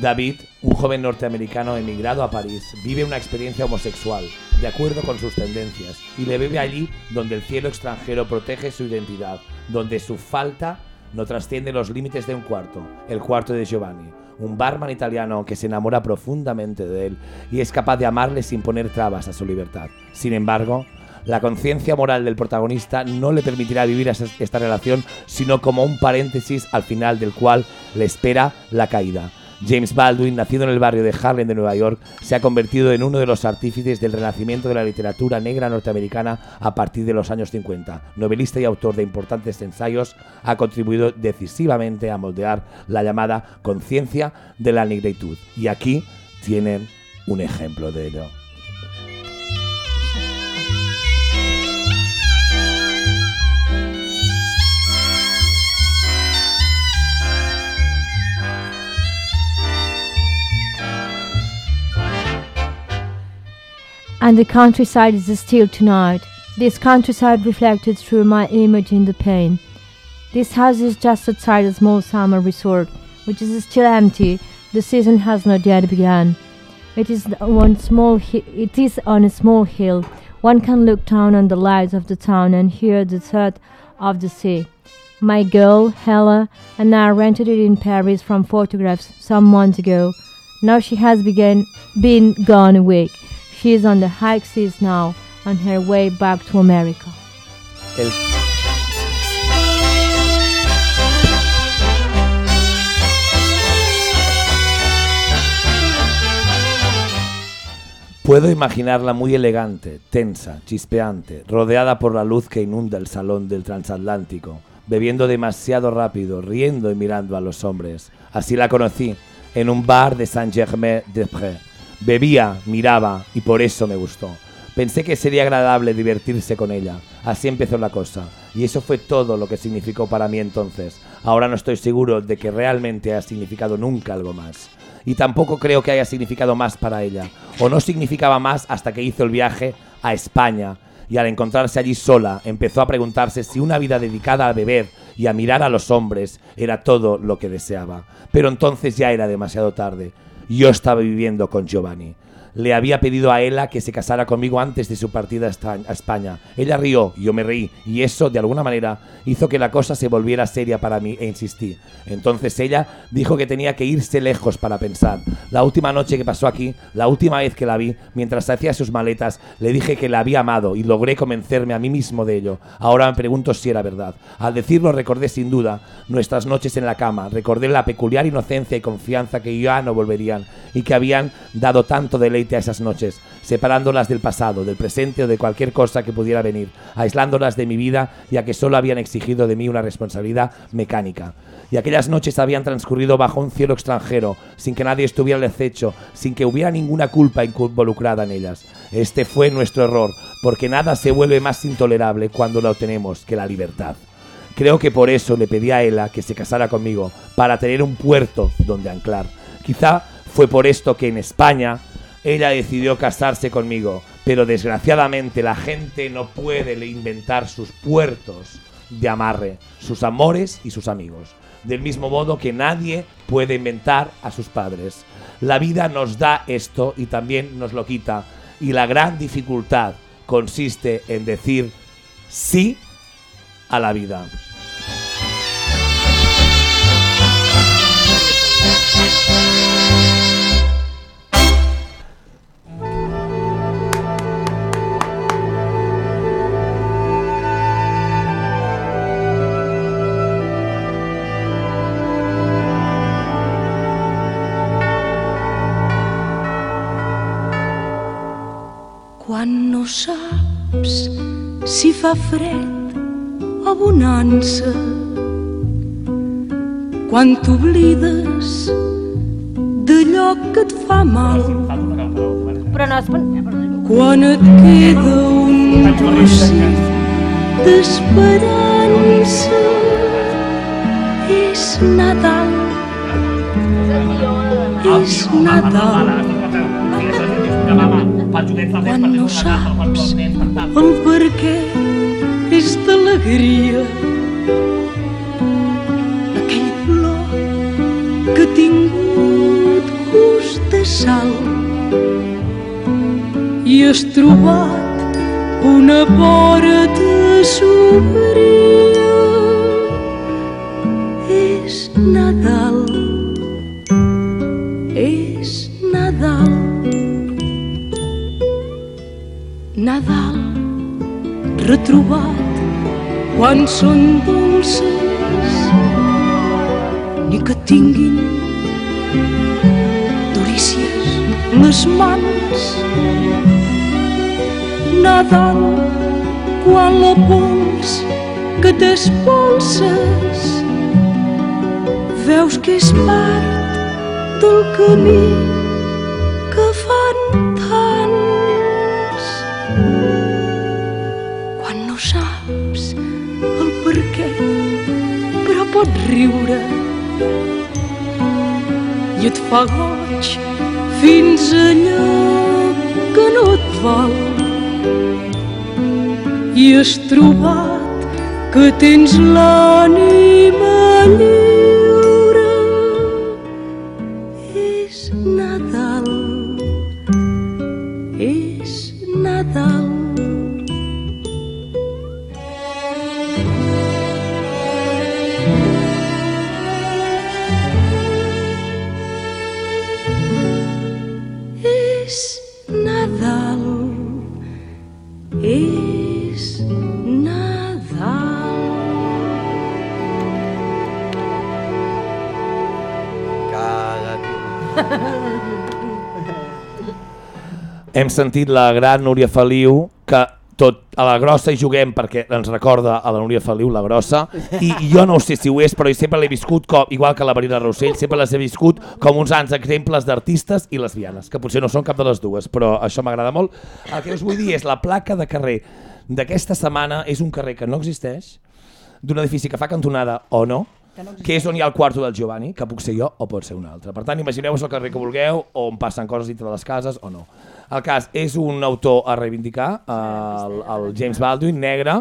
David, un joven norteamericano emigrado a París, vive una experiencia homosexual, de acuerdo con sus tendencias, y le vive allí donde el cielo extranjero protege su identidad, donde su falta no trasciende los límites de un cuarto, el cuarto de Giovanni, un barman italiano que se enamora profundamente de él y es capaz de amarle sin poner trabas a su libertad. Sin embargo, la conciencia moral del protagonista no le permitirá vivir esta relación, sino como un paréntesis al final del cual le espera la caída. James Baldwin, nacido en el barrio de Harlem de Nueva York, se ha convertido en uno de los artífices del renacimiento de la literatura negra norteamericana a partir de los años 50. Novelista y autor de importantes ensayos, ha contribuido decisivamente a moldear la llamada conciencia de la negritud. Y aquí tienen un ejemplo de ello. And the countryside is still tonight. This countryside reflected through my image in the pane. This house is just outside a small summer resort, which is still empty. The season has not yet begun. It is on small. Hi- it is on a small hill. One can look down on the lights of the town and hear the thud of the sea. My girl, Hella, and I rented it in Paris from photographs some months ago. Now she has been gone a week. She is on the high seas now, on her way back to America. El- Puedo imaginarla muy elegante, tensa, chispeante, rodeada por la luz que inunda el salón del transatlántico, bebiendo demasiado rápido, riendo y mirando a los hombres. Así la conocí, en un bar de Saint-Germain-des-Prés. Bebía, miraba y por eso me gustó. Pensé que sería agradable divertirse con ella. Así empezó la cosa. Y eso fue todo lo que significó para mí entonces. Ahora no estoy seguro de que realmente haya significado nunca algo más. Y tampoco creo que haya significado más para ella. O no significaba más hasta que hizo el viaje a España. Y al encontrarse allí sola, empezó a preguntarse si una vida dedicada a beber y a mirar a los hombres era todo lo que deseaba. Pero entonces ya era demasiado tarde. Yo estaba viviendo con Giovanni. Le había pedido a Ella que se casara conmigo antes de su partida a España. Ella rió, yo me reí, y eso, de alguna manera, hizo que la cosa se volviera seria para mí e insistí. Entonces ella dijo que tenía que irse lejos para pensar. La última noche que pasó aquí, la última vez que la vi, mientras hacía sus maletas, le dije que la había amado y logré convencerme a mí mismo de ello. Ahora me pregunto si era verdad. Al decirlo recordé sin duda nuestras noches en la cama, recordé la peculiar inocencia y confianza que ya no volverían y que habían dado tanto deleite a esas noches, separándolas del pasado, del presente o de cualquier cosa que pudiera venir, aislándolas de mi vida ya que solo habían exigido de mí una responsabilidad mecánica. Y aquellas noches habían transcurrido bajo un cielo extranjero, sin que nadie estuviera al acecho, sin que hubiera ninguna culpa involucrada en ellas. Este fue nuestro error, porque nada se vuelve más intolerable cuando lo tenemos que la libertad. Creo que por eso le pedí a Ella que se casara conmigo, para tener un puerto donde anclar. Quizá fue por esto que en España ella decidió casarse conmigo, pero desgraciadamente la gente no puede inventar sus puertos de amarre, sus amores y sus amigos. Del mismo modo que nadie puede inventar a sus padres. La vida nos da esto y también nos lo quita. Y la gran dificultad consiste en decir sí a la vida. Si fa fred o bonança, quan t'oblides d'allò que et fa mal, Però no es... quan et queda un trossit d'esperança, és Nadal, és Nadal. Quan no saps on per què és d'alegria aquell plor que ha tingut gust de sal i has trobat una porta s'obria és retrobat quan són dolces ni que tinguin les mans. Nadal, quan la pols que t'espolses veus que és part del camí què, però pots riure i et fa goig fins allò que no et val. I has trobat que tens l'ànima lliure. Sentit la gran Núria Feliu, que tot a la grossa hi juguem perquè ens recorda a la Núria Feliu, la grossa, i jo no sé si ho és, però sempre l'he viscut, com, igual que la Marina Rossell, sempre les he viscut com uns sants exemples d'artistes i lesbianes, que potser no són cap de les dues, però això m'agrada molt. El que us vull dir és la placa de carrer d'aquesta setmana és un carrer que no existeix, d'un edifici que fa cantonada o no, que és on hi ha el quarto del Giovanni, que puc ser jo o pot ser un altre. Per tant, imagineu-vos el carrer que vulgueu, on passen coses dintre de les cases o no. El cas és un autor a reivindicar, el, el James Baldwin, negre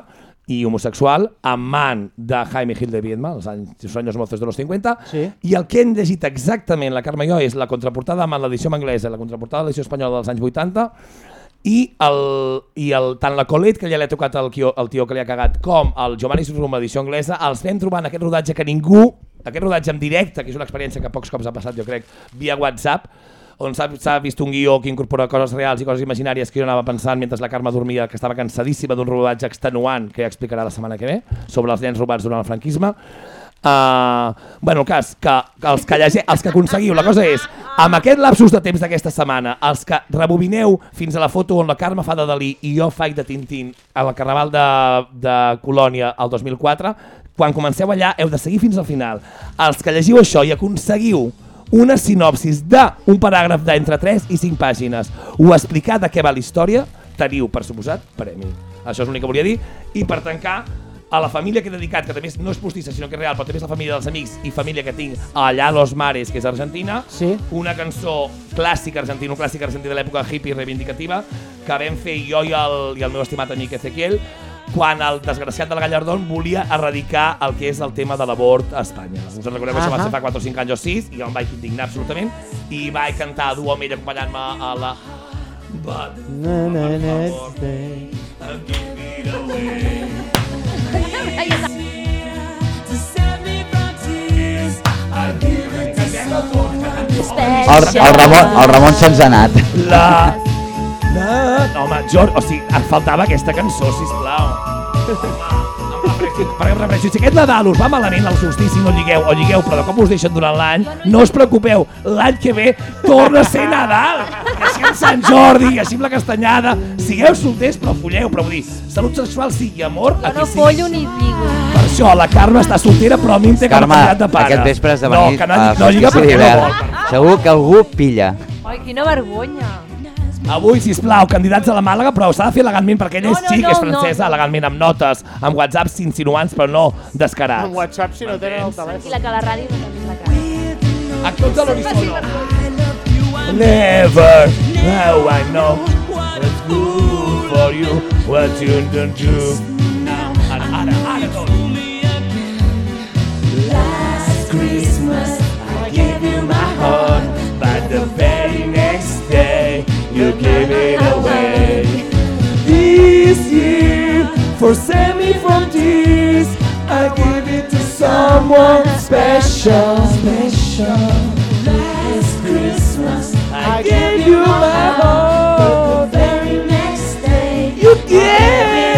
i homosexual, amant de Jaime Gil de Viedma, els anys, els anys mozos de los 50, Sí. i el que hem llegit exactament, la Carme i jo, és la contraportada amb l'edició en anglesa la contraportada de l'edició espanyola dels anys 80, i, el, i el, tant la Colette, que ja l'ha tocat el, tio, el tio que li ha cagat, com el Giovanni Susrum, edició anglesa, els vam trobar en aquest rodatge que ningú, aquest rodatge en directe, que és una experiència que pocs cops ha passat, jo crec, via WhatsApp, on s'ha vist un guió que incorpora coses reals i coses imaginàries que jo anava pensant mentre la Carme dormia, que estava cansadíssima d'un rodatge extenuant, que ja explicarà la setmana que ve, sobre els nens robats durant el franquisme. Uh, bueno, el cas, que, que els que llegeu, els que aconseguiu, la cosa és, amb aquest lapsus de temps d'aquesta setmana, els que rebobineu fins a la foto on la Carme fa de Dalí i jo faig de Tintín al Carnaval de, de Colònia el 2004, quan comenceu allà heu de seguir fins al final. Els que llegiu això i aconseguiu una sinopsis d'un paràgraf d'entre 3 i 5 pàgines, o explicar de què va la història, teniu, per suposat, premi. Això és l'únic que volia dir. I per tancar, a la família que he dedicat, que també no és postissa, sinó que és real, però també és la família dels amics i família que tinc allà a Los Mares, que és Argentina, sí. una cançó clàssica argentina, un clàssic argentí de l'època hippie reivindicativa, que vam fer jo i el, i el meu estimat amic Ezequiel, quan el desgraciat del Gallardón volia erradicar el que és el tema de l'abort a Espanya. Us en recordeu que això va ser fa 4 o 5 anys o 6, i jo em vaig indignar absolutament, i vaig cantar a duo amb ell acompanyant-me a la... But, Na, na, na, I'll give it away. El, el, Ramon, el Ramon se'ns ha anat. La... No, home, George, o sigui, et faltava aquesta cançó, sisplau. Perquè em refereixo, si aquest Nadal us va malament el solstici, no lligueu, o lligueu, però de cop us deixen durant l'any, no us preocupeu, l'any que ve torna a ser Nadal, que així amb Sant Jordi, i així amb la castanyada, sigueu solters però folleu, però vull dir, salut sexual sí i amor, Jo aquí no sí. follo ni lligo. Per això, la Carme està soltera, però a mi em té com Carme, candidat de pare. aquest vespre has de no, venir que no, a no lliga perquè no d'hivern. vol. Segur que algú pilla. Ai, quina vergonya. Avui, sisplau, candidats a la Màlaga, però s'ha de fer legalment perquè ella No, és no, xic, no, és francesa, no. legalment, amb notes, amb whatsapps insinuants, però no descarats. Amb WhatsApp si no tenen el I telèfon. la que a la ràdio no vist la cara. A tots a l'horitzó. Never, now I know what's good for you, what you don't do. Now, ara, ara, ara, tots. Last Christmas I gave you my heart, but the very next day you gave it away. This year, for me from tears, I give it to someone special, special. Last Christmas I gave you my heart, but the very next day you gave it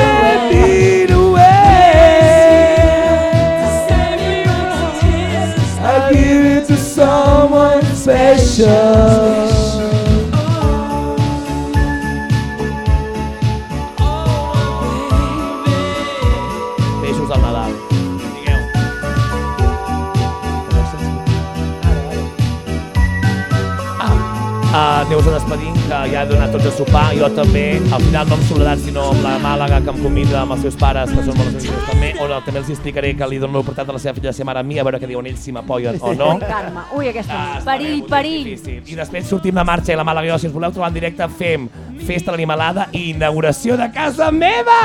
despedint, que ja he donat tots a sopar, jo també, al final no amb Soledat, sinó amb la Màlaga, que em convida amb els seus pares, que són molt amics també, on també els explicaré que li dono l'oportunitat a la seva filla de ser mare a mi, a veure què diuen ells, si m'apoyen o no. Carme, ui, aquesta Ah. Perill, perill. Difícil. I després sortim de marxa i la Màlaga jo, si us voleu trobar en directe, fem festa l'animalada i inauguració de casa meva!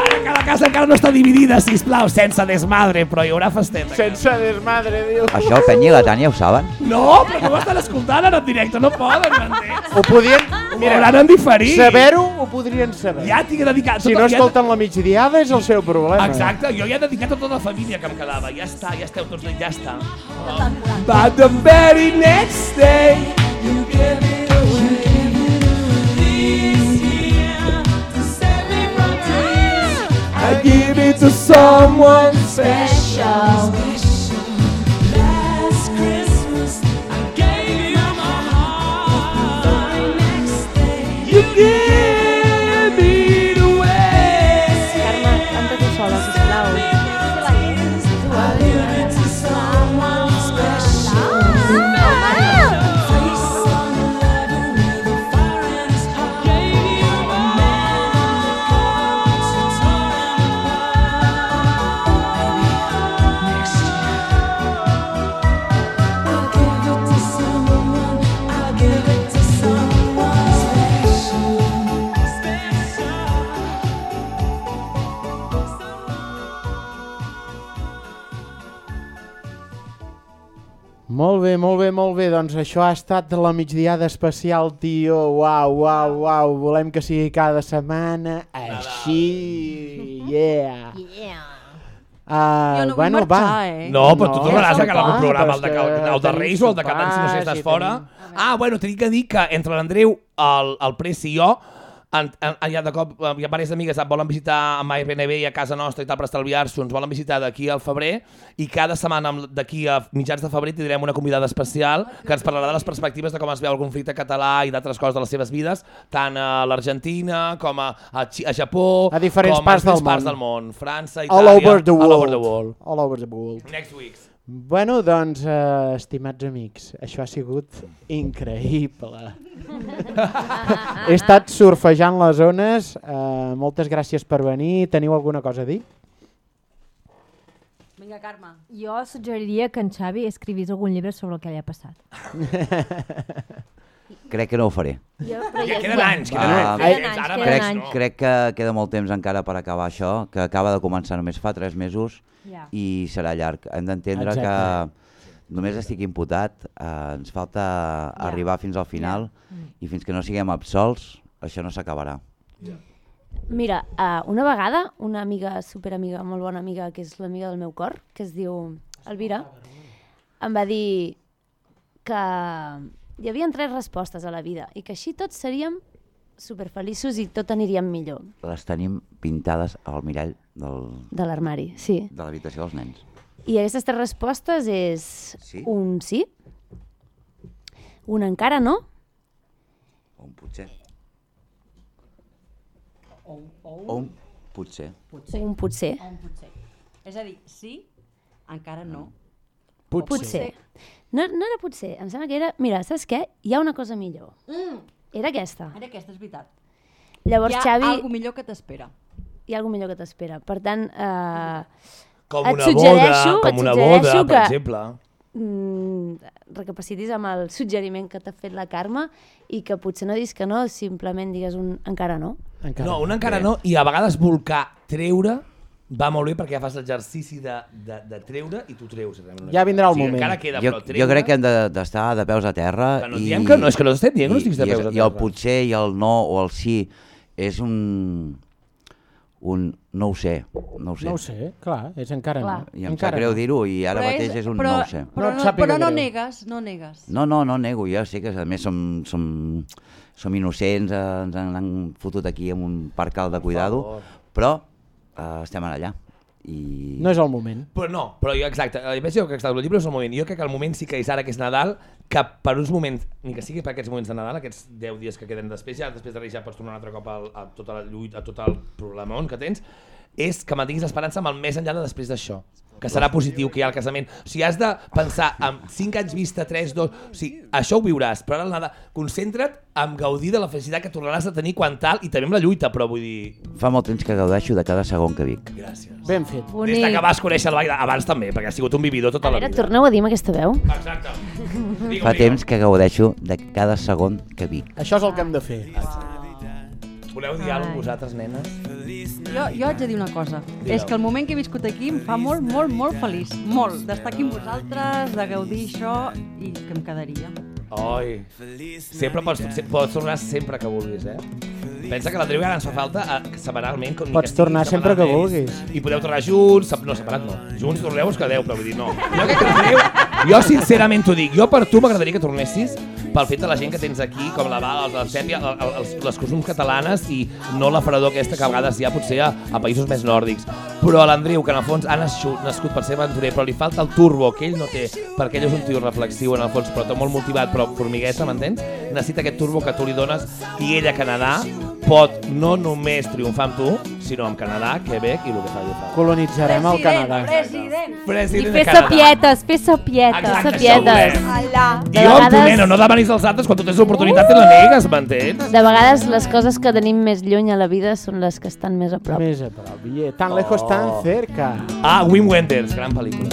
Ara que la casa encara no està dividida, sisplau, sense desmadre, però hi haurà festeta. Sense desmadre, diu. Això el Penya i la Tània ho saben? No, però no ho estan escoltant ara en directe, no poden, m'entens? Ho podien... Mira, hauran en diferit. Saber-ho ho podrien saber. Ja tinc dedicat... Si tot- no ja- escolten la migdiada és el seu problema. Exacte, jo ja he dedicat a tota la família que em quedava. Ja està, ja esteu tots, ja està. But the very next day, you give it away. I give it to someone special. Last Christmas, I gave you my heart. Next day, you give Molt bé, molt bé, molt bé. Doncs això ha estat la migdiada especial, tio. Uau, uau, uau. Volem que sigui cada setmana així. Yeah. Yeah. Uh, Jo no vull bueno, marxar, va. eh? No, però tu tornaràs a acabar el programa, el de, el, el de Reis o el de Cap d'Any, si no si estàs i fora. Ah, bueno, t'he que dir que entre l'Andreu, el, el Pressi i jo, en, en, ja de cop, eh, hi ha diverses amigues que volen visitar a MyRNB i a casa nostra i tal per estalviar-s'ho, ens volen visitar d'aquí al febrer i cada setmana amb- d'aquí a mitjans de febrer tindrem una convidada especial que ens parlarà de les perspectives de com es veu el conflicte català i d'altres coses de les seves vides, tant a l'Argentina com a, a, a Japó, A diferents com parts a del parts món. del món, França, All Itàlia, over the world. all over the world. All over the world. Next weeks. Bueno, doncs, eh, estimats amics, això ha sigut increïble. He estat surfejant les ones. Eh, moltes gràcies per venir. Teniu alguna cosa a dir? Vinga, Carme. Jo suggeriria que en Xavi escrivís algun llibre sobre el que li ha passat. Crec que no ho faré. Jo, però Ja ja- queden anys, queden Ah, anys, eh, queden anys, ara crec, no. crec que queda molt temps encara per acabar això, que acaba de començar només fa 3 mesos Ja. i serà llarg. Hem d'entendre que només estic imputat, eh, ens falta arribar fins al final i fins que no siguem absolts, això no s'acabarà. Mira, uh, una vegada, una amiga, superamiga, molt bona amiga, que és l'amiga del meu cor, que es diu Elvira, em va dir que hi havia tres respostes a la vida i que així tots seríem superfeliços i tot aniríem millor Les tenim pintades al mirall del, de l'armari, sí. de l'habitació dels nens. I aquestes tres respostes és Sí? un sí, un encara no O un potser. O, o, O un potser. potser. un potser. O un potser. És a dir, sí, encara no. Potser. Potser. No, no era potser, em sembla que era... Mira, saps què? Hi ha una cosa millor. Mm. Era aquesta. Ara aquesta és veritat. Llavors, Hi ha Xavi... algo millor que t'espera. Hi ha alguna millor que t'espera. Per tant, eh, Com et una suggereixo, boda, com una boda, per que, exemple. Mm, recapacitis amb el suggeriment que t'ha fet la Carme i que potser no diguis que no, simplement digues un encara no. Encara no, un encara no, i a vegades volcar treure va molt bé perquè ja fas l'exercici de, de, de treure i tu treus. realment. Ja vindrà el o sigui, moment. Encara queda, Jo, treure... jo crec que hem de- d'estar de, peus a terra. Que no i, diem que no, és que no estem dient que no estiguis de peus és- a I el terra. potser i el no o el sí és un... un no ho sé, no ho sé. No ho sé, clar, és encara Clar. no. I em encara sap greu no. dir-ho i ara Però mateix és, un però, no ho sé. Però, No però no greu. negues, no negues. No, no, no nego, jo sé que a més som, som, som innocents, eh, ens han, fotut aquí en un parcal de cuidado, però eh, estem allà. I... No és el moment. Però no, però jo, exacte, a més jo que exacte, el llibre és el moment, jo crec que el moment sí que és ara que és Nadal, que per uns moments, ni que sigui per aquests moments de Nadal, aquests 10 dies que queden després, ja després de Reis ja pots tornar un altre cop al, a tota la lluita, a tot el problemon que tens, és que mantinguis l'esperança amb el més enllà de després d'això que serà positiu, que hi ha el casament. O sigui, has de pensar en 5 anys vista, 3, 2... O sigui, això ho viuràs, però ara nada, concentra't en gaudir de la felicitat que tornaràs a tenir quan tal, i també amb la lluita, però vull dir... Fa molt temps que gaudeixo de cada segon que vic. Gràcies. Ben fet. Des de que vas conèixer el ball, abans també, perquè ha sigut un vividor tota A la vida. torneu a dir amb aquesta veu. Exacte. Fa temps que gaudeixo de cada segon que vic. Això és el que hem de fer. Voleu dir alguna cosa vosaltres, nenes? Jo, jo haig de dir una cosa. Digue'l. És que el moment que he viscut aquí em fa molt, molt, molt feliç. Molt. D'estar aquí amb vosaltres, de gaudir això i que em quedaria. Oi, sempre pots, pots tornar sempre que vulguis, eh? Pensa que l'Andreu ara ens fa falta eh, setmanalment. Com Pots que tornar sempre que vulguis. I podeu tornar junts, no, separat no. Junts torneu, us quedeu, però vull dir, no. Jo, que l'Andreu, jo sincerament t'ho dic, jo per tu m'agradaria que tornessis pel fet de la gent que tens aquí, com la Val, els el- els, les costums catalanes i no la fredor aquesta que a vegades hi ha potser a, a països més nòrdics. Però l'Andreu, que en el fons ha nascut, nascut per ser aventurer, però li falta el turbo que ell no té, perquè ell és un tio reflexiu en el fons, però molt motivat, però formigueta, m'entens? Necessita aquest turbo que tu li dones i ell a Canadà pot no només triomfar amb tu, sinó amb Canadà, Quebec i el que fa ell fa. Colonitzarem el Canadà. President. President I de fer sapietes, fer sapietes. Exacte, sapietes. I jo amb tu, nena, no demanis als altres quan tu tens l'oportunitat te la negues, m'entens? De vegades les coses que tenim més lluny a la vida són les que estan més a prop. Més a prop. Yeah. Tan lejos, tan Oh. cerca. Ah, Wim Wenders, gran pel·lícula.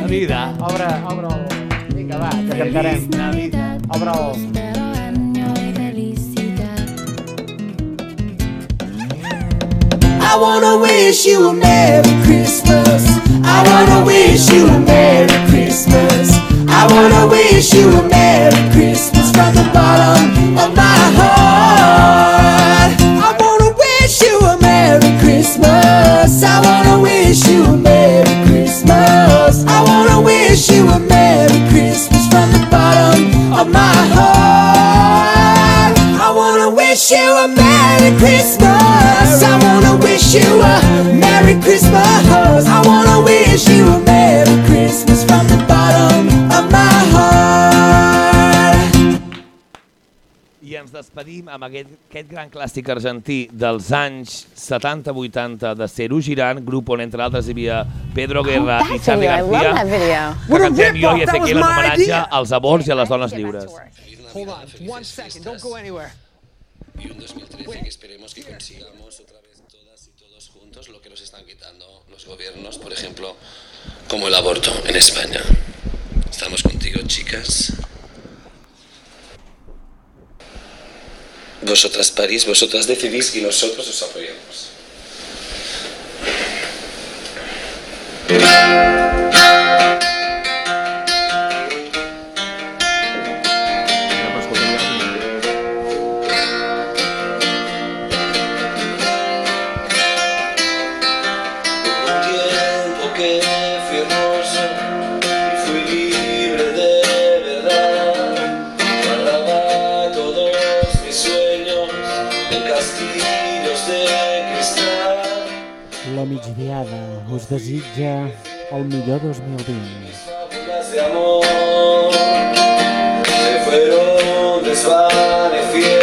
La vida. Obre, obre el... Vinga, va, que cantarem. Obre el... I wanna wish you a Merry Christmas. I wanna wish you a Merry Christmas. I wanna wish you a Merry Christmas from the bottom of my heart. Despedim amb aquest, aquest gran clàssic argentí dels anys 70-80 de Cerú Girán, grup on entre altres hi havia Pedro Guerra Oh, i Charlie García, que cantem jo i Ezequiel en homenatge idea. als aborts i a les dones lliures. Hold on, one second. Don't go anywhere. y un 2013 que esperemos que consigamos otra vez todas y todos juntos lo que nos están quitando los gobiernos, por ejemplo, como el aborto en España. Estamos contigo, chicas. Vosotras parís, vosotras decidís y nosotros os apoyamos. Migdiada us desitja el millor 2020. Fábulas de amor se fueron desvaneciendo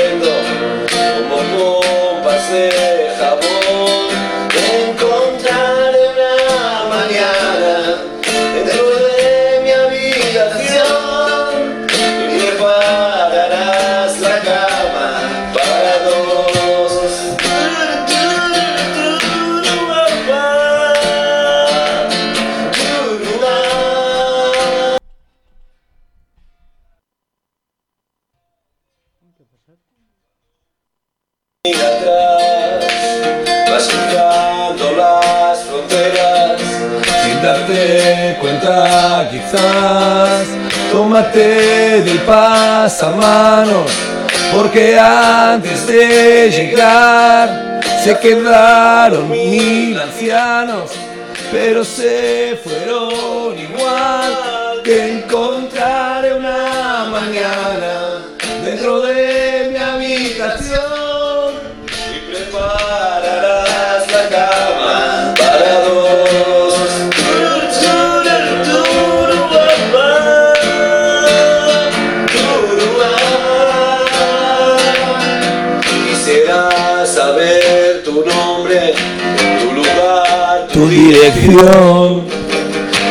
Tómate del pasamanos, porque antes de llegar se quedaron mil ancianos, pero se fueron igual que encontraré una mañana dirección.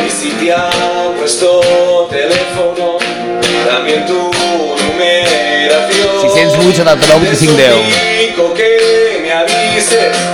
Y si te han puesto teléfono, también tu numeración. 608 79 25 10. Suplico que me avises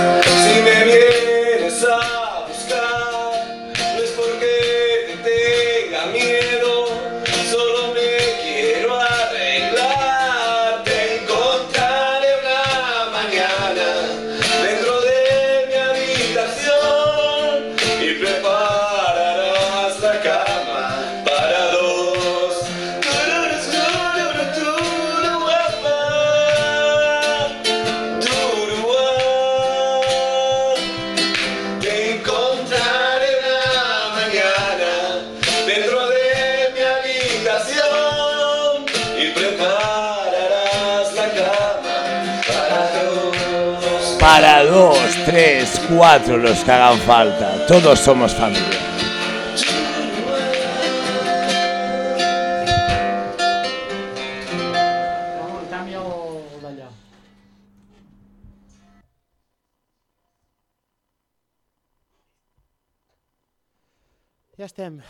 tres, cuatro, los que hagan falta. Todos somos familia. Ja estem.